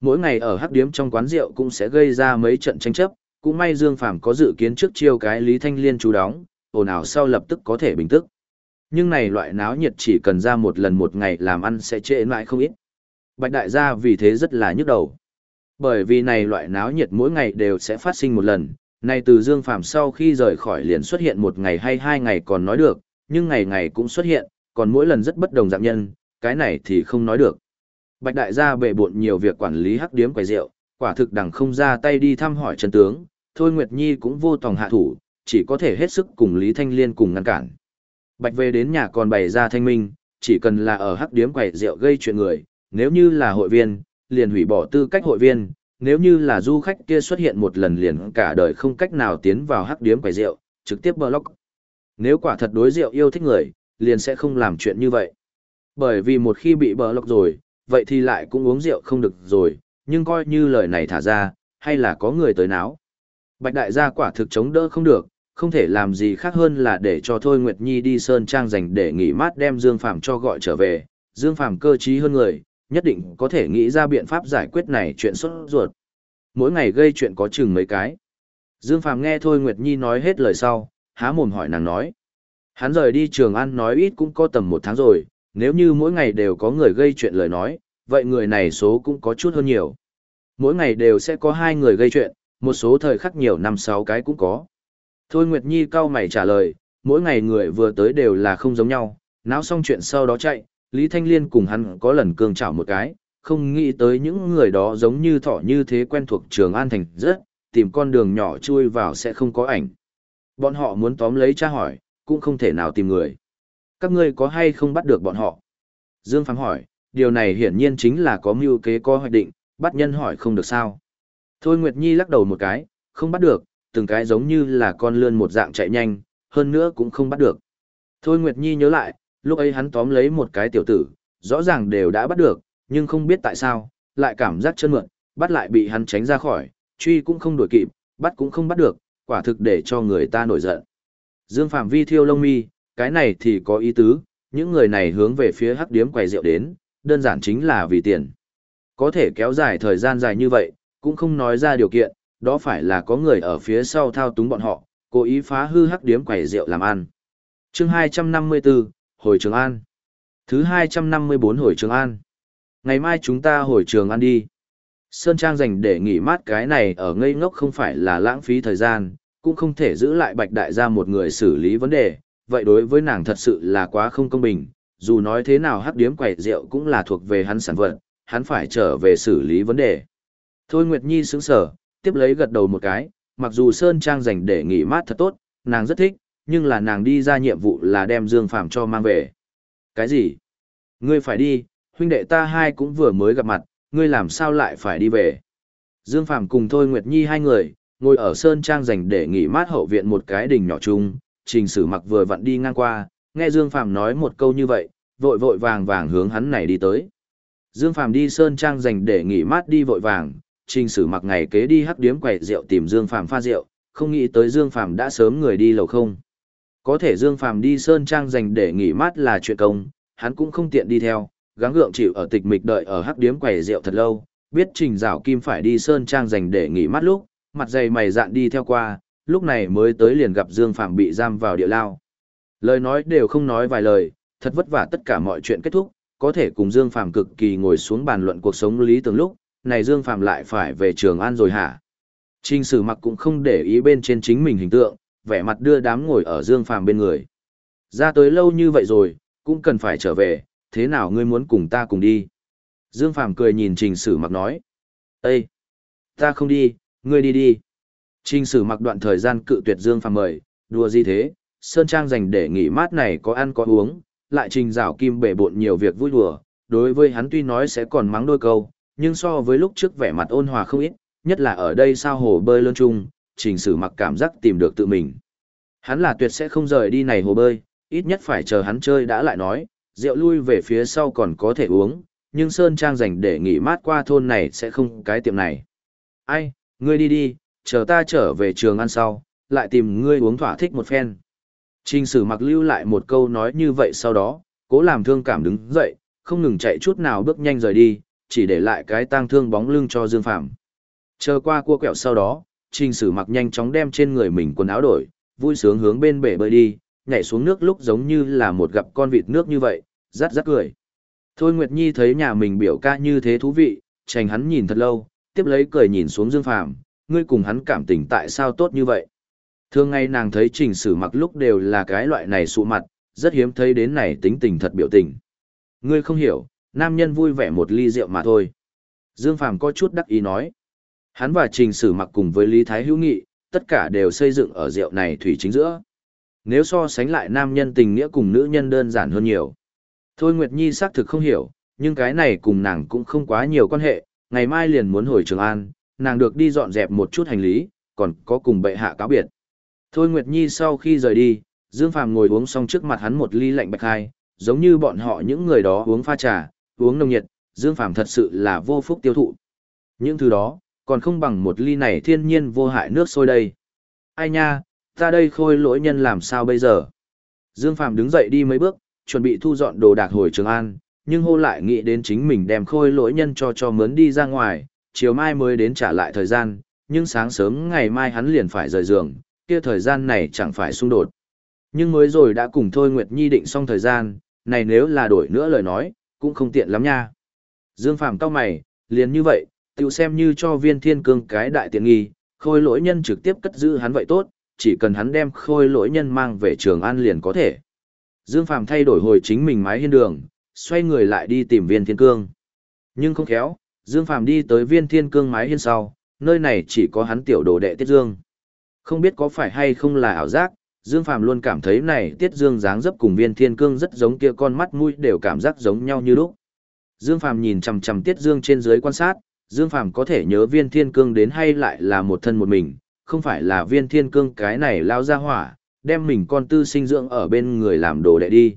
Mỗi ngày ở hắc điếm trong quán rượu cũng sẽ gây ra mấy trận tranh chấp, cũng may Dương Phàm có dự kiến trước chiêu cái Lý Thanh Liên chú đóng, ồn ào sau lập tức có thể bình tức. Nhưng này loại náo nhiệt chỉ cần ra một lần một ngày làm ăn sẽ trễ lại không ít. Bạch đại gia vì thế rất là nhức đầu. Bởi vì này loại náo nhiệt mỗi ngày đều sẽ phát sinh một lần, này từ Dương Phàm sau khi rời khỏi liền xuất hiện một ngày hay hai ngày còn nói được, nhưng ngày ngày cũng xuất hiện, còn mỗi lần rất bất đồng dạng nhân, cái này thì không nói được. Bạch đại gia bệ bộn nhiều việc quản lý hắc điếm quầy rượu, quả thực đằng không ra tay đi thăm hỏi chân tướng, Thôi Nguyệt Nhi cũng vô tòng hạ thủ, chỉ có thể hết sức cùng Lý Thanh Liên cùng ngăn cản. Bạch về đến nhà còn bày ra thanh minh, chỉ cần là ở hắc điếm quầy rượu gây chuyện người, nếu như là hội viên, liền hủy bỏ tư cách hội viên, nếu như là du khách kia xuất hiện một lần liền cả đời không cách nào tiến vào hắc điếm quầy rượu, trực tiếp block. Nếu quả thật đối rượu yêu thích người, liền sẽ không làm chuyện như vậy. Bởi vì một khi bị block rồi, vậy thì lại cũng uống rượu không được rồi, nhưng coi như lời này thả ra, hay là có người tới náo. Bạch đại gia quả thực chống đỡ không được, không thể làm gì khác hơn là để cho Thôi Nguyệt Nhi đi Sơn Trang dành để nghỉ mát đem Dương Phàm cho gọi trở về. Dương Phàm cơ trí hơn người, nhất định có thể nghĩ ra biện pháp giải quyết này chuyện xuất ruột. Mỗi ngày gây chuyện có chừng mấy cái. Dương Phàm nghe Thôi Nguyệt Nhi nói hết lời sau, há mồm hỏi nàng nói. Hắn rời đi trường ăn nói ít cũng có tầm một tháng rồi, nếu như mỗi ngày đều có người gây chuyện lời nói, vậy người này số cũng có chút hơn nhiều. Mỗi ngày đều sẽ có hai người gây chuyện, một số thời khắc nhiều năm sáu cái cũng có. Thôi Nguyệt Nhi cao mày trả lời, mỗi ngày người vừa tới đều là không giống nhau, náo xong chuyện sau đó chạy, Lý Thanh Liên cùng hắn có lần cường chảo một cái, không nghĩ tới những người đó giống như thỏ như thế quen thuộc trường An Thành rất, tìm con đường nhỏ chui vào sẽ không có ảnh. Bọn họ muốn tóm lấy cha hỏi, cũng không thể nào tìm người. Các ngươi có hay không bắt được bọn họ? Dương Phàm hỏi, điều này hiển nhiên chính là có mưu kế có hoạch định, bắt nhân hỏi không được sao. Thôi Nguyệt Nhi lắc đầu một cái, không bắt được, từng cái giống như là con lươn một dạng chạy nhanh, hơn nữa cũng không bắt được. Thôi Nguyệt Nhi nhớ lại, lúc ấy hắn tóm lấy một cái tiểu tử, rõ ràng đều đã bắt được, nhưng không biết tại sao, lại cảm giác chân mượn, bắt lại bị hắn tránh ra khỏi, truy cũng không đuổi kịp, bắt cũng không bắt được, quả thực để cho người ta nổi giận. Dương Phạm Vi thiêu lông mi, cái này thì có ý tứ, những người này hướng về phía hắc điếm quầy rượu đến, đơn giản chính là vì tiền. Có thể kéo dài thời gian dài như vậy, cũng không nói ra điều kiện, đó phải là có người ở phía sau thao túng bọn họ, cố ý phá hư hắc điếm quầy rượu làm ăn. Chương 254, Hồi Trường An. Thứ 254 Hồi Trường An. Ngày mai chúng ta hồi Trường An đi. Sơn Trang dành để nghỉ mát cái này ở ngây ngốc không phải là lãng phí thời gian, cũng không thể giữ lại Bạch Đại gia một người xử lý vấn đề, vậy đối với nàng thật sự là quá không công bình, dù nói thế nào hắc điếm quầy rượu cũng là thuộc về hắn sản vật, hắn phải trở về xử lý vấn đề. Thôi Nguyệt Nhi sững sở, tiếp lấy gật đầu một cái, mặc dù Sơn Trang dành để nghỉ mát thật tốt, nàng rất thích, nhưng là nàng đi ra nhiệm vụ là đem Dương Phàm cho mang về. Cái gì? Ngươi phải đi, huynh đệ ta hai cũng vừa mới gặp mặt, ngươi làm sao lại phải đi về? Dương Phàm cùng Thôi Nguyệt Nhi hai người, ngồi ở Sơn Trang dành để nghỉ mát hậu viện một cái đình nhỏ chung, trình sử mặc vừa vặn đi ngang qua, nghe Dương Phàm nói một câu như vậy, vội vội vàng vàng hướng hắn này đi tới. Dương Phàm đi Sơn Trang dành để nghỉ mát đi vội vàng, trình sử mặc ngày kế đi hắc điếm quầy rượu tìm Dương Phàm pha rượu, không nghĩ tới Dương Phàm đã sớm người đi lầu không. Có thể Dương Phàm đi Sơn Trang dành để nghỉ mát là chuyện công, hắn cũng không tiện đi theo, gắng gượng chịu ở tịch mịch đợi ở hắc điếm quầy rượu thật lâu, biết Trình Dạo Kim phải đi Sơn Trang dành để nghỉ mát lúc, mặt dày mày dạn đi theo qua, lúc này mới tới liền gặp Dương Phàm bị giam vào địa lao. Lời nói đều không nói vài lời, thật vất vả tất cả mọi chuyện kết thúc, có thể cùng Dương Phàm cực kỳ ngồi xuống bàn luận cuộc sống lý tưởng lúc, này Dương Phạm lại phải về Trường An rồi hả? Trình Sử Mặc cũng không để ý bên trên chính mình hình tượng, vẻ mặt đưa đám ngồi ở Dương Phạm bên người. Ra tới lâu như vậy rồi, cũng cần phải trở về, thế nào ngươi muốn cùng ta cùng đi? Dương Phạm cười nhìn Trình Sử Mặc nói. Ê! Ta không đi, ngươi đi đi. Trình Sử Mặc đoạn thời gian cự tuyệt Dương Phạm mời, đùa gì thế? Sơn Trang dành để nghỉ mát này có ăn có uống, lại Trình rào Kim bể bộn nhiều việc vui đùa. Đối với hắn tuy nói sẽ còn mắng đôi câu, nhưng so với lúc trước vẻ mặt ôn hòa không ít, nhất là ở đây sao hồ bơi lơn chung, trình sử mặc cảm giác tìm được tự mình. Hắn là tuyệt sẽ không rời đi này hồ bơi, ít nhất phải chờ hắn chơi đã lại nói, rượu lui về phía sau còn có thể uống, nhưng Sơn Trang dành để nghỉ mát qua thôn này sẽ không cái tiệm này. Ai, ngươi đi đi, chờ ta trở về trường ăn sau, lại tìm ngươi uống thỏa thích một phen. Trình sử mặc lưu lại một câu nói như vậy sau đó, cố làm thương cảm đứng dậy, không ngừng chạy chút nào bước nhanh rời đi, chỉ để lại cái tang thương bóng lưng cho Dương Phạm. Chờ qua cua quẹo sau đó, Trình Sử mặc nhanh chóng đem trên người mình quần áo đổi, vui sướng hướng bên bể bơi đi, nhảy xuống nước lúc giống như là một gặp con vịt nước như vậy, rát rát cười. Thôi Nguyệt Nhi thấy nhà mình biểu ca như thế thú vị, trành hắn nhìn thật lâu, tiếp lấy cười nhìn xuống Dương Phàm, ngươi cùng hắn cảm tình tại sao tốt như vậy. Thường ngày nàng thấy trình sử mặc lúc đều là cái loại này sụ mặt, rất hiếm thấy đến này tính tình thật biểu tình. Ngươi không hiểu, nam nhân vui vẻ một ly rượu mà thôi. Dương Phàm có chút đắc ý nói. Hắn và Trình Sử mặc cùng với Lý Thái Hữu Nghị, tất cả đều xây dựng ở rượu này thủy chính giữa. Nếu so sánh lại nam nhân tình nghĩa cùng nữ nhân đơn giản hơn nhiều. Thôi Nguyệt Nhi xác thực không hiểu, nhưng cái này cùng nàng cũng không quá nhiều quan hệ, ngày mai liền muốn hồi Trường An, nàng được đi dọn dẹp một chút hành lý, còn có cùng bệ hạ cáo biệt. Thôi Nguyệt Nhi sau khi rời đi, Dương Phàm ngồi uống xong trước mặt hắn một ly lạnh bạch hai, giống như bọn họ những người đó uống pha trà, uống nồng nhiệt, Dương Phàm thật sự là vô phúc tiêu thụ. Những thứ đó, còn không bằng một ly này thiên nhiên vô hại nước sôi đây. Ai nha, ta đây khôi lỗi nhân làm sao bây giờ? Dương Phàm đứng dậy đi mấy bước, chuẩn bị thu dọn đồ đạc hồi Trường An, nhưng hô lại nghĩ đến chính mình đem khôi lỗi nhân cho cho mướn đi ra ngoài, chiều mai mới đến trả lại thời gian, nhưng sáng sớm ngày mai hắn liền phải rời giường, kia thời gian này chẳng phải xung đột. Nhưng mới rồi đã cùng Thôi Nguyệt Nhi định xong thời gian, này nếu là đổi nữa lời nói, cũng không tiện lắm nha. Dương Phàm cao mày, liền như vậy, Tiểu xem như cho viên thiên cương cái đại tiện nghi, khôi lỗi nhân trực tiếp cất giữ hắn vậy tốt, chỉ cần hắn đem khôi lỗi nhân mang về trường an liền có thể. Dương Phàm thay đổi hồi chính mình mái hiên đường, xoay người lại đi tìm viên thiên cương. Nhưng không khéo, Dương Phàm đi tới viên thiên cương mái hiên sau, nơi này chỉ có hắn tiểu đồ đệ Tiết Dương. Không biết có phải hay không là ảo giác, Dương Phàm luôn cảm thấy này Tiết Dương dáng dấp cùng viên thiên cương rất giống kia con mắt mũi đều cảm giác giống nhau như lúc. Dương Phàm nhìn chằm chằm Tiết Dương trên dưới quan sát, Dương Phàm có thể nhớ viên thiên cương đến hay lại là một thân một mình, không phải là viên thiên cương cái này lao ra hỏa, đem mình con tư sinh dưỡng ở bên người làm đồ đệ đi.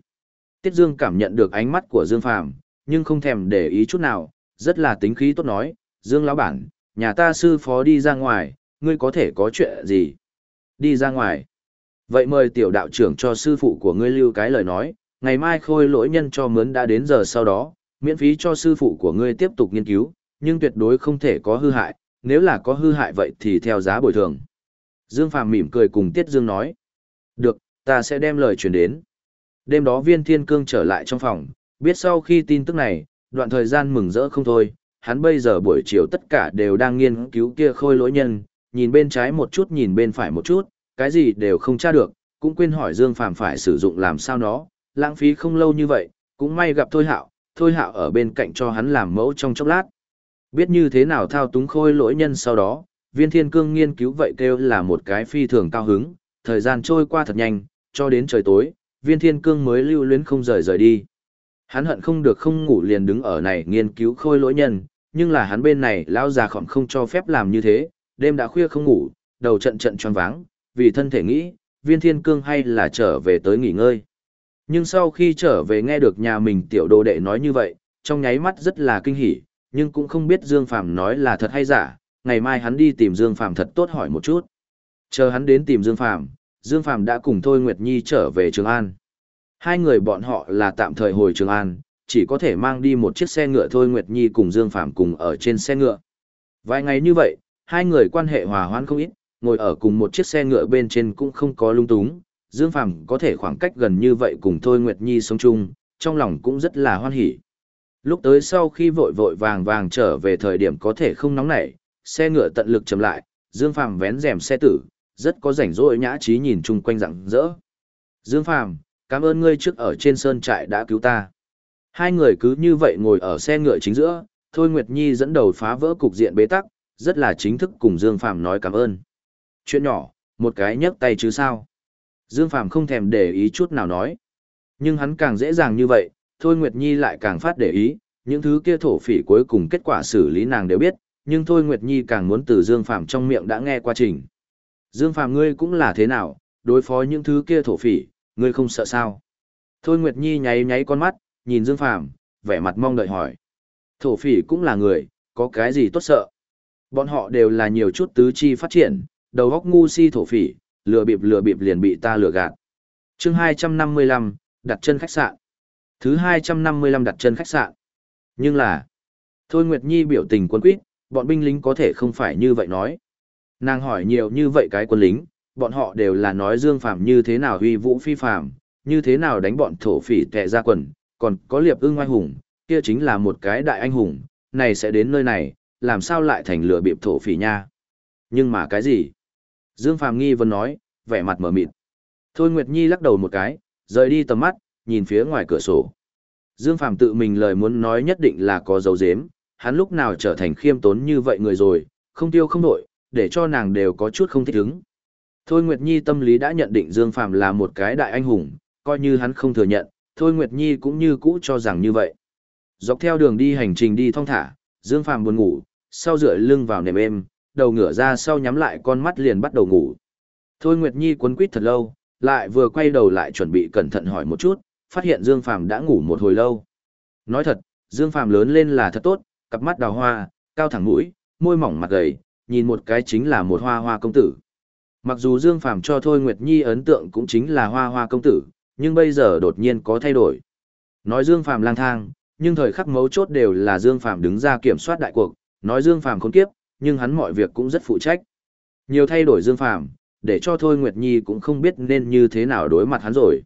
Tiết Dương cảm nhận được ánh mắt của Dương Phàm, nhưng không thèm để ý chút nào, rất là tính khí tốt nói, Dương lão bản, nhà ta sư phó đi ra ngoài, ngươi có thể có chuyện gì? Đi ra ngoài. Vậy mời tiểu đạo trưởng cho sư phụ của ngươi lưu cái lời nói, ngày mai khôi lỗi nhân cho mướn đã đến giờ sau đó, miễn phí cho sư phụ của ngươi tiếp tục nghiên cứu, nhưng tuyệt đối không thể có hư hại, nếu là có hư hại vậy thì theo giá bồi thường. Dương Phàm mỉm cười cùng Tiết Dương nói. Được, ta sẽ đem lời truyền đến. Đêm đó viên thiên cương trở lại trong phòng, biết sau khi tin tức này, đoạn thời gian mừng rỡ không thôi, hắn bây giờ buổi chiều tất cả đều đang nghiên cứu kia khôi lỗi nhân, nhìn bên trái một chút nhìn bên phải một chút, cái gì đều không tra được, cũng quên hỏi Dương Phàm phải sử dụng làm sao nó, lãng phí không lâu như vậy, cũng may gặp Thôi Hạo, Thôi Hạo ở bên cạnh cho hắn làm mẫu trong chốc lát. Biết như thế nào thao túng khôi lỗi nhân sau đó, viên thiên cương nghiên cứu vậy kêu là một cái phi thường cao hứng, thời gian trôi qua thật nhanh, cho đến trời tối, viên thiên cương mới lưu luyến không rời rời đi. Hắn hận không được không ngủ liền đứng ở này nghiên cứu khôi lỗi nhân, nhưng là hắn bên này lão già khỏng không cho phép làm như thế, đêm đã khuya không ngủ, đầu trận trận tròn váng, vì thân thể nghĩ, viên thiên cương hay là trở về tới nghỉ ngơi. Nhưng sau khi trở về nghe được nhà mình tiểu đồ đệ nói như vậy, trong nháy mắt rất là kinh hỉ, nhưng cũng không biết Dương Phàm nói là thật hay giả, ngày mai hắn đi tìm Dương Phàm thật tốt hỏi một chút. Chờ hắn đến tìm Dương Phàm, Dương Phàm đã cùng Thôi Nguyệt Nhi trở về Trường An. Hai người bọn họ là tạm thời hồi Trường An, chỉ có thể mang đi một chiếc xe ngựa Thôi Nguyệt Nhi cùng Dương Phàm cùng ở trên xe ngựa. Vài ngày như vậy, hai người quan hệ hòa hoãn không ít, ngồi ở cùng một chiếc xe ngựa bên trên cũng không có lung túng. Dương Phàm có thể khoảng cách gần như vậy cùng Thôi Nguyệt Nhi sống chung, trong lòng cũng rất là hoan hỉ. Lúc tới sau khi vội vội vàng vàng trở về thời điểm có thể không nóng nảy, xe ngựa tận lực chậm lại, Dương Phàm vén rèm xe tử, rất có rảnh rỗi nhã trí nhìn chung quanh rạng rỡ. Dương Phàm, cảm ơn ngươi trước ở trên sơn trại đã cứu ta. Hai người cứ như vậy ngồi ở xe ngựa chính giữa, Thôi Nguyệt Nhi dẫn đầu phá vỡ cục diện bế tắc, rất là chính thức cùng Dương Phàm nói cảm ơn. Chuyện nhỏ, một cái nhấc tay chứ sao. Dương Phàm không thèm để ý chút nào nói. Nhưng hắn càng dễ dàng như vậy, Thôi Nguyệt Nhi lại càng phát để ý, những thứ kia thổ phỉ cuối cùng kết quả xử lý nàng đều biết, nhưng Thôi Nguyệt Nhi càng muốn từ Dương Phàm trong miệng đã nghe qua trình. Dương Phàm ngươi cũng là thế nào, đối phó những thứ kia thổ phỉ, ngươi không sợ sao? Thôi Nguyệt Nhi nháy nháy con mắt, nhìn Dương Phàm, vẻ mặt mong đợi hỏi. Thổ phỉ cũng là người, có cái gì tốt sợ? Bọn họ đều là nhiều chút tứ chi phát triển, đầu óc ngu si thổ phỉ, lừa bịp lừa bịp liền bị ta lừa gạt. Chương 255, đặt chân khách sạn. Thứ 255 đặt chân khách sạn. Nhưng là, Thôi Nguyệt Nhi biểu tình quân quyết, bọn binh lính có thể không phải như vậy nói. Nàng hỏi nhiều như vậy cái quân lính, bọn họ đều là nói Dương Phạm như thế nào huy vũ phi phạm, như thế nào đánh bọn thổ phỉ tệ ra quần, còn có liệp ưng oai hùng, kia chính là một cái đại anh hùng, này sẽ đến nơi này, làm sao lại thành lửa bịp thổ phỉ nha. Nhưng mà cái gì? Dương Phạm nghi vấn nói, vẻ mặt mở mịt. Thôi Nguyệt Nhi lắc đầu một cái, rời đi tầm mắt, nhìn phía ngoài cửa sổ. Dương Phạm tự mình lời muốn nói nhất định là có dấu dếm, hắn lúc nào trở thành khiêm tốn như vậy người rồi, không tiêu không nổi, để cho nàng đều có chút không thích ứng. Thôi Nguyệt Nhi tâm lý đã nhận định Dương Phạm là một cái đại anh hùng, coi như hắn không thừa nhận, Thôi Nguyệt Nhi cũng như cũ cho rằng như vậy. Dọc theo đường đi hành trình đi thong thả, Dương Phàm buồn ngủ, sau rửa lưng vào nệm êm, đầu ngửa ra sau nhắm lại con mắt liền bắt đầu ngủ. Thôi Nguyệt Nhi quấn quýt thật lâu, lại vừa quay đầu lại chuẩn bị cẩn thận hỏi một chút, phát hiện Dương Phàm đã ngủ một hồi lâu. Nói thật, Dương Phàm lớn lên là thật tốt, cặp mắt đào hoa, cao thẳng mũi, môi mỏng mặt gầy, nhìn một cái chính là một hoa hoa công tử. Mặc dù Dương Phàm cho Thôi Nguyệt Nhi ấn tượng cũng chính là hoa hoa công tử, nhưng bây giờ đột nhiên có thay đổi. Nói Dương Phàm lang thang, nhưng thời khắc mấu chốt đều là Dương Phàm đứng ra kiểm soát đại cuộc, nói Dương Phàm khốn kiếp, nhưng hắn mọi việc cũng rất phụ trách. Nhiều thay đổi Dương Phàm, để cho Thôi Nguyệt Nhi cũng không biết nên như thế nào đối mặt hắn rồi.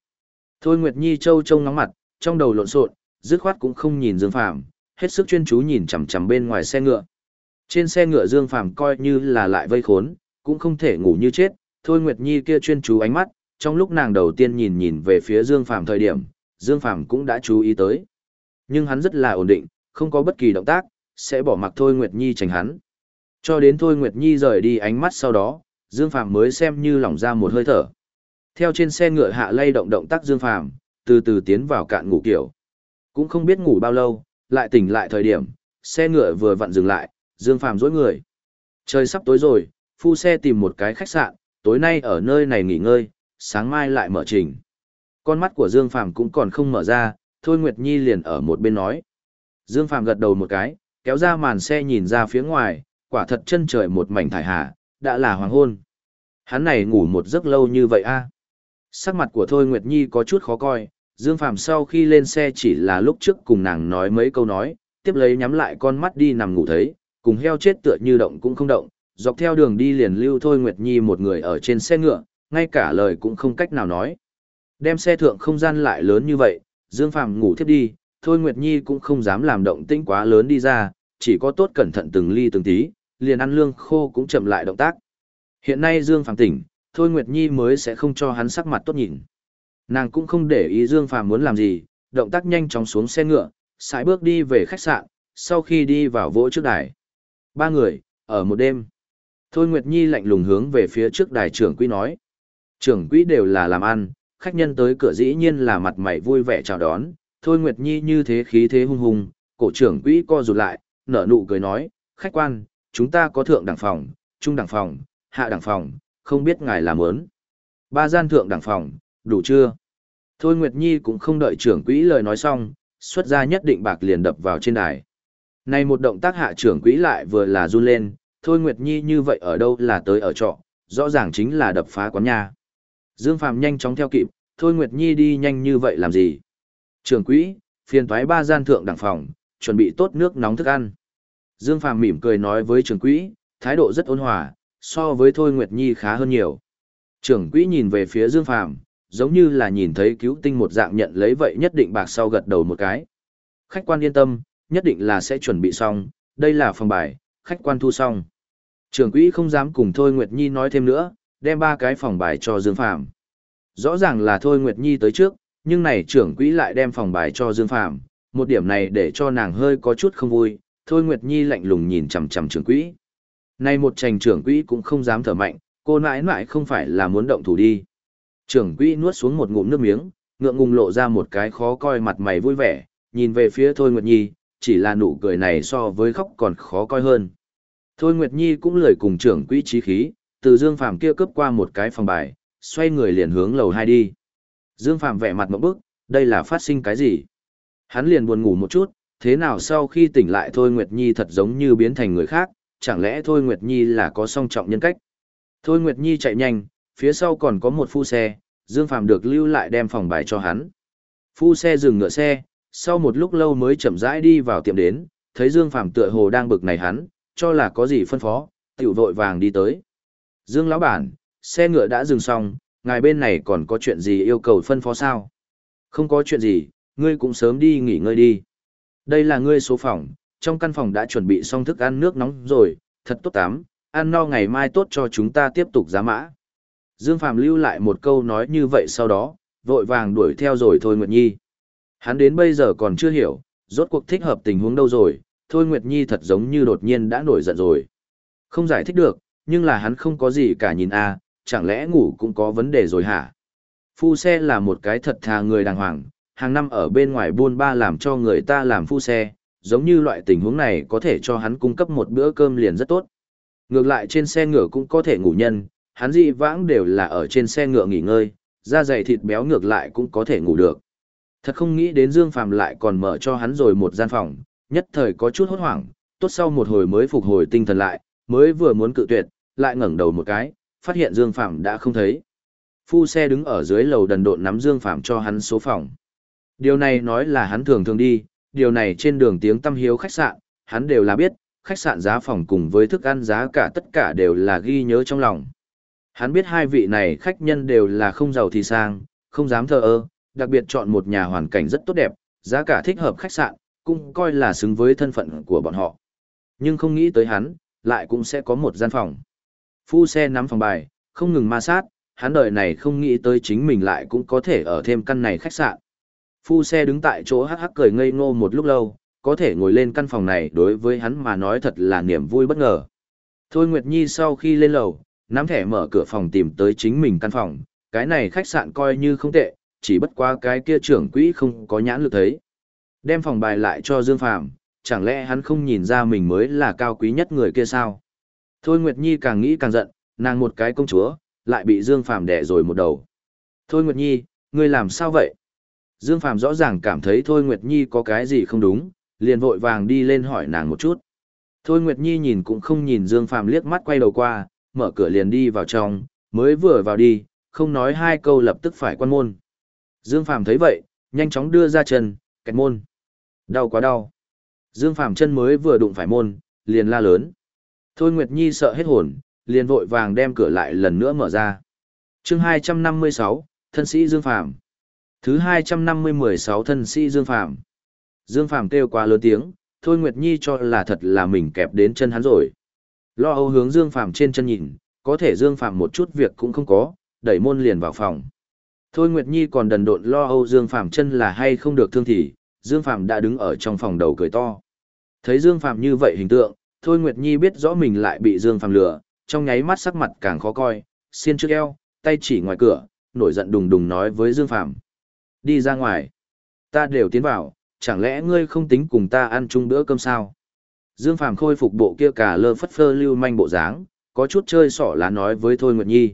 Thôi Nguyệt Nhi trâu trông nóng mặt, trong đầu lộn xộn, dứt khoát cũng không nhìn Dương Phàm, hết sức chuyên chú nhìn chằm chằm bên ngoài xe ngựa. Trên xe ngựa Dương Phàm coi như là lại vây khốn, cũng không thể ngủ như chết, Thôi Nguyệt Nhi kia chuyên chú ánh mắt, trong lúc nàng đầu tiên nhìn nhìn về phía Dương Phàm thời điểm, Dương Phàm cũng đã chú ý tới. Nhưng hắn rất là ổn định, không có bất kỳ động tác, sẽ bỏ mặc Thôi Nguyệt Nhi tránh hắn. Cho đến Thôi Nguyệt Nhi rời đi ánh mắt sau đó, Dương Phàm mới xem như lỏng ra một hơi thở. Theo trên xe ngựa hạ lay động động tác Dương Phàm, từ từ tiến vào cạn ngủ kiểu. Cũng không biết ngủ bao lâu, lại tỉnh lại thời điểm, xe ngựa vừa vặn dừng lại, Dương Phàm dối người. Trời sắp tối rồi, phu xe tìm một cái khách sạn, tối nay ở nơi này nghỉ ngơi, sáng mai lại mở trình. Con mắt của Dương Phàm cũng còn không mở ra, Thôi Nguyệt Nhi liền ở một bên nói. Dương Phàm gật đầu một cái, kéo ra màn xe nhìn ra phía ngoài, quả thật chân trời một mảnh thải hà, đã là hoàng hôn. Hắn này ngủ một giấc lâu như vậy a. Sắc mặt của Thôi Nguyệt Nhi có chút khó coi, Dương Phàm sau khi lên xe chỉ là lúc trước cùng nàng nói mấy câu nói, tiếp lấy nhắm lại con mắt đi nằm ngủ thấy, cùng heo chết tựa như động cũng không động, dọc theo đường đi liền lưu Thôi Nguyệt Nhi một người ở trên xe ngựa, ngay cả lời cũng không cách nào nói. Đem xe thượng không gian lại lớn như vậy, Dương Phàm ngủ thiếp đi, Thôi Nguyệt Nhi cũng không dám làm động tĩnh quá lớn đi ra, chỉ có tốt cẩn thận từng ly từng tí, liền ăn lương khô cũng chậm lại động tác. Hiện nay Dương Phàm tỉnh, Thôi Nguyệt Nhi mới sẽ không cho hắn sắc mặt tốt nhìn. Nàng cũng không để ý Dương Phàm muốn làm gì, động tác nhanh chóng xuống xe ngựa, sải bước đi về khách sạn, sau khi đi vào vỗ trước đài. Ba người, ở một đêm. Thôi Nguyệt Nhi lạnh lùng hướng về phía trước đài trưởng quỹ nói. Trưởng quỹ đều là làm ăn, khách nhân tới cửa dĩ nhiên là mặt mày vui vẻ chào đón. Thôi Nguyệt Nhi như thế khí thế hung hùng, cổ trưởng quỹ co rụt lại, nở nụ cười nói, khách quan, chúng ta có thượng đẳng phòng, trung đẳng phòng, hạ đẳng phòng, không biết ngài làm ớn. Ba gian thượng đẳng phòng, đủ chưa? Thôi Nguyệt Nhi cũng không đợi trưởng quỹ lời nói xong, xuất ra nhất định bạc liền đập vào trên đài. Này một động tác hạ trưởng quỹ lại vừa là run lên, Thôi Nguyệt Nhi như vậy ở đâu là tới ở trọ, rõ ràng chính là đập phá quán nhà. Dương Phàm nhanh chóng theo kịp, Thôi Nguyệt Nhi đi nhanh như vậy làm gì? Trưởng quỹ, phiền thoái ba gian thượng đẳng phòng, chuẩn bị tốt nước nóng thức ăn. Dương Phàm mỉm cười nói với trưởng quỹ, thái độ rất ôn hòa, so với Thôi Nguyệt Nhi khá hơn nhiều. Trưởng quỹ nhìn về phía Dương Phàm, giống như là nhìn thấy cứu tinh một dạng nhận lấy vậy nhất định bạc sau gật đầu một cái. Khách quan yên tâm, nhất định là sẽ chuẩn bị xong, đây là phòng bài, khách quan thu xong. Trưởng quỹ không dám cùng Thôi Nguyệt Nhi nói thêm nữa, đem ba cái phòng bài cho Dương Phàm. Rõ ràng là Thôi Nguyệt Nhi tới trước, nhưng này trưởng quỹ lại đem phòng bài cho Dương Phàm, một điểm này để cho nàng hơi có chút không vui, Thôi Nguyệt Nhi lạnh lùng nhìn chằm chằm trưởng quỹ. Nay một trành trưởng quỹ cũng không dám thở mạnh, cô nãi nãi không phải là muốn động thủ đi. Trưởng quỹ nuốt xuống một ngụm nước miếng, ngượng ngùng lộ ra một cái khó coi mặt mày vui vẻ, nhìn về phía Thôi Nguyệt Nhi, chỉ là nụ cười này so với khóc còn khó coi hơn. Thôi Nguyệt Nhi cũng lười cùng trưởng quỹ trí khí, từ Dương Phàm kia cướp qua một cái phòng bài, xoay người liền hướng lầu hai đi. Dương Phàm vẻ mặt một bức, đây là phát sinh cái gì? Hắn liền buồn ngủ một chút, thế nào sau khi tỉnh lại Thôi Nguyệt Nhi thật giống như biến thành người khác, chẳng lẽ Thôi Nguyệt Nhi là có song trọng nhân cách? Thôi Nguyệt Nhi chạy nhanh, phía sau còn có một phu xe, Dương Phàm được lưu lại đem phòng bài cho hắn. Phu xe dừng ngựa xe, sau một lúc lâu mới chậm rãi đi vào tiệm đến, thấy Dương Phàm tựa hồ đang bực này hắn, cho là có gì phân phó, tiểu vội vàng đi tới. Dương lão bản, xe ngựa đã dừng xong, ngài bên này còn có chuyện gì yêu cầu phân phó sao? Không có chuyện gì, ngươi cũng sớm đi nghỉ ngơi đi. Đây là ngươi số phòng, trong căn phòng đã chuẩn bị xong thức ăn nước nóng rồi, thật tốt tám, ăn no ngày mai tốt cho chúng ta tiếp tục giá mã. Dương Phàm lưu lại một câu nói như vậy sau đó, vội vàng đuổi theo rồi Thôi Nguyệt Nhi. Hắn đến bây giờ còn chưa hiểu, rốt cuộc thích hợp tình huống đâu rồi, Thôi Nguyệt Nhi thật giống như đột nhiên đã nổi giận rồi. Không giải thích được, nhưng là hắn không có gì cả nhìn a, chẳng lẽ ngủ cũng có vấn đề rồi hả? Phu xe là một cái thật thà người đàng hoàng, hàng năm ở bên ngoài buôn ba làm cho người ta làm phu xe, giống như loại tình huống này có thể cho hắn cung cấp một bữa cơm liền rất tốt. Ngược lại trên xe ngựa cũng có thể ngủ nhân, hắn dị vãng đều là ở trên xe ngựa nghỉ ngơi, da dày thịt béo ngược lại cũng có thể ngủ được. Thật không nghĩ đến Dương Phàm lại còn mở cho hắn rồi một gian phòng, nhất thời có chút hốt hoảng, tốt sau một hồi mới phục hồi tinh thần lại, mới vừa muốn cự tuyệt, lại ngẩng đầu một cái, phát hiện Dương Phàm đã không thấy. Phu xe đứng ở dưới lầu đần độn nắm Dương Phàm cho hắn số phòng. Điều này nói là hắn thường thường đi, điều này trên đường tiếng tâm hiếu khách sạn, hắn đều là biết, khách sạn giá phòng cùng với thức ăn giá cả tất cả đều là ghi nhớ trong lòng. Hắn biết hai vị này khách nhân đều là không giàu thì sang, không dám thờ ơ, đặc biệt chọn một nhà hoàn cảnh rất tốt đẹp, giá cả thích hợp khách sạn, cũng coi là xứng với thân phận của bọn họ. Nhưng không nghĩ tới hắn, lại cũng sẽ có một gian phòng. Phu xe nắm phòng bài, không ngừng ma sát, hắn đời này không nghĩ tới chính mình lại cũng có thể ở thêm căn này khách sạn. Phu xe đứng tại chỗ hắc hắc cười ngây ngô một lúc lâu, có thể ngồi lên căn phòng này đối với hắn mà nói thật là niềm vui bất ngờ. Thôi Nguyệt Nhi sau khi lên lầu, nắm thẻ mở cửa phòng tìm tới chính mình căn phòng, cái này khách sạn coi như không tệ, chỉ bất qua cái kia trưởng quỹ không có nhãn lực thấy. Đem phòng bài lại cho Dương Phàm, chẳng lẽ hắn không nhìn ra mình mới là cao quý nhất người kia sao? Thôi Nguyệt Nhi càng nghĩ càng giận, nàng một cái công chúa, lại bị Dương Phàm đẻ rồi một đầu. Thôi Nguyệt Nhi, ngươi làm sao vậy? Dương Phàm rõ ràng cảm thấy Thôi Nguyệt Nhi có cái gì không đúng, liền vội vàng đi lên hỏi nàng một chút. Thôi Nguyệt Nhi nhìn cũng không nhìn Dương Phàm liếc mắt quay đầu qua, mở cửa liền đi vào trong, mới vừa vào đi, không nói hai câu lập tức phải quan môn. Dương Phàm thấy vậy, nhanh chóng đưa ra chân, kẹt môn. Đau quá đau. Dương Phàm chân mới vừa đụng phải môn, liền la lớn. Thôi Nguyệt Nhi sợ hết hồn, liền vội vàng đem cửa lại lần nữa mở ra. Chương 256, thân sĩ Dương Phàm. Thứ 250-16 thân sĩ Dương Phàm. Dương Phàm kêu quá lớn tiếng, Thôi Nguyệt Nhi cho là thật là mình kẹp đến chân hắn rồi. Lo âu hướng Dương Phàm trên chân nhìn, có thể Dương Phàm một chút việc cũng không có, đẩy môn liền vào phòng. Thôi Nguyệt Nhi còn đần độn lo âu Dương Phàm chân là hay không được thương thì, Dương Phàm đã đứng ở trong phòng đầu cười to. Thấy Dương Phàm như vậy hình tượng, Thôi Nguyệt Nhi biết rõ mình lại bị Dương Phàm lừa, trong nháy mắt sắc mặt càng khó coi, xiên trước eo, tay chỉ ngoài cửa, nổi giận đùng đùng nói với Dương Phàm: "Đi ra ngoài, ta đều tiến vào, chẳng lẽ ngươi không tính cùng ta ăn chung bữa cơm sao?" Dương Phàm khôi phục bộ kia cả lơ phất phơ lưu manh bộ dáng, có chút chơi xỏ lá nói với Thôi Nguyệt Nhi: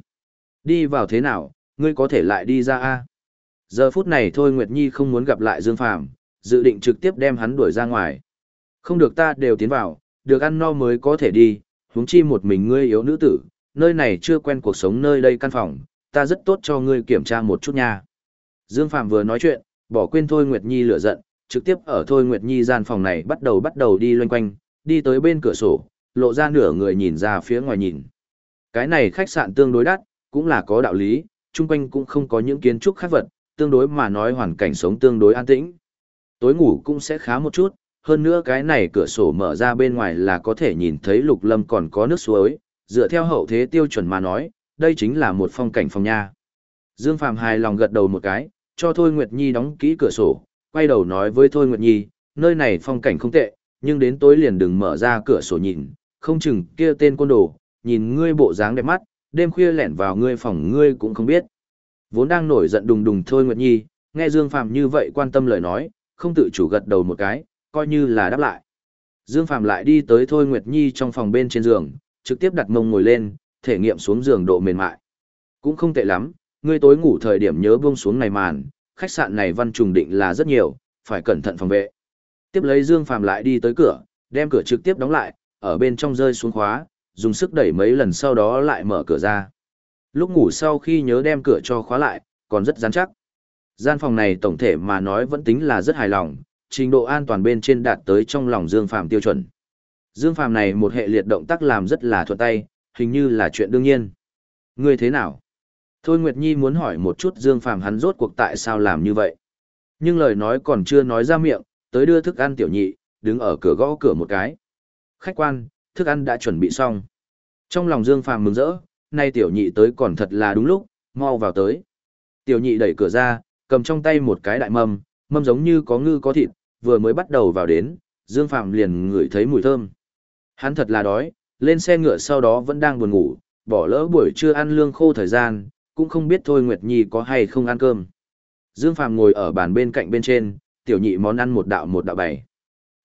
"Đi vào thế nào, ngươi có thể lại đi ra a?" Giờ phút này Thôi Nguyệt Nhi không muốn gặp lại Dương Phàm, dự định trực tiếp đem hắn đuổi ra ngoài. Không được ta đều tiến vào, được ăn no mới có thể đi, huống chi một mình ngươi yếu nữ tử, nơi này chưa quen cuộc sống nơi đây căn phòng, ta rất tốt cho ngươi kiểm tra một chút nha. Dương Phạm vừa nói chuyện, bỏ quên Thôi Nguyệt Nhi lửa giận, trực tiếp ở Thôi Nguyệt Nhi gian phòng này bắt đầu bắt đầu đi loanh quanh, đi tới bên cửa sổ, lộ ra nửa người nhìn ra phía ngoài nhìn. Cái này khách sạn tương đối đắt, cũng là có đạo lý, chung quanh cũng không có những kiến trúc khác vật, tương đối mà nói hoàn cảnh sống tương đối an tĩnh. Tối ngủ cũng sẽ khá một chút, hơn nữa cái này cửa sổ mở ra bên ngoài là có thể nhìn thấy lục lâm còn có nước suối, dựa theo hậu thế tiêu chuẩn mà nói, đây chính là một phong cảnh phòng nha. Dương Phạm hài lòng gật đầu một cái, cho Thôi Nguyệt Nhi đóng kỹ cửa sổ, quay đầu nói với Thôi Nguyệt Nhi, nơi này phong cảnh không tệ, nhưng đến tối liền đừng mở ra cửa sổ nhìn, không chừng kia tên côn đồ, nhìn ngươi bộ dáng đẹp mắt, đêm khuya lẻn vào ngươi phòng ngươi cũng không biết. Vốn đang nổi giận đùng đùng Thôi Nguyệt Nhi, nghe Dương Phạm như vậy quan tâm lời nói, không tự chủ gật đầu một cái, coi như là đáp lại. Dương Phạm lại đi tới Thôi Nguyệt Nhi trong phòng bên trên giường, trực tiếp đặt mông ngồi lên, thể nghiệm xuống giường độ mềm mại. Cũng không tệ lắm, ngươi tối ngủ thời điểm nhớ buông xuống này màn, khách sạn này văn trùng định là rất nhiều, phải cẩn thận phòng vệ. Tiếp lấy Dương Phạm lại đi tới cửa, đem cửa trực tiếp đóng lại, ở bên trong rơi xuống khóa, dùng sức đẩy mấy lần sau đó lại mở cửa ra. Lúc ngủ sau khi nhớ đem cửa cho khóa lại, còn rất rắn chắc. Gian phòng này tổng thể mà nói vẫn tính là rất hài lòng, trình độ an toàn bên trên đạt tới trong lòng Dương Phàm tiêu chuẩn. Dương Phàm này một hệ liệt động tác làm rất là thuận tay, hình như là chuyện đương nhiên. Ngươi thế nào? Thôi Nguyệt Nhi muốn hỏi một chút Dương Phàm hắn rốt cuộc tại sao làm như vậy. Nhưng lời nói còn chưa nói ra miệng, tới đưa thức ăn tiểu nhị, đứng ở cửa gõ cửa một cái. Khách quan, thức ăn đã chuẩn bị xong. Trong lòng Dương Phàm mừng rỡ, nay tiểu nhị tới còn thật là đúng lúc, mau vào tới. Tiểu nhị đẩy cửa ra, cầm trong tay một cái đại mâm, mâm giống như có ngư có thịt, vừa mới bắt đầu vào đến, Dương Phàm liền ngửi thấy mùi thơm. Hắn thật là đói, lên xe ngựa sau đó vẫn đang buồn ngủ, bỏ lỡ buổi trưa ăn lương khô thời gian, cũng không biết Thôi Nguyệt Nhi có hay không ăn cơm. Dương Phàm ngồi ở bàn bên cạnh bên trên, tiểu nhị món ăn một đạo một đạo bày.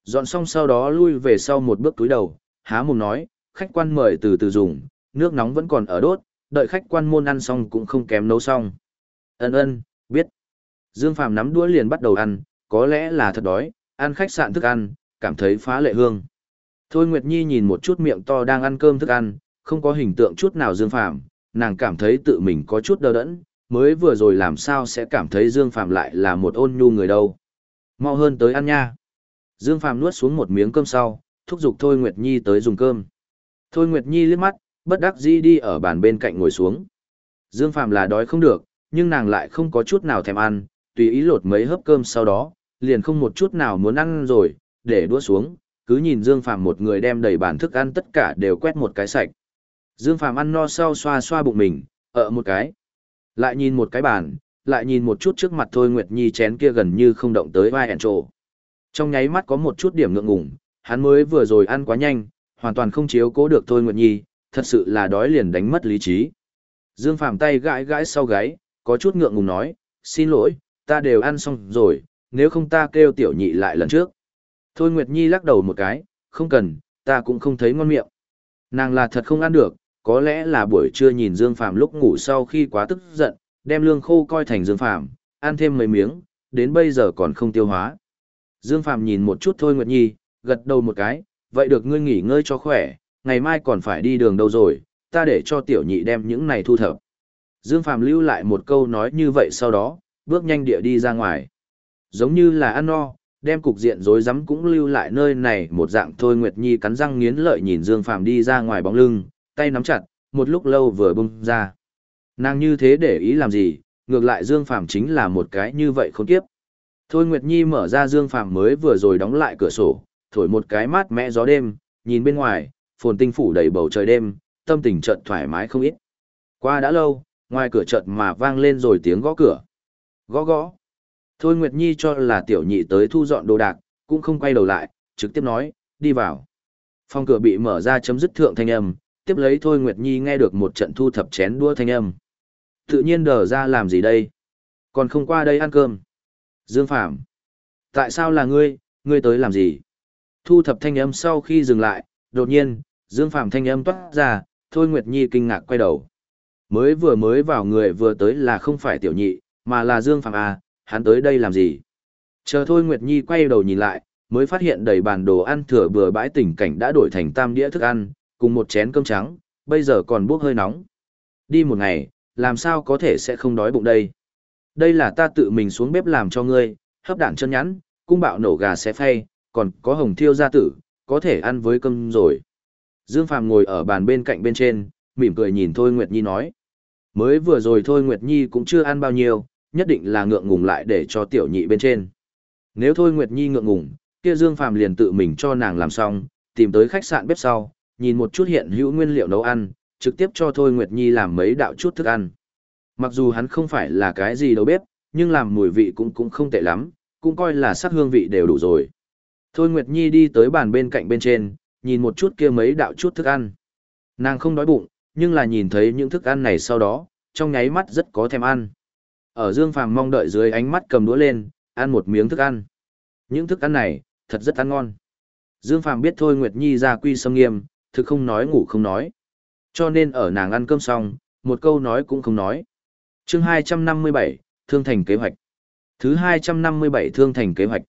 Dọn xong sau đó lui về sau một bước túi đầu, há mồm nói, khách quan mời từ từ dùng, nước nóng vẫn còn ở đốt, đợi khách quan môn ăn xong cũng không kém nấu xong. Ân ân, biết. Dương Phàm nắm đũa liền bắt đầu ăn, có lẽ là thật đói, ăn khách sạn thức ăn, cảm thấy phá lệ hương. Thôi Nguyệt Nhi nhìn một chút miệng to đang ăn cơm thức ăn, không có hình tượng chút nào Dương Phàm, nàng cảm thấy tự mình có chút đơ đẫn, mới vừa rồi làm sao sẽ cảm thấy Dương Phàm lại là một ôn nhu người đâu. Mau hơn tới ăn nha. Dương Phàm nuốt xuống một miếng cơm sau, thúc giục Thôi Nguyệt Nhi tới dùng cơm. Thôi Nguyệt Nhi liếc mắt, bất đắc dĩ đi ở bàn bên cạnh ngồi xuống. Dương Phàm là đói không được, nhưng nàng lại không có chút nào thèm ăn, tùy ý lột mấy hớp cơm sau đó, liền không một chút nào muốn ăn rồi, để đũa xuống, cứ nhìn Dương Phàm một người đem đầy bàn thức ăn tất cả đều quét một cái sạch. Dương Phàm ăn no sau xoa xoa bụng mình, ở một cái. Lại nhìn một cái bàn, lại nhìn một chút trước mặt Thôi Nguyệt Nhi chén kia gần như không động tới vai ẻn trộ. Trong nháy mắt có một chút điểm ngượng ngùng, hắn mới vừa rồi ăn quá nhanh, hoàn toàn không chiếu cố được Thôi Nguyệt Nhi, thật sự là đói liền đánh mất lý trí. Dương Phàm tay gãi gãi sau gáy, có chút ngượng ngùng nói, xin lỗi, ta đều ăn xong rồi, nếu không ta kêu tiểu nhị lại lần trước. Thôi Nguyệt Nhi lắc đầu một cái, không cần, ta cũng không thấy ngon miệng. Nàng là thật không ăn được, có lẽ là buổi trưa nhìn Dương Phàm lúc ngủ sau khi quá tức giận, đem lương khô coi thành Dương Phàm, ăn thêm mấy miếng, đến bây giờ còn không tiêu hóa. Dương Phàm nhìn một chút thôi Nguyệt Nhi, gật đầu một cái, vậy được ngươi nghỉ ngơi cho khỏe, ngày mai còn phải đi đường đâu rồi, ta để cho tiểu nhị đem những này thu thập. Dương Phàm lưu lại một câu nói như vậy sau đó, bước nhanh địa đi ra ngoài. Giống như là ăn no, đem cục diện rối rắm cũng lưu lại nơi này một dạng thôi Nguyệt Nhi cắn răng nghiến lợi nhìn Dương Phàm đi ra ngoài bóng lưng, tay nắm chặt, một lúc lâu vừa bung ra. Nàng như thế để ý làm gì, ngược lại Dương Phàm chính là một cái như vậy không tiếp. Thôi Nguyệt Nhi mở ra Dương Phàm mới vừa rồi đóng lại cửa sổ, thổi một cái mát mẽ gió đêm, nhìn bên ngoài, phồn tinh phủ đầy bầu trời đêm, tâm tình chợt thoải mái không ít. Qua đã lâu, ngoài cửa chợt mà vang lên rồi tiếng gõ cửa. Gõ gõ. Thôi Nguyệt Nhi cho là tiểu nhị tới thu dọn đồ đạc, cũng không quay đầu lại, trực tiếp nói, đi vào. Phòng cửa bị mở ra chấm dứt thượng thanh âm, tiếp lấy Thôi Nguyệt Nhi nghe được một trận thu thập chén đua thanh âm. Tự nhiên đờ ra làm gì đây? Còn không qua đây ăn cơm. Dương Phạm. Tại sao là ngươi, ngươi tới làm gì? Thu thập thanh âm sau khi dừng lại, đột nhiên, Dương Phạm thanh âm toát ra, Thôi Nguyệt Nhi kinh ngạc quay đầu. Mới vừa mới vào người vừa tới là không phải tiểu nhị, mà là Dương Phạm à, hắn tới đây làm gì? Chờ Thôi Nguyệt Nhi quay đầu nhìn lại, mới phát hiện đầy bàn đồ ăn thừa bừa bãi tình cảnh đã đổi thành tam đĩa thức ăn, cùng một chén cơm trắng, bây giờ còn bốc hơi nóng. Đi một ngày, làm sao có thể sẽ không đói bụng đây? Đây là ta tự mình xuống bếp làm cho ngươi, hấp đạn chân nhắn, cung bạo nổ gà xé phay, còn có hồng thiêu gia tử, có thể ăn với cơm rồi. Dương Phàm ngồi ở bàn bên cạnh bên trên, mỉm cười nhìn Thôi Nguyệt Nhi nói. Mới vừa rồi Thôi Nguyệt Nhi cũng chưa ăn bao nhiêu, nhất định là ngượng ngùng lại để cho tiểu nhị bên trên. Nếu Thôi Nguyệt Nhi ngượng ngùng, kia Dương Phàm liền tự mình cho nàng làm xong, tìm tới khách sạn bếp sau, nhìn một chút hiện hữu nguyên liệu nấu ăn, trực tiếp cho Thôi Nguyệt Nhi làm mấy đạo chút thức ăn. Mặc dù hắn không phải là cái gì đâu bếp, nhưng làm mùi vị cũng cũng không tệ lắm, cũng coi là sắc hương vị đều đủ rồi. Thôi Nguyệt Nhi đi tới bàn bên cạnh bên trên, nhìn một chút kia mấy đạo chút thức ăn. Nàng không đói bụng, nhưng là nhìn thấy những thức ăn này sau đó, trong nháy mắt rất có thèm ăn. Ở Dương Phàm mong đợi dưới ánh mắt cầm đũa lên, ăn một miếng thức ăn. Những thức ăn này, thật rất ăn ngon. Dương Phàm biết thôi Nguyệt Nhi ra quy sâm nghiêm, thực không nói ngủ không nói. Cho nên ở nàng ăn cơm xong, một câu nói cũng không nói. chương 257, Thương Thành kế hoạch. Thứ 257 Thương Thành kế hoạch.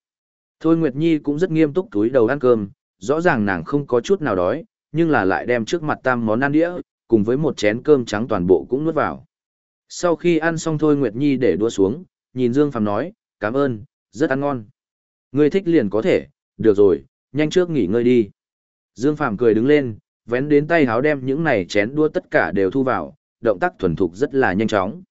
Thôi Nguyệt Nhi cũng rất nghiêm túc túi đầu ăn cơm, rõ ràng nàng không có chút nào đói, nhưng là lại đem trước mặt tam món ăn đĩa, cùng với một chén cơm trắng toàn bộ cũng nuốt vào. Sau khi ăn xong Thôi Nguyệt Nhi để đua xuống, nhìn Dương Phàm nói, cảm ơn, rất ăn ngon. Ngươi thích liền có thể, được rồi, nhanh trước nghỉ ngơi đi. Dương Phàm cười đứng lên, vén đến tay háo đem những này chén đua tất cả đều thu vào, động tác thuần thục rất là nhanh chóng.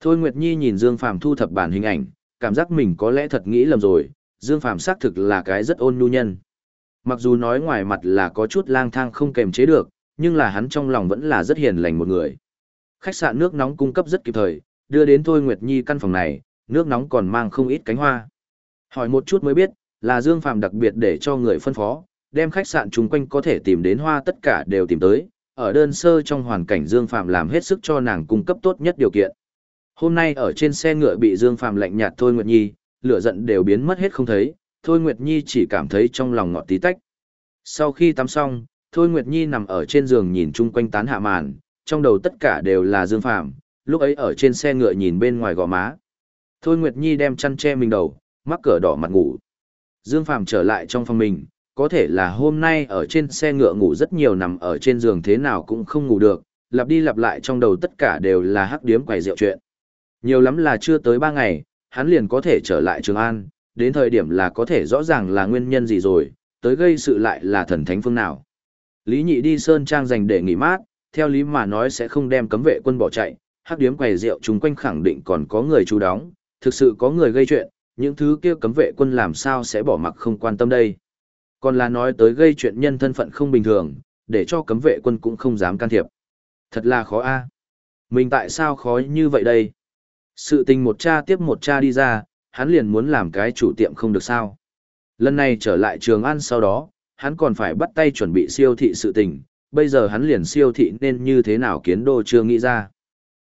Thôi Nguyệt Nhi nhìn Dương Phàm thu thập bản hình ảnh, cảm giác mình có lẽ thật nghĩ lầm rồi, Dương Phàm xác thực là cái rất ôn nhu nhân. Mặc dù nói ngoài mặt là có chút lang thang không kềm chế được, nhưng là hắn trong lòng vẫn là rất hiền lành một người. Khách sạn nước nóng cung cấp rất kịp thời, đưa đến Thôi Nguyệt Nhi căn phòng này, nước nóng còn mang không ít cánh hoa. Hỏi một chút mới biết, là Dương Phàm đặc biệt để cho người phân phó, đem khách sạn chung quanh có thể tìm đến hoa tất cả đều tìm tới, ở đơn sơ trong hoàn cảnh Dương Phạm làm hết sức cho nàng cung cấp tốt nhất điều kiện. Hôm nay ở trên xe ngựa bị Dương phạm lạnh nhạt Thôi Nguyệt Nhi, lửa giận đều biến mất hết không thấy, Thôi Nguyệt Nhi chỉ cảm thấy trong lòng ngọt tí tách. Sau khi tắm xong, Thôi Nguyệt Nhi nằm ở trên giường nhìn chung quanh tán hạ màn, trong đầu tất cả đều là Dương phạm lúc ấy ở trên xe ngựa nhìn bên ngoài gò má. Thôi Nguyệt Nhi đem chăn che mình đầu, mắc cửa đỏ mặt ngủ. Dương phạm trở lại trong phòng mình, có thể là hôm nay ở trên xe ngựa ngủ rất nhiều nằm ở trên giường thế nào cũng không ngủ được, lặp đi lặp lại trong đầu tất cả đều là hắc điếm quầy rượu chuyện. Nhiều lắm là chưa tới ba ngày, hắn liền có thể trở lại Trường An, đến thời điểm là có thể rõ ràng là nguyên nhân gì rồi, tới gây sự lại là thần thánh phương nào. Lý Nhị đi Sơn Trang dành để nghỉ mát, theo lý mà nói sẽ không đem cấm vệ quân bỏ chạy, hắc điếm quầy rượu chung quanh khẳng định còn có người chú đóng, thực sự có người gây chuyện, những thứ kia cấm vệ quân làm sao sẽ bỏ mặc không quan tâm đây. Còn là nói tới gây chuyện nhân thân phận không bình thường, để cho cấm vệ quân cũng không dám can thiệp. Thật là khó a. Mình tại sao khó như vậy đây? Sự tình một cha tiếp một cha đi ra, hắn liền muốn làm cái chủ tiệm không được sao. Lần này trở lại trường ăn sau đó, hắn còn phải bắt tay chuẩn bị siêu thị sự tình, bây giờ hắn liền siêu thị nên như thế nào kiến đô chưa nghĩ ra.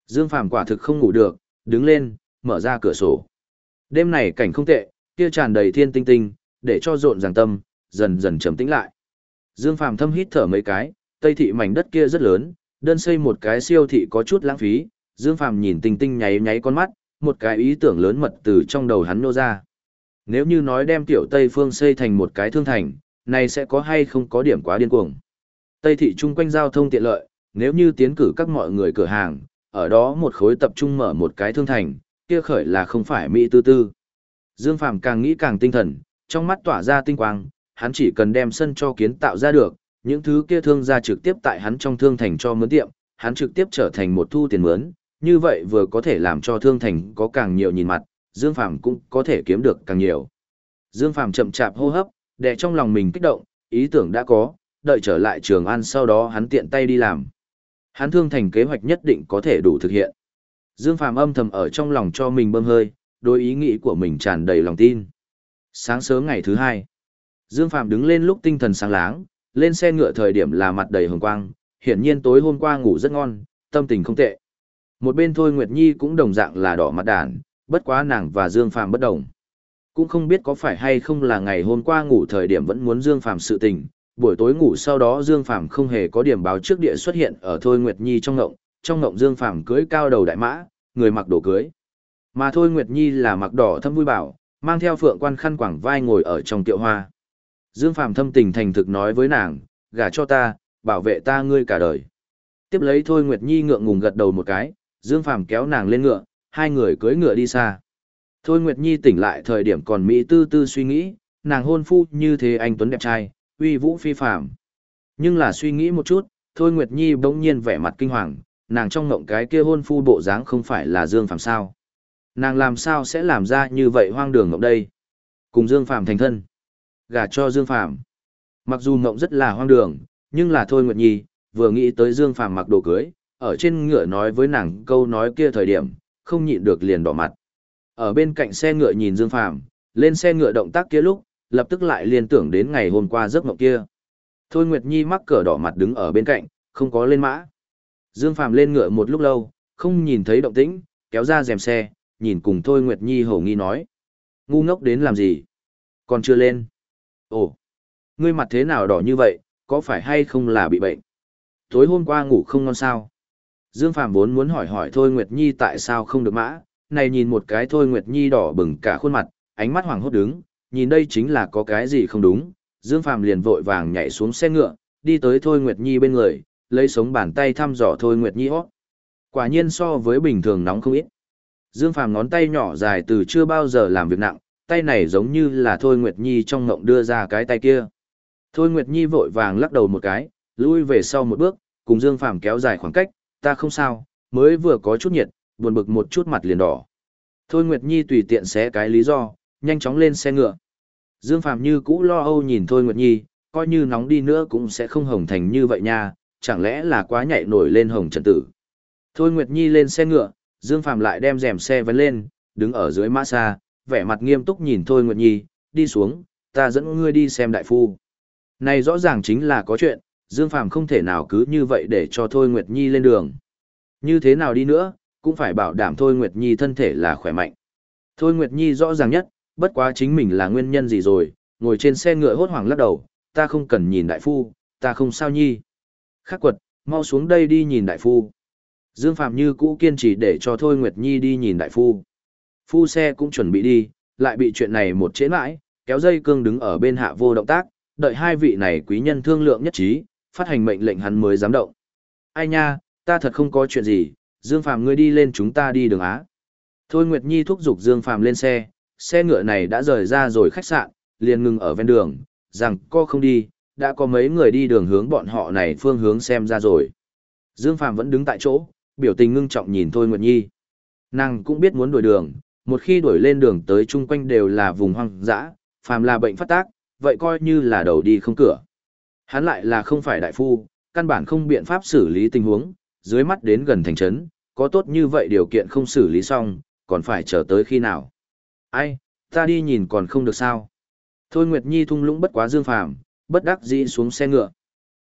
Dương Phàm quả thực không ngủ được, đứng lên, mở ra cửa sổ. Đêm này cảnh không tệ, kia tràn đầy thiên tinh tinh, để cho rộn ràng tâm, dần dần trầm tĩnh lại. Dương Phàm thâm hít thở mấy cái, Tây thị mảnh đất kia rất lớn, đơn xây một cái siêu thị có chút lãng phí, Dương Phàm nhìn tinh tinh nháy nháy con mắt, một cái ý tưởng lớn mật từ trong đầu hắn nô ra. Nếu như nói đem tiểu Tây phương xây thành một cái thương thành, này sẽ có hay không có điểm quá điên cuồng. Tây thị chung quanh giao thông tiện lợi, nếu như tiến cử các mọi người cửa hàng, ở đó một khối tập trung mở một cái thương thành, kia khởi là không phải Mỹ tư tư. Dương Phàm càng nghĩ càng tinh thần, trong mắt tỏa ra tinh quang, hắn chỉ cần đem sân cho kiến tạo ra được, những thứ kia thương gia trực tiếp tại hắn trong thương thành cho mướn tiệm, hắn trực tiếp trở thành một thu tiền mướn, như vậy vừa có thể làm cho thương thành có càng nhiều nhìn mặt, Dương Phàm cũng có thể kiếm được càng nhiều. Dương Phàm chậm chạp hô hấp, để trong lòng mình kích động, ý tưởng đã có, đợi trở lại trường ăn sau đó hắn tiện tay đi làm. Hắn thương thành kế hoạch nhất định có thể đủ thực hiện. Dương Phàm âm thầm ở trong lòng cho mình bơm hơi, đối ý nghĩ của mình tràn đầy lòng tin. Sáng sớm ngày thứ hai, Dương Phạm đứng lên lúc tinh thần sáng láng, lên xe ngựa thời điểm là mặt đầy hồng quang, hiển nhiên tối hôm qua ngủ rất ngon, tâm tình không tệ. Một bên Thôi Nguyệt Nhi cũng đồng dạng là đỏ mặt đàn, bất quá nàng và Dương Phạm bất đồng. Cũng không biết có phải hay không là ngày hôm qua ngủ thời điểm vẫn muốn Dương Phạm sự tình, buổi tối ngủ sau đó Dương Phạm không hề có điểm báo trước địa xuất hiện ở Thôi Nguyệt Nhi trong ngộng, trong ngộng Dương Phạm cưới cao đầu đại mã, người mặc đồ cưới. Mà Thôi Nguyệt Nhi là mặc đỏ thâm vui bảo, mang theo phượng quan khăn quảng vai ngồi ở trong tiệu hoa. Dương Phàm thâm tình thành thực nói với nàng, gả cho ta, bảo vệ ta ngươi cả đời. Tiếp lấy Thôi Nguyệt Nhi ngượng ngùng gật đầu một cái, Dương Phàm kéo nàng lên ngựa, hai người cưỡi ngựa đi xa. Thôi Nguyệt Nhi tỉnh lại thời điểm còn Mỹ tư tư suy nghĩ, nàng hôn phu như thế anh Tuấn đẹp trai, uy vũ phi phàm. Nhưng là suy nghĩ một chút, Thôi Nguyệt Nhi bỗng nhiên vẻ mặt kinh hoàng, nàng trong ngộng cái kia hôn phu bộ dáng không phải là Dương Phàm sao. Nàng làm sao sẽ làm ra như vậy hoang đường ngộng đây? Cùng Dương Phàm thành thân. Gả cho Dương Phàm Mặc dù ngộng rất là hoang đường, nhưng là Thôi Nguyệt Nhi, vừa nghĩ tới Dương Phàm mặc đồ cưới, ở trên ngựa nói với nàng câu nói kia thời điểm, không nhịn được liền đỏ mặt. Ở bên cạnh xe ngựa nhìn Dương Phàm, lên xe ngựa động tác kia lúc, lập tức lại liên tưởng đến ngày hôm qua giấc mộng kia. Thôi Nguyệt Nhi mắc cỡ đỏ mặt đứng ở bên cạnh, không có lên mã. Dương Phàm lên ngựa một lúc lâu, không nhìn thấy động tĩnh, kéo ra rèm xe, nhìn cùng Thôi Nguyệt Nhi hổ nghi nói. Ngu ngốc đến làm gì? Còn chưa lên. Ồ, ngươi mặt thế nào đỏ như vậy, có phải hay không là bị bệnh? Tối hôm qua ngủ không ngon sao? Dương Phàm vốn muốn hỏi hỏi Thôi Nguyệt Nhi tại sao không được mã, này nhìn một cái Thôi Nguyệt Nhi đỏ bừng cả khuôn mặt, ánh mắt hoàng hốt đứng, nhìn đây chính là có cái gì không đúng. Dương Phàm liền vội vàng nhảy xuống xe ngựa, đi tới Thôi Nguyệt Nhi bên người, lấy sống bàn tay thăm dò Thôi Nguyệt Nhi hót. Quả nhiên so với bình thường nóng không ít. Dương Phàm ngón tay nhỏ dài từ chưa bao giờ làm việc nặng, tay này giống như là Thôi Nguyệt Nhi trong ngộng đưa ra cái tay kia. Thôi Nguyệt Nhi vội vàng lắc đầu một cái, lui về sau một bước, cùng Dương Phàm kéo dài khoảng cách, ta không sao, mới vừa có chút nhiệt, buồn bực một chút mặt liền đỏ. Thôi Nguyệt Nhi tùy tiện xé cái lý do, nhanh chóng lên xe ngựa. Dương Phàm như cũ lo âu nhìn Thôi Nguyệt Nhi, coi như nóng đi nữa cũng sẽ không hồng thành như vậy nha, chẳng lẽ là quá nhạy nổi lên hồng trần tử. Thôi Nguyệt Nhi lên xe ngựa, Dương Phàm lại đem rèm xe vấn lên, đứng ở dưới mã xa, vẻ mặt nghiêm túc nhìn Thôi Nguyệt Nhi, đi xuống, ta dẫn ngươi đi xem đại phu. Này rõ ràng chính là có chuyện, Dương Phàm không thể nào cứ như vậy để cho Thôi Nguyệt Nhi lên đường. Như thế nào đi nữa, cũng phải bảo đảm Thôi Nguyệt Nhi thân thể là khỏe mạnh. Thôi Nguyệt Nhi rõ ràng nhất, bất quá chính mình là nguyên nhân gì rồi, ngồi trên xe ngựa hốt hoảng lắc đầu, ta không cần nhìn đại phu, ta không sao nhi. Khắc quật, mau xuống đây đi nhìn đại phu. Dương Phạm như cũ kiên trì để cho Thôi Nguyệt Nhi đi nhìn đại phu. Phu xe cũng chuẩn bị đi, lại bị chuyện này một chế mãi, kéo dây cương đứng ở bên hạ vô động tác, đợi hai vị này quý nhân thương lượng nhất trí, phát hành mệnh lệnh hắn mới dám động. Ai nha, ta thật không có chuyện gì, Dương Phạm ngươi đi lên chúng ta đi đường Á. Thôi Nguyệt Nhi thúc giục Dương Phạm lên xe, xe ngựa này đã rời ra rồi khách sạn, liền ngừng ở ven đường, rằng co không đi, đã có mấy người đi đường hướng bọn họ này phương hướng xem ra rồi. Dương Phạm vẫn đứng tại chỗ, biểu tình ngưng trọng nhìn Thôi Nguyệt Nhi. Nàng cũng biết muốn đổi đường, một khi đổi lên đường tới chung quanh đều là vùng hoang dã, phàm là bệnh phát tác, vậy coi như là đầu đi không cửa. Hắn lại là không phải đại phu, căn bản không biện pháp xử lý tình huống, dưới mắt đến gần thành trấn, có tốt như vậy điều kiện không xử lý xong, còn phải chờ tới khi nào. Ai, ta đi nhìn còn không được sao. Thôi Nguyệt Nhi thung lũng bất quá Dương Phàm, bất đắc dĩ xuống xe ngựa.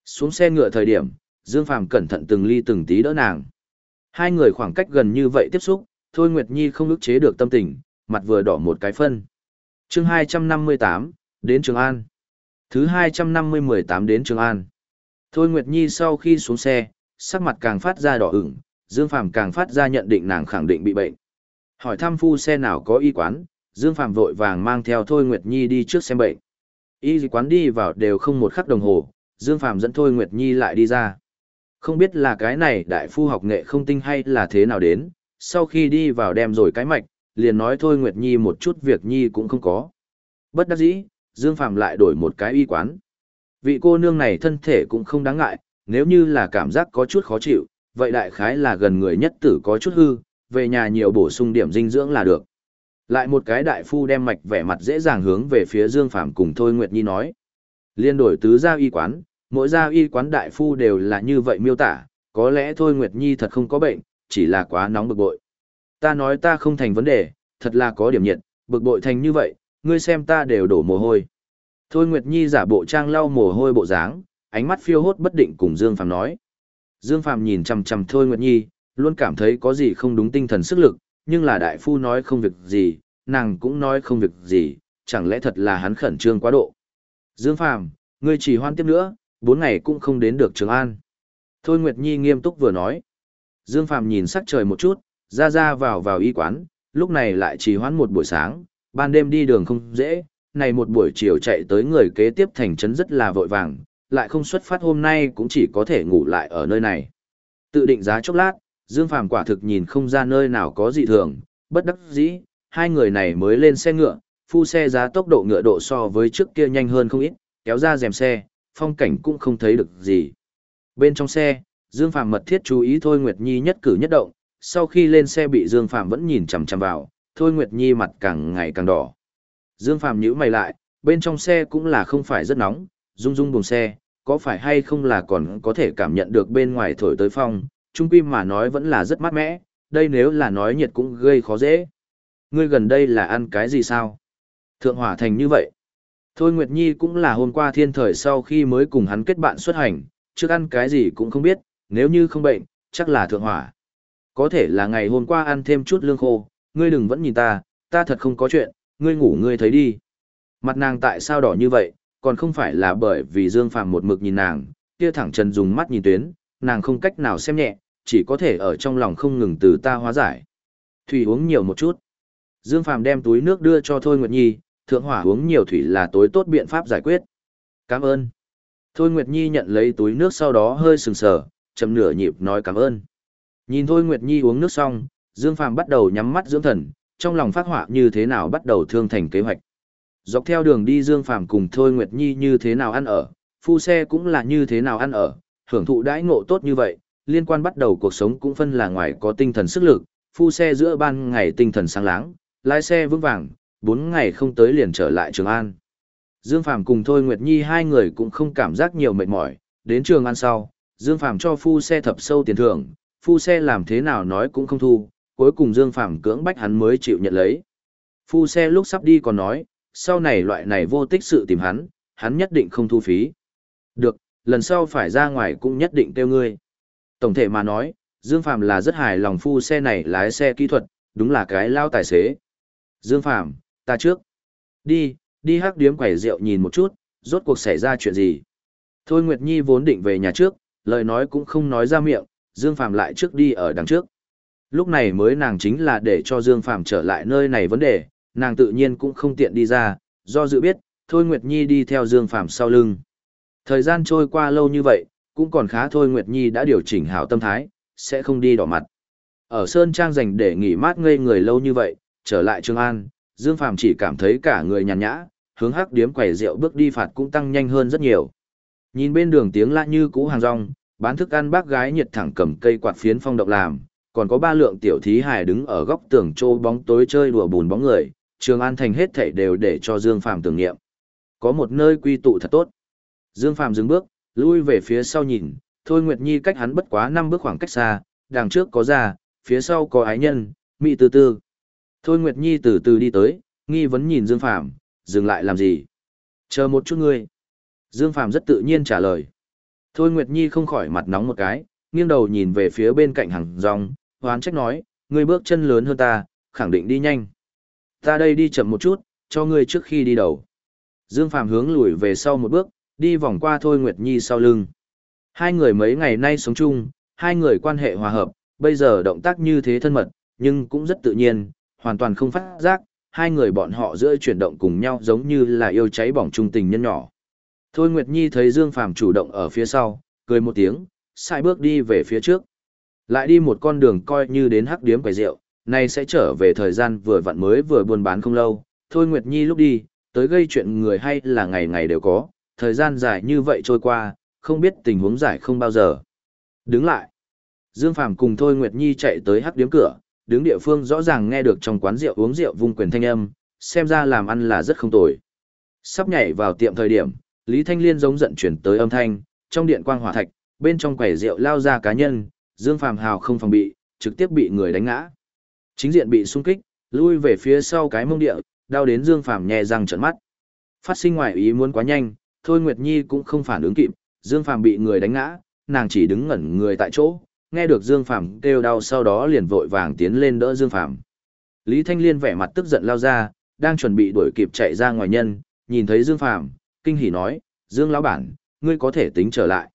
Xuống xe ngựa thời điểm, Dương Phàm cẩn thận từng ly từng tí đỡ nàng. Hai người khoảng cách gần như vậy tiếp xúc, Thôi Nguyệt Nhi không ức chế được tâm tình, mặt vừa đỏ một cái phân. chương 258, đến Trường An. Thứ 250-18 đến Trường An. Thôi Nguyệt Nhi sau khi xuống xe, sắc mặt càng phát ra đỏ ửng, Dương Phàm càng phát ra nhận định nàng khẳng định bị bệnh. Hỏi thăm phu xe nào có y quán, Dương Phàm vội vàng mang theo Thôi Nguyệt Nhi đi trước xem bệnh. Y quán đi vào đều không một khắc đồng hồ, Dương Phàm dẫn Thôi Nguyệt Nhi lại đi ra. Không biết là cái này đại phu học nghệ không tinh hay là thế nào đến, sau khi đi vào đem rồi cái mạch, liền nói Thôi Nguyệt Nhi một chút việc Nhi cũng không có. Bất đắc dĩ, Dương Phàm lại đổi một cái y quán. Vị cô nương này thân thể cũng không đáng ngại, nếu như là cảm giác có chút khó chịu, vậy đại khái là gần người nhất tử có chút hư, về nhà nhiều bổ sung điểm dinh dưỡng là được. Lại một cái đại phu đem mạch vẻ mặt dễ dàng hướng về phía Dương Phàm cùng Thôi Nguyệt Nhi nói. Liên đổi tứ gia y quán, mỗi gia y quán đại phu đều là như vậy miêu tả, có lẽ Thôi Nguyệt Nhi thật không có bệnh, chỉ là quá nóng bực bội. Ta nói ta không thành vấn đề, thật là có điểm nhiệt, bực bội thành như vậy, ngươi xem ta đều đổ mồ hôi. Thôi Nguyệt Nhi giả bộ trang lau mồ hôi bộ dáng, ánh mắt phiêu hốt bất định cùng Dương Phàm nói. Dương Phàm nhìn chằm chằm Thôi Nguyệt Nhi, luôn cảm thấy có gì không đúng tinh thần sức lực, nhưng là đại phu nói không việc gì, nàng cũng nói không việc gì, chẳng lẽ thật là hắn khẩn trương quá độ. Dương Phàm, ngươi chỉ hoan tiếp nữa, bốn ngày cũng không đến được Trường An. Thôi Nguyệt Nhi nghiêm túc vừa nói. Dương Phàm nhìn sắc trời một chút, ra ra vào vào y quán, lúc này lại chỉ hoãn một buổi sáng, ban đêm đi đường không dễ, này một buổi chiều chạy tới người kế tiếp thành trấn rất là vội vàng, lại không xuất phát hôm nay cũng chỉ có thể ngủ lại ở nơi này. Tự định giá chốc lát, Dương Phàm quả thực nhìn không ra nơi nào có dị thường, bất đắc dĩ, hai người này mới lên xe ngựa, phu xe giá tốc độ ngựa độ so với trước kia nhanh hơn không ít, kéo ra rèm xe, phong cảnh cũng không thấy được gì. Bên trong xe, Dương Phạm mật thiết chú ý Thôi Nguyệt Nhi nhất cử nhất động, sau khi lên xe bị Dương Phạm vẫn nhìn chằm chằm vào, Thôi Nguyệt Nhi mặt càng ngày càng đỏ. Dương Phạm nhíu mày lại, bên trong xe cũng là không phải rất nóng, rung rung buồng xe, có phải hay không là còn có thể cảm nhận được bên ngoài thổi tới phong, trung quy mà nói vẫn là rất mát mẻ, đây nếu là nói nhiệt cũng gây khó dễ. Ngươi gần đây là ăn cái gì sao? Thượng hỏa thành như vậy. Thôi Nguyệt Nhi cũng là hôm qua thiên thời sau khi mới cùng hắn kết bạn xuất hành, trước ăn cái gì cũng không biết, nếu như không bệnh, chắc là thượng hỏa. Có thể là ngày hôm qua ăn thêm chút lương khô, ngươi đừng vẫn nhìn ta, ta thật không có chuyện, ngươi ngủ ngươi thấy đi. Mặt nàng tại sao đỏ như vậy, còn không phải là bởi vì Dương Phàm một mực nhìn nàng, kia thẳng chân dùng mắt nhìn tuyến, nàng không cách nào xem nhẹ, chỉ có thể ở trong lòng không ngừng từ ta hóa giải. Thủy uống nhiều một chút. Dương Phàm đem túi nước đưa cho Thôi Nguyệt Nhi, thượng hỏa uống nhiều thủy là tối tốt biện pháp giải quyết. Cảm ơn. Thôi Nguyệt Nhi nhận lấy túi nước sau đó hơi sừng sờ, chậm nửa nhịp nói cảm ơn. Nhìn Thôi Nguyệt Nhi uống nước xong, Dương Phàm bắt đầu nhắm mắt dưỡng thần, trong lòng phát họa như thế nào bắt đầu thương thành kế hoạch. Dọc theo đường đi Dương Phàm cùng Thôi Nguyệt Nhi như thế nào ăn ở, phu xe cũng là như thế nào ăn ở, hưởng thụ đãi ngộ tốt như vậy, liên quan bắt đầu cuộc sống cũng phân là ngoài có tinh thần sức lực, phu xe giữa ban ngày tinh thần sáng láng, lái xe vững vàng, bốn ngày không tới liền trở lại Trường An. Dương Phàm cùng Thôi Nguyệt Nhi hai người cũng không cảm giác nhiều mệt mỏi, đến Trường An sau, Dương Phàm cho phu xe thập sâu tiền thưởng, phu xe làm thế nào nói cũng không thu, cuối cùng Dương Phàm cưỡng bách hắn mới chịu nhận lấy. Phu xe lúc sắp đi còn nói, sau này loại này vô tích sự tìm hắn, hắn nhất định không thu phí. Được, lần sau phải ra ngoài cũng nhất định kêu ngươi. Tổng thể mà nói, Dương Phạm là rất hài lòng phu xe này lái xe kỹ thuật, đúng là cái lao tài xế. Dương Phạm, ta trước. Đi, đi hắc điếm quẩy rượu nhìn một chút, rốt cuộc xảy ra chuyện gì. Thôi Nguyệt Nhi vốn định về nhà trước, lời nói cũng không nói ra miệng, Dương Phạm lại trước đi ở đằng trước. Lúc này mới nàng chính là để cho Dương Phạm trở lại nơi này vấn đề, nàng tự nhiên cũng không tiện đi ra, do dự biết, Thôi Nguyệt Nhi đi theo Dương Phạm sau lưng. Thời gian trôi qua lâu như vậy, cũng còn khá Thôi Nguyệt Nhi đã điều chỉnh hảo tâm thái, sẽ không đi đỏ mặt. Ở Sơn Trang dành để nghỉ mát ngây người lâu như vậy, trở lại Trường An, Dương Phạm chỉ cảm thấy cả người nhàn nhã, hướng hắc điếm quầy rượu bước đi phạt cũng tăng nhanh hơn rất nhiều. Nhìn bên đường tiếng lạ như cũ hàng rong, bán thức ăn bác gái nhiệt thẳng cầm cây quạt phiến phong động làm, còn có ba lượng tiểu thí hài đứng ở góc tường trô bóng tối chơi đùa bùn bóng người, Trường An thành hết thảy đều để cho Dương Phạm tưởng niệm. Có một nơi quy tụ thật tốt. Dương Phạm dừng bước, lui về phía sau nhìn, Thôi Nguyệt Nhi cách hắn bất quá năm bước khoảng cách xa, đằng trước có già, phía sau có ái nhân, mị từ từ. Thôi Nguyệt Nhi từ từ đi tới, nghi vấn nhìn Dương Phạm, dừng lại làm gì? Chờ một chút ngươi. Dương Phạm rất tự nhiên trả lời. Thôi Nguyệt Nhi không khỏi mặt nóng một cái, nghiêng đầu nhìn về phía bên cạnh hàng rong, hoán trách nói, ngươi bước chân lớn hơn ta, khẳng định đi nhanh. Ta đây đi chậm một chút, cho ngươi trước khi đi đầu. Dương Phạm hướng lùi về sau một bước, đi vòng qua Thôi Nguyệt Nhi sau lưng. Hai người mấy ngày nay sống chung, hai người quan hệ hòa hợp, bây giờ động tác như thế thân mật, nhưng cũng rất tự nhiên, hoàn toàn không phát giác, hai người bọn họ giữa chuyển động cùng nhau giống như là yêu cháy bỏng trung tình nhân nhỏ. Thôi Nguyệt Nhi thấy Dương Phàm chủ động ở phía sau, cười một tiếng, sai bước đi về phía trước. Lại đi một con đường coi như đến hắc điếm quầy rượu, nay sẽ trở về thời gian vừa vặn mới vừa buôn bán không lâu. Thôi Nguyệt Nhi lúc đi, tới gây chuyện người hay là ngày ngày đều có, thời gian dài như vậy trôi qua, không biết tình huống giải không bao giờ. Đứng lại. Dương Phàm cùng Thôi Nguyệt Nhi chạy tới hắc điếm cửa, đứng địa phương rõ ràng nghe được trong quán rượu uống rượu vung quyền thanh âm, xem ra làm ăn là rất không tồi. Sắp nhảy vào tiệm thời điểm, Lý Thanh Liên giống giận chuyển tới âm thanh, trong điện quang hỏa thạch, bên trong quẻ rượu lao ra cá nhân, Dương Phàm Hào không phòng bị, trực tiếp bị người đánh ngã. Chính diện bị xung kích, lui về phía sau cái mông địa, đau đến Dương Phàm nhè răng trợn mắt. Phát sinh ngoài ý muốn quá nhanh, Thôi Nguyệt Nhi cũng không phản ứng kịp, Dương Phàm bị người đánh ngã, nàng chỉ đứng ngẩn người tại chỗ, nghe được Dương Phàm kêu đau sau đó liền vội vàng tiến lên đỡ Dương Phàm. Lý Thanh Liên vẻ mặt tức giận lao ra, đang chuẩn bị đuổi kịp chạy ra ngoài nhân, nhìn thấy Dương Phàm, kinh hỉ nói, Dương lão bản, ngươi có thể tính trở lại.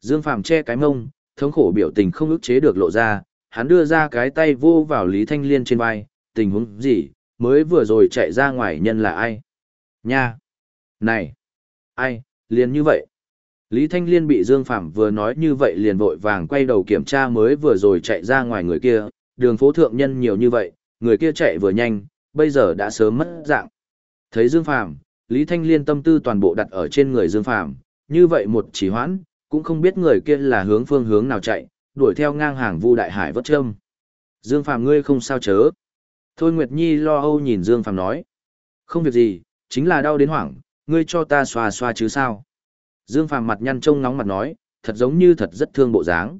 Dương Phàm che cái mông, thống khổ biểu tình không ức chế được lộ ra, hắn đưa ra cái tay vô vào Lý Thanh Liên trên vai, tình huống gì, mới vừa rồi chạy ra ngoài nhân là ai? Nha! Này! Ai, liền như vậy? Lý Thanh Liên bị Dương Phạm vừa nói như vậy liền vội vàng quay đầu kiểm tra mới vừa rồi chạy ra ngoài người kia, đường phố thượng nhân nhiều như vậy, người kia chạy vừa nhanh, bây giờ đã sớm mất dạng. Thấy Dương Phạm, Lý Thanh Liên tâm tư toàn bộ đặt ở trên người Dương Phàm, như vậy một chỉ hoãn, cũng không biết người kia là hướng phương hướng nào chạy, đuổi theo ngang hàng Vu Đại Hải vất châm. Dương Phàm, ngươi không sao chớ. Thôi Nguyệt Nhi lo âu nhìn Dương Phàm nói. Không việc gì, chính là đau đến hoảng, ngươi cho ta xoa xoa chứ sao. Dương Phàm mặt nhăn trông nóng mặt nói, thật giống như thật rất thương bộ dáng.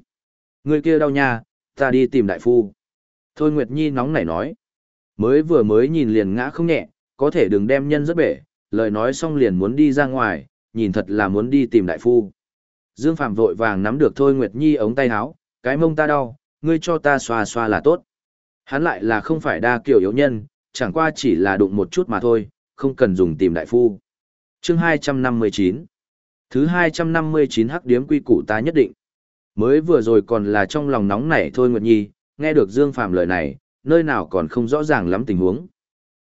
Ngươi kia đau nha, ta đi tìm đại phu. Thôi Nguyệt Nhi nóng nảy nói. Mới vừa mới nhìn liền ngã không nhẹ, có thể đừng đem nhân rất bể, lời nói xong liền muốn đi ra ngoài, nhìn thật là muốn đi tìm đại phu. Dương Phạm vội vàng nắm được Thôi Nguyệt Nhi ống tay áo, cái mông ta đau, ngươi cho ta xoa xoa là tốt. Hắn lại là không phải đa kiểu yếu nhân, chẳng qua chỉ là đụng một chút mà thôi, không cần dùng tìm đại phu. Chương 259 Thứ 259 hắc điếm quy củ ta nhất định. Mới vừa rồi còn là trong lòng nóng nảy thôi Nguyệt Nhi, nghe được Dương Phạm lời này, nơi nào còn không rõ ràng lắm tình huống.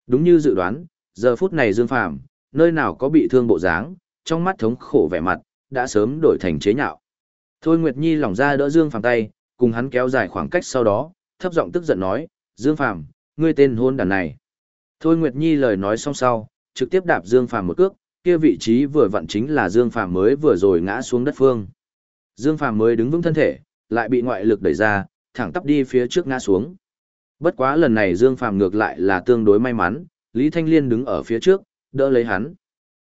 Đúng như dự đoán, giờ phút này Dương Phạm, nơi nào có bị thương bộ dáng, trong mắt thống khổ vẻ mặt, đã sớm đổi thành chế nhạo. Thôi Nguyệt Nhi lỏng ra đỡ Dương Phàm tay, cùng hắn kéo dài khoảng cách sau đó, thấp giọng tức giận nói, Dương Phàm, ngươi tên hôn đàn này. Thôi Nguyệt Nhi lời nói xong sau, trực tiếp đạp Dương Phàm một cước, kia vị trí vừa vặn chính là Dương Phàm mới vừa rồi ngã xuống đất phương. Dương Phàm mới đứng vững thân thể, lại bị ngoại lực đẩy ra, thẳng tắp đi phía trước ngã xuống. Bất quá lần này Dương Phàm ngược lại là tương đối may mắn, Lý Thanh Liên đứng ở phía trước, đỡ lấy hắn.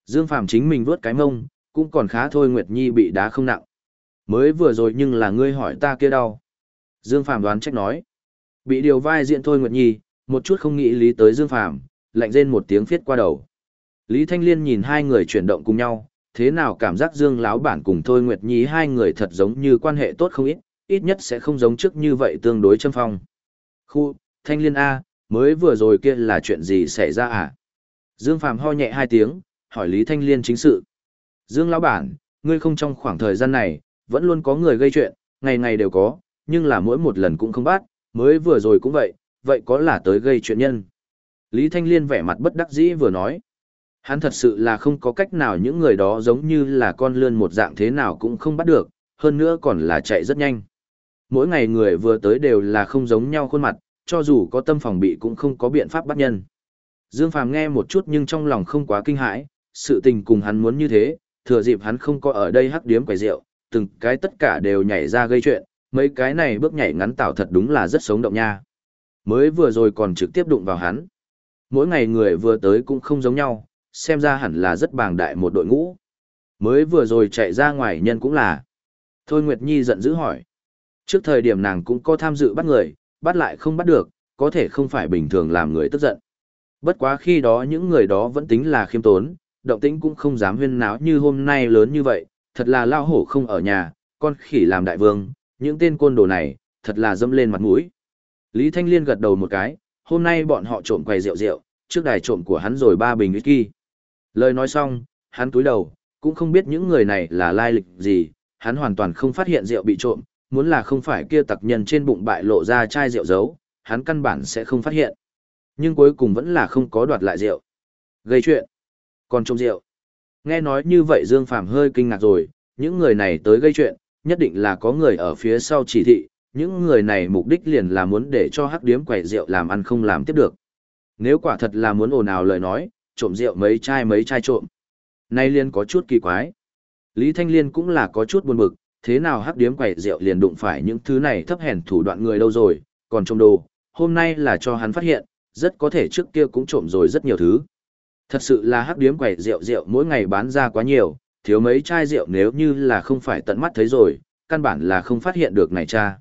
Dương Phàm chính mình vớt cái mông, cũng còn khá thôi Nguyệt Nhi bị đá không nặng. Mới vừa rồi nhưng là ngươi hỏi ta kia đau. Dương Phàm đoán trách nói. Bị điều vai diện thôi Nguyệt Nhi, một chút không nghĩ lý tới Dương Phàm, lạnh rên một tiếng phiết qua đầu. Lý Thanh Liên nhìn hai người chuyển động cùng nhau, thế nào cảm giác Dương lão bản cùng Thôi Nguyệt Nhi hai người thật giống như quan hệ tốt không ít, ít nhất sẽ không giống trước như vậy tương đối châm phong. Khu, thanh liên A, mới vừa rồi kia là chuyện gì xảy ra à? Dương Phàm ho nhẹ hai tiếng, hỏi Lý Thanh Liên chính sự. Dương lão bản, ngươi không trong khoảng thời gian này, vẫn luôn có người gây chuyện, ngày ngày đều có, nhưng là mỗi một lần cũng không bắt, mới vừa rồi cũng vậy, vậy có là tới gây chuyện nhân. Lý Thanh Liên vẻ mặt bất đắc dĩ vừa nói. Hắn thật sự là không có cách nào những người đó giống như là con lươn một dạng thế nào cũng không bắt được, hơn nữa còn là chạy rất nhanh. Mỗi ngày người vừa tới đều là không giống nhau khuôn mặt, cho dù có tâm phòng bị cũng không có biện pháp bắt nhân. Dương Phàm nghe một chút nhưng trong lòng không quá kinh hãi, sự tình cùng hắn muốn như thế, thừa dịp hắn không có ở đây hắc điếm quầy rượu, từng cái tất cả đều nhảy ra gây chuyện, mấy cái này bước nhảy ngắn tạo thật đúng là rất sống động nha. Mới vừa rồi còn trực tiếp đụng vào hắn. Mỗi ngày người vừa tới cũng không giống nhau, xem ra hẳn là rất bàng đại một đội ngũ. Mới vừa rồi chạy ra ngoài nhân cũng là. Thôi Nguyệt Nhi giận dữ hỏi. Trước thời điểm nàng cũng có tham dự bắt người, bắt lại không bắt được, có thể không phải bình thường làm người tức giận. Bất quá khi đó những người đó vẫn tính là khiêm tốn, động tĩnh cũng không dám huyên náo như hôm nay lớn như vậy, thật là lao hổ không ở nhà, con khỉ làm đại vương, những tên côn đồ này, thật là dâm lên mặt mũi. Lý Thanh Liên gật đầu một cái, hôm nay bọn họ trộm quầy rượu rượu, trước đài trộm của hắn rồi ba bình whisky. Lời nói xong, hắn túi đầu, cũng không biết những người này là lai lịch gì, hắn hoàn toàn không phát hiện rượu bị trộm, muốn là không phải kia tặc nhân trên bụng bại lộ ra chai rượu giấu, hắn căn bản sẽ không phát hiện. Nhưng cuối cùng vẫn là không có đoạt lại rượu. Gây chuyện. Còn trộm rượu. Nghe nói như vậy Dương Phàm hơi kinh ngạc rồi, những người này tới gây chuyện, nhất định là có người ở phía sau chỉ thị, những người này mục đích liền là muốn để cho hắc điếm quẩy rượu làm ăn không làm tiếp được. Nếu quả thật là muốn ồn ào lời nói, trộm rượu mấy chai mấy chai trộm. Nay liên có chút kỳ quái. Lý Thanh Liên cũng là có chút buồn bực, thế nào hắc điếm quẩy rượu liền đụng phải những thứ này thấp hèn thủ đoạn người đâu rồi, còn trông đồ, hôm nay là cho hắn phát hiện, rất có thể trước kia cũng trộm rồi rất nhiều thứ. Thật sự là hắc điếm quẩy rượu rượu mỗi ngày bán ra quá nhiều, thiếu mấy chai rượu nếu như là không phải tận mắt thấy rồi, căn bản là không phát hiện được này cha.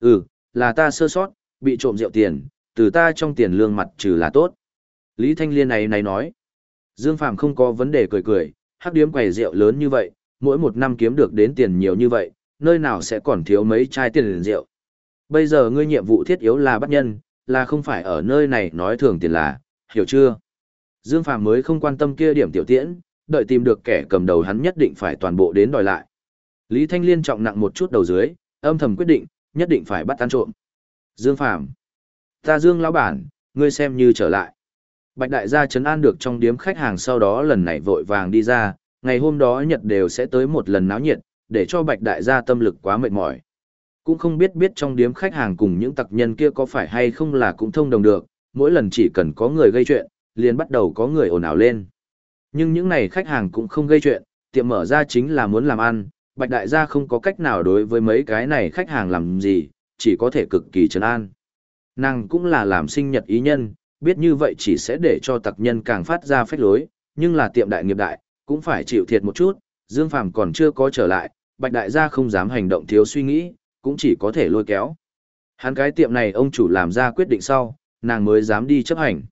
Ừ, là ta sơ sót, bị trộm rượu tiền, từ ta trong tiền lương mặt trừ là tốt. Lý Thanh Liên này này nói. Dương Phạm không có vấn đề cười cười, hắc điếm quầy rượu lớn như vậy, mỗi một năm kiếm được đến tiền nhiều như vậy, nơi nào sẽ còn thiếu mấy chai tiền rượu. Bây giờ ngươi nhiệm vụ thiết yếu là bắt nhân, là không phải ở nơi này nói thường tiền là, hiểu chưa? Dương Phạm mới không quan tâm kia điểm tiểu tiễn, đợi tìm được kẻ cầm đầu hắn nhất định phải toàn bộ đến đòi lại. Lý Thanh Liên trọng nặng một chút đầu dưới, âm thầm quyết định, nhất định phải bắt ăn trộm. Dương Phạm, ta Dương lão bản, ngươi xem như trở lại. Bạch đại gia chấn an được trong điếm khách hàng sau đó lần này vội vàng đi ra, ngày hôm đó Nhật đều sẽ tới một lần náo nhiệt, để cho bạch đại gia tâm lực quá mệt mỏi. Cũng không biết biết trong điếm khách hàng cùng những tặc nhân kia có phải hay không là cũng thông đồng được, mỗi lần chỉ cần có người gây chuyện, liền bắt đầu có người ồn ào lên. Nhưng những này khách hàng cũng không gây chuyện, tiệm mở ra chính là muốn làm ăn, bạch đại gia không có cách nào đối với mấy cái này khách hàng làm gì, chỉ có thể cực kỳ trấn an. Nàng cũng là làm sinh nhật ý nhân, biết như vậy chỉ sẽ để cho tặc nhân càng phát ra phách lối, nhưng là tiệm đại nghiệp đại, cũng phải chịu thiệt một chút, Dương Phàm còn chưa có trở lại, Bạch Đại gia không dám hành động thiếu suy nghĩ, cũng chỉ có thể lôi kéo. Hắn cái tiệm này ông chủ làm ra quyết định sau, nàng mới dám đi chấp hành.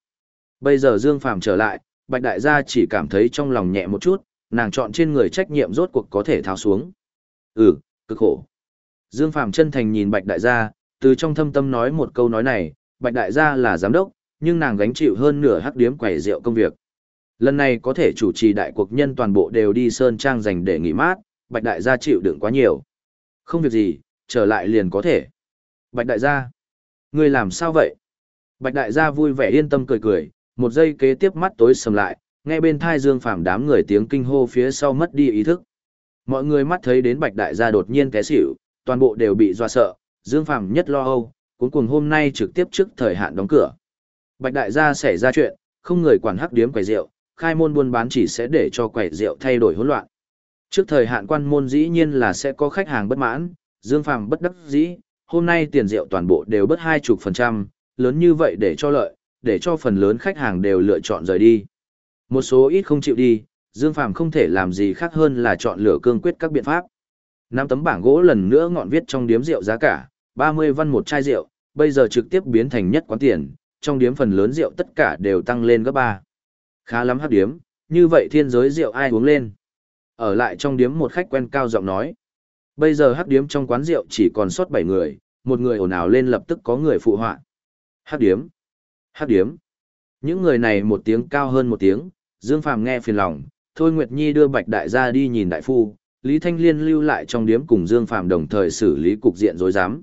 Bây giờ Dương Phàm trở lại, Bạch Đại gia chỉ cảm thấy trong lòng nhẹ một chút, nàng chọn trên người trách nhiệm rốt cuộc có thể tháo xuống. Ừ, cực khổ. Dương Phàm chân thành nhìn Bạch Đại gia, từ trong thâm tâm nói một câu nói này, Bạch Đại gia là giám đốc, nhưng nàng gánh chịu hơn nửa hắc điếm quẩy rượu công việc. Lần này có thể chủ trì đại cuộc nhân toàn bộ đều đi sơn trang dành để nghỉ mát, Bạch Đại gia chịu đựng quá nhiều. Không việc gì, trở lại liền có thể. Bạch Đại gia, ngươi làm sao vậy? Bạch Đại gia vui vẻ yên tâm cười cười, một giây kế tiếp mắt tối sầm lại, nghe bên thai Dương Phàm đám người tiếng kinh hô phía sau mất đi ý thức. Mọi người mắt thấy đến Bạch Đại gia đột nhiên té xỉu, toàn bộ đều bị dọa sợ, Dương Phàm nhất lo âu, cuối cùng hôm nay trực tiếp trước thời hạn đóng cửa. Bạch đại gia xảy ra chuyện, không người quản hắc điếm quầy rượu, khai môn buôn bán chỉ sẽ để cho quầy rượu thay đổi hỗn loạn. Trước thời hạn quan môn dĩ nhiên là sẽ có khách hàng bất mãn, Dương Phàm bất đắc dĩ, hôm nay tiền rượu toàn bộ đều bớt hai chục phần trăm, lớn như vậy để cho lợi, để cho phần lớn khách hàng đều lựa chọn rời đi. Một số ít không chịu đi, Dương Phàm không thể làm gì khác hơn là chọn lựa cương quyết các biện pháp. Năm tấm bảng gỗ lần nữa ngọn viết trong điếm rượu giá cả, 30 văn một chai rượu, bây giờ trực tiếp biến thành nhất quán tiền, trong điếm phần lớn rượu tất cả đều tăng lên gấp ba. Khá lắm hấp điếm, như vậy thiên giới rượu ai uống lên. Ở lại trong điếm một khách quen cao giọng nói. Bây giờ hắc điếm trong quán rượu chỉ còn sót 7 người, một người ồn ào lên lập tức có người phụ họa. Hắc điếm, hắc điếm. Những người này một tiếng cao hơn một tiếng, Dương Phàm nghe phiền lòng, Thôi Nguyệt Nhi đưa Bạch Đại gia đi nhìn đại phu, Lý Thanh Liên lưu lại trong điếm cùng Dương Phàm đồng thời xử lý cục diện rối rắm.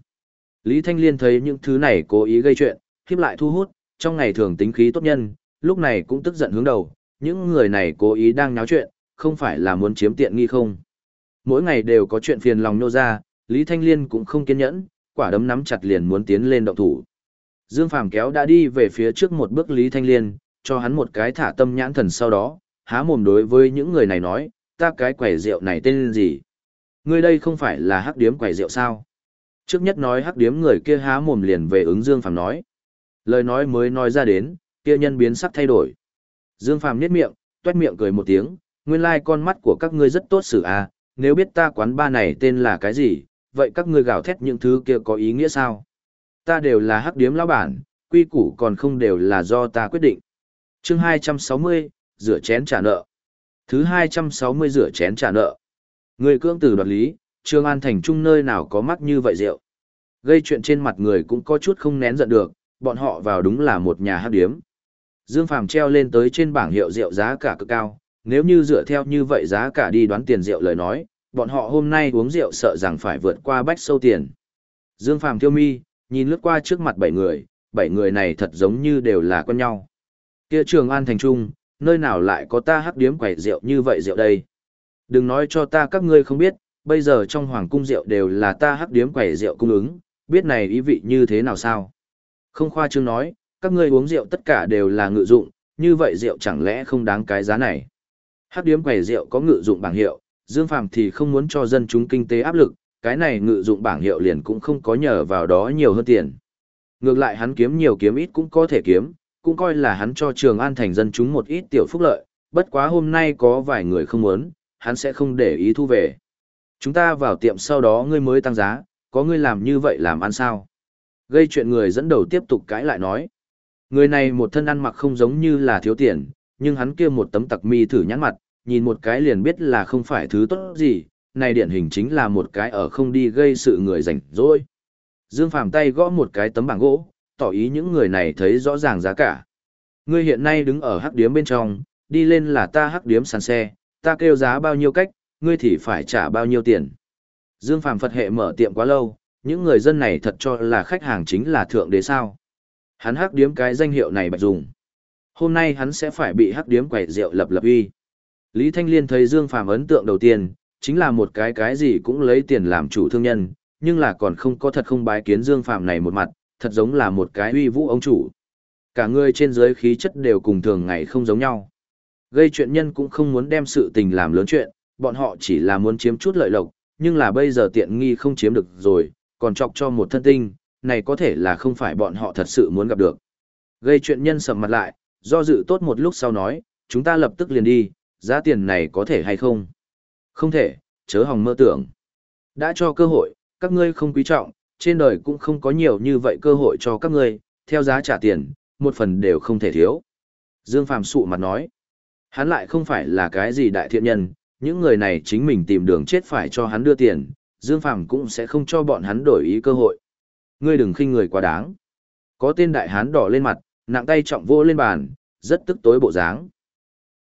Lý Thanh Liên thấy những thứ này cố ý gây chuyện, khiếp lại thu hút, trong ngày thường tính khí tốt nhân, lúc này cũng tức giận hướng đầu, những người này cố ý đang náo chuyện, không phải là muốn chiếm tiện nghi không. Mỗi ngày đều có chuyện phiền lòng nô ra, Lý Thanh Liên cũng không kiên nhẫn, quả đấm nắm chặt liền muốn tiến lên động thủ. Dương Phàm kéo đã đi về phía trước một bước Lý Thanh Liên, cho hắn một cái thả tâm nhãn thần sau đó, há mồm đối với những người này nói, ta cái quẻ rượu này tên gì? Ngươi đây không phải là hắc điếm quẻ rượu sao? Trước nhất nói hắc điếm người kia há mồm liền về ứng Dương Phàm nói. Lời nói mới nói ra đến, kia nhân biến sắc thay đổi. Dương Phàm nhếch miệng, toét miệng cười một tiếng, nguyên lai con mắt của các ngươi rất tốt xử à, nếu biết ta quán ba này tên là cái gì, vậy các ngươi gào thét những thứ kia có ý nghĩa sao? Ta đều là hắc điếm lão bản, quy củ còn không đều là do ta quyết định. Chương 260, rửa chén trả nợ. Thứ 260 rửa chén trả nợ. Người cưỡng từ đoạt lý, Trương An thành trung nơi nào có mắc như vậy rượu. Gây chuyện trên mặt người cũng có chút không nén giận được, bọn họ vào đúng là một nhà hắc điếm. Dương Phàm treo lên tới trên bảng hiệu rượu giá cả cực cao, nếu như dựa theo như vậy giá cả đi đoán tiền rượu lời nói, bọn họ hôm nay uống rượu sợ rằng phải vượt qua bách sâu tiền. Dương Phàm Thiêu mi, nhìn lướt qua trước mặt bảy người, bảy người này thật giống như đều là con nhau. Kia trường An Thành Trung, nơi nào lại có ta hắc điếm quẩy rượu như vậy rượu đây? Đừng nói cho ta các ngươi không biết, bây giờ trong hoàng cung rượu đều là ta hắc điếm quẩy rượu cung ứng, biết này ý vị như thế nào sao? Không khoa trương nói, các ngươi uống rượu tất cả đều là ngự dụng, như vậy rượu chẳng lẽ không đáng cái giá này? Hắc điếm quầy rượu có ngự dụng bảng hiệu, Dương Phàm thì không muốn cho dân chúng kinh tế áp lực, cái này ngự dụng bảng hiệu liền cũng không có nhờ vào đó nhiều hơn tiền. Ngược lại hắn kiếm nhiều kiếm ít cũng có thể kiếm, cũng coi là hắn cho Trường An thành dân chúng một ít tiểu phúc lợi, bất quá hôm nay có vài người không muốn, hắn sẽ không để ý thu về. Chúng ta vào tiệm sau đó ngươi mới tăng giá, có ngươi làm như vậy làm ăn sao? Gây chuyện người dẫn đầu tiếp tục cãi lại nói. Người này một thân ăn mặc không giống như là thiếu tiền, nhưng hắn kia một tấm tặc mi thử nhãn mặt, nhìn một cái liền biết là không phải thứ tốt gì, này điển hình chính là một cái ở không đi gây sự người rảnh rỗi. Dương Phàm tay gõ một cái tấm bảng gỗ, tỏ ý những người này thấy rõ ràng giá cả. Ngươi hiện nay đứng ở hắc điếm bên trong, đi lên là ta hắc điếm sàn xe, ta kêu giá bao nhiêu cách, ngươi thì phải trả bao nhiêu tiền. Dương Phàm Phật hệ mở tiệm quá lâu, những người dân này thật cho là khách hàng chính là thượng đế sao. Hắn hắc điếm cái danh hiệu này bạch dùng. Hôm nay hắn sẽ phải bị hắc điếm quẩy rượu lập lập uy. Lý Thanh Liên thấy Dương Phàm ấn tượng đầu tiên, chính là một cái cái gì cũng lấy tiền làm chủ thương nhân, nhưng là còn không có thật không bái kiến Dương Phàm này một mặt, thật giống là một cái uy vũ ông chủ. Cả người trên dưới khí chất đều cùng thường ngày không giống nhau. Gây chuyện nhân cũng không muốn đem sự tình làm lớn chuyện, bọn họ chỉ là muốn chiếm chút lợi lộc, nhưng là bây giờ tiện nghi không chiếm được rồi, còn chọc cho một thân tinh, này có thể là không phải bọn họ thật sự muốn gặp được. Gây chuyện nhân sầm mặt lại, do dự tốt một lúc sau nói, chúng ta lập tức liền đi, giá tiền này có thể hay không? Không thể, chớ hòng mơ tưởng. Đã cho cơ hội, các ngươi không quý trọng, trên đời cũng không có nhiều như vậy cơ hội cho các ngươi, theo giá trả tiền, một phần đều không thể thiếu. Dương Phàm sụ mặt nói, hắn lại không phải là cái gì đại thiện nhân, những người này chính mình tìm đường chết phải cho hắn đưa tiền, Dương Phàm cũng sẽ không cho bọn hắn đổi ý cơ hội. Ngươi đừng khinh người quá đáng. Có tên đại hán đỏ lên mặt, nặng tay trọng vô lên bàn, rất tức tối bộ dáng.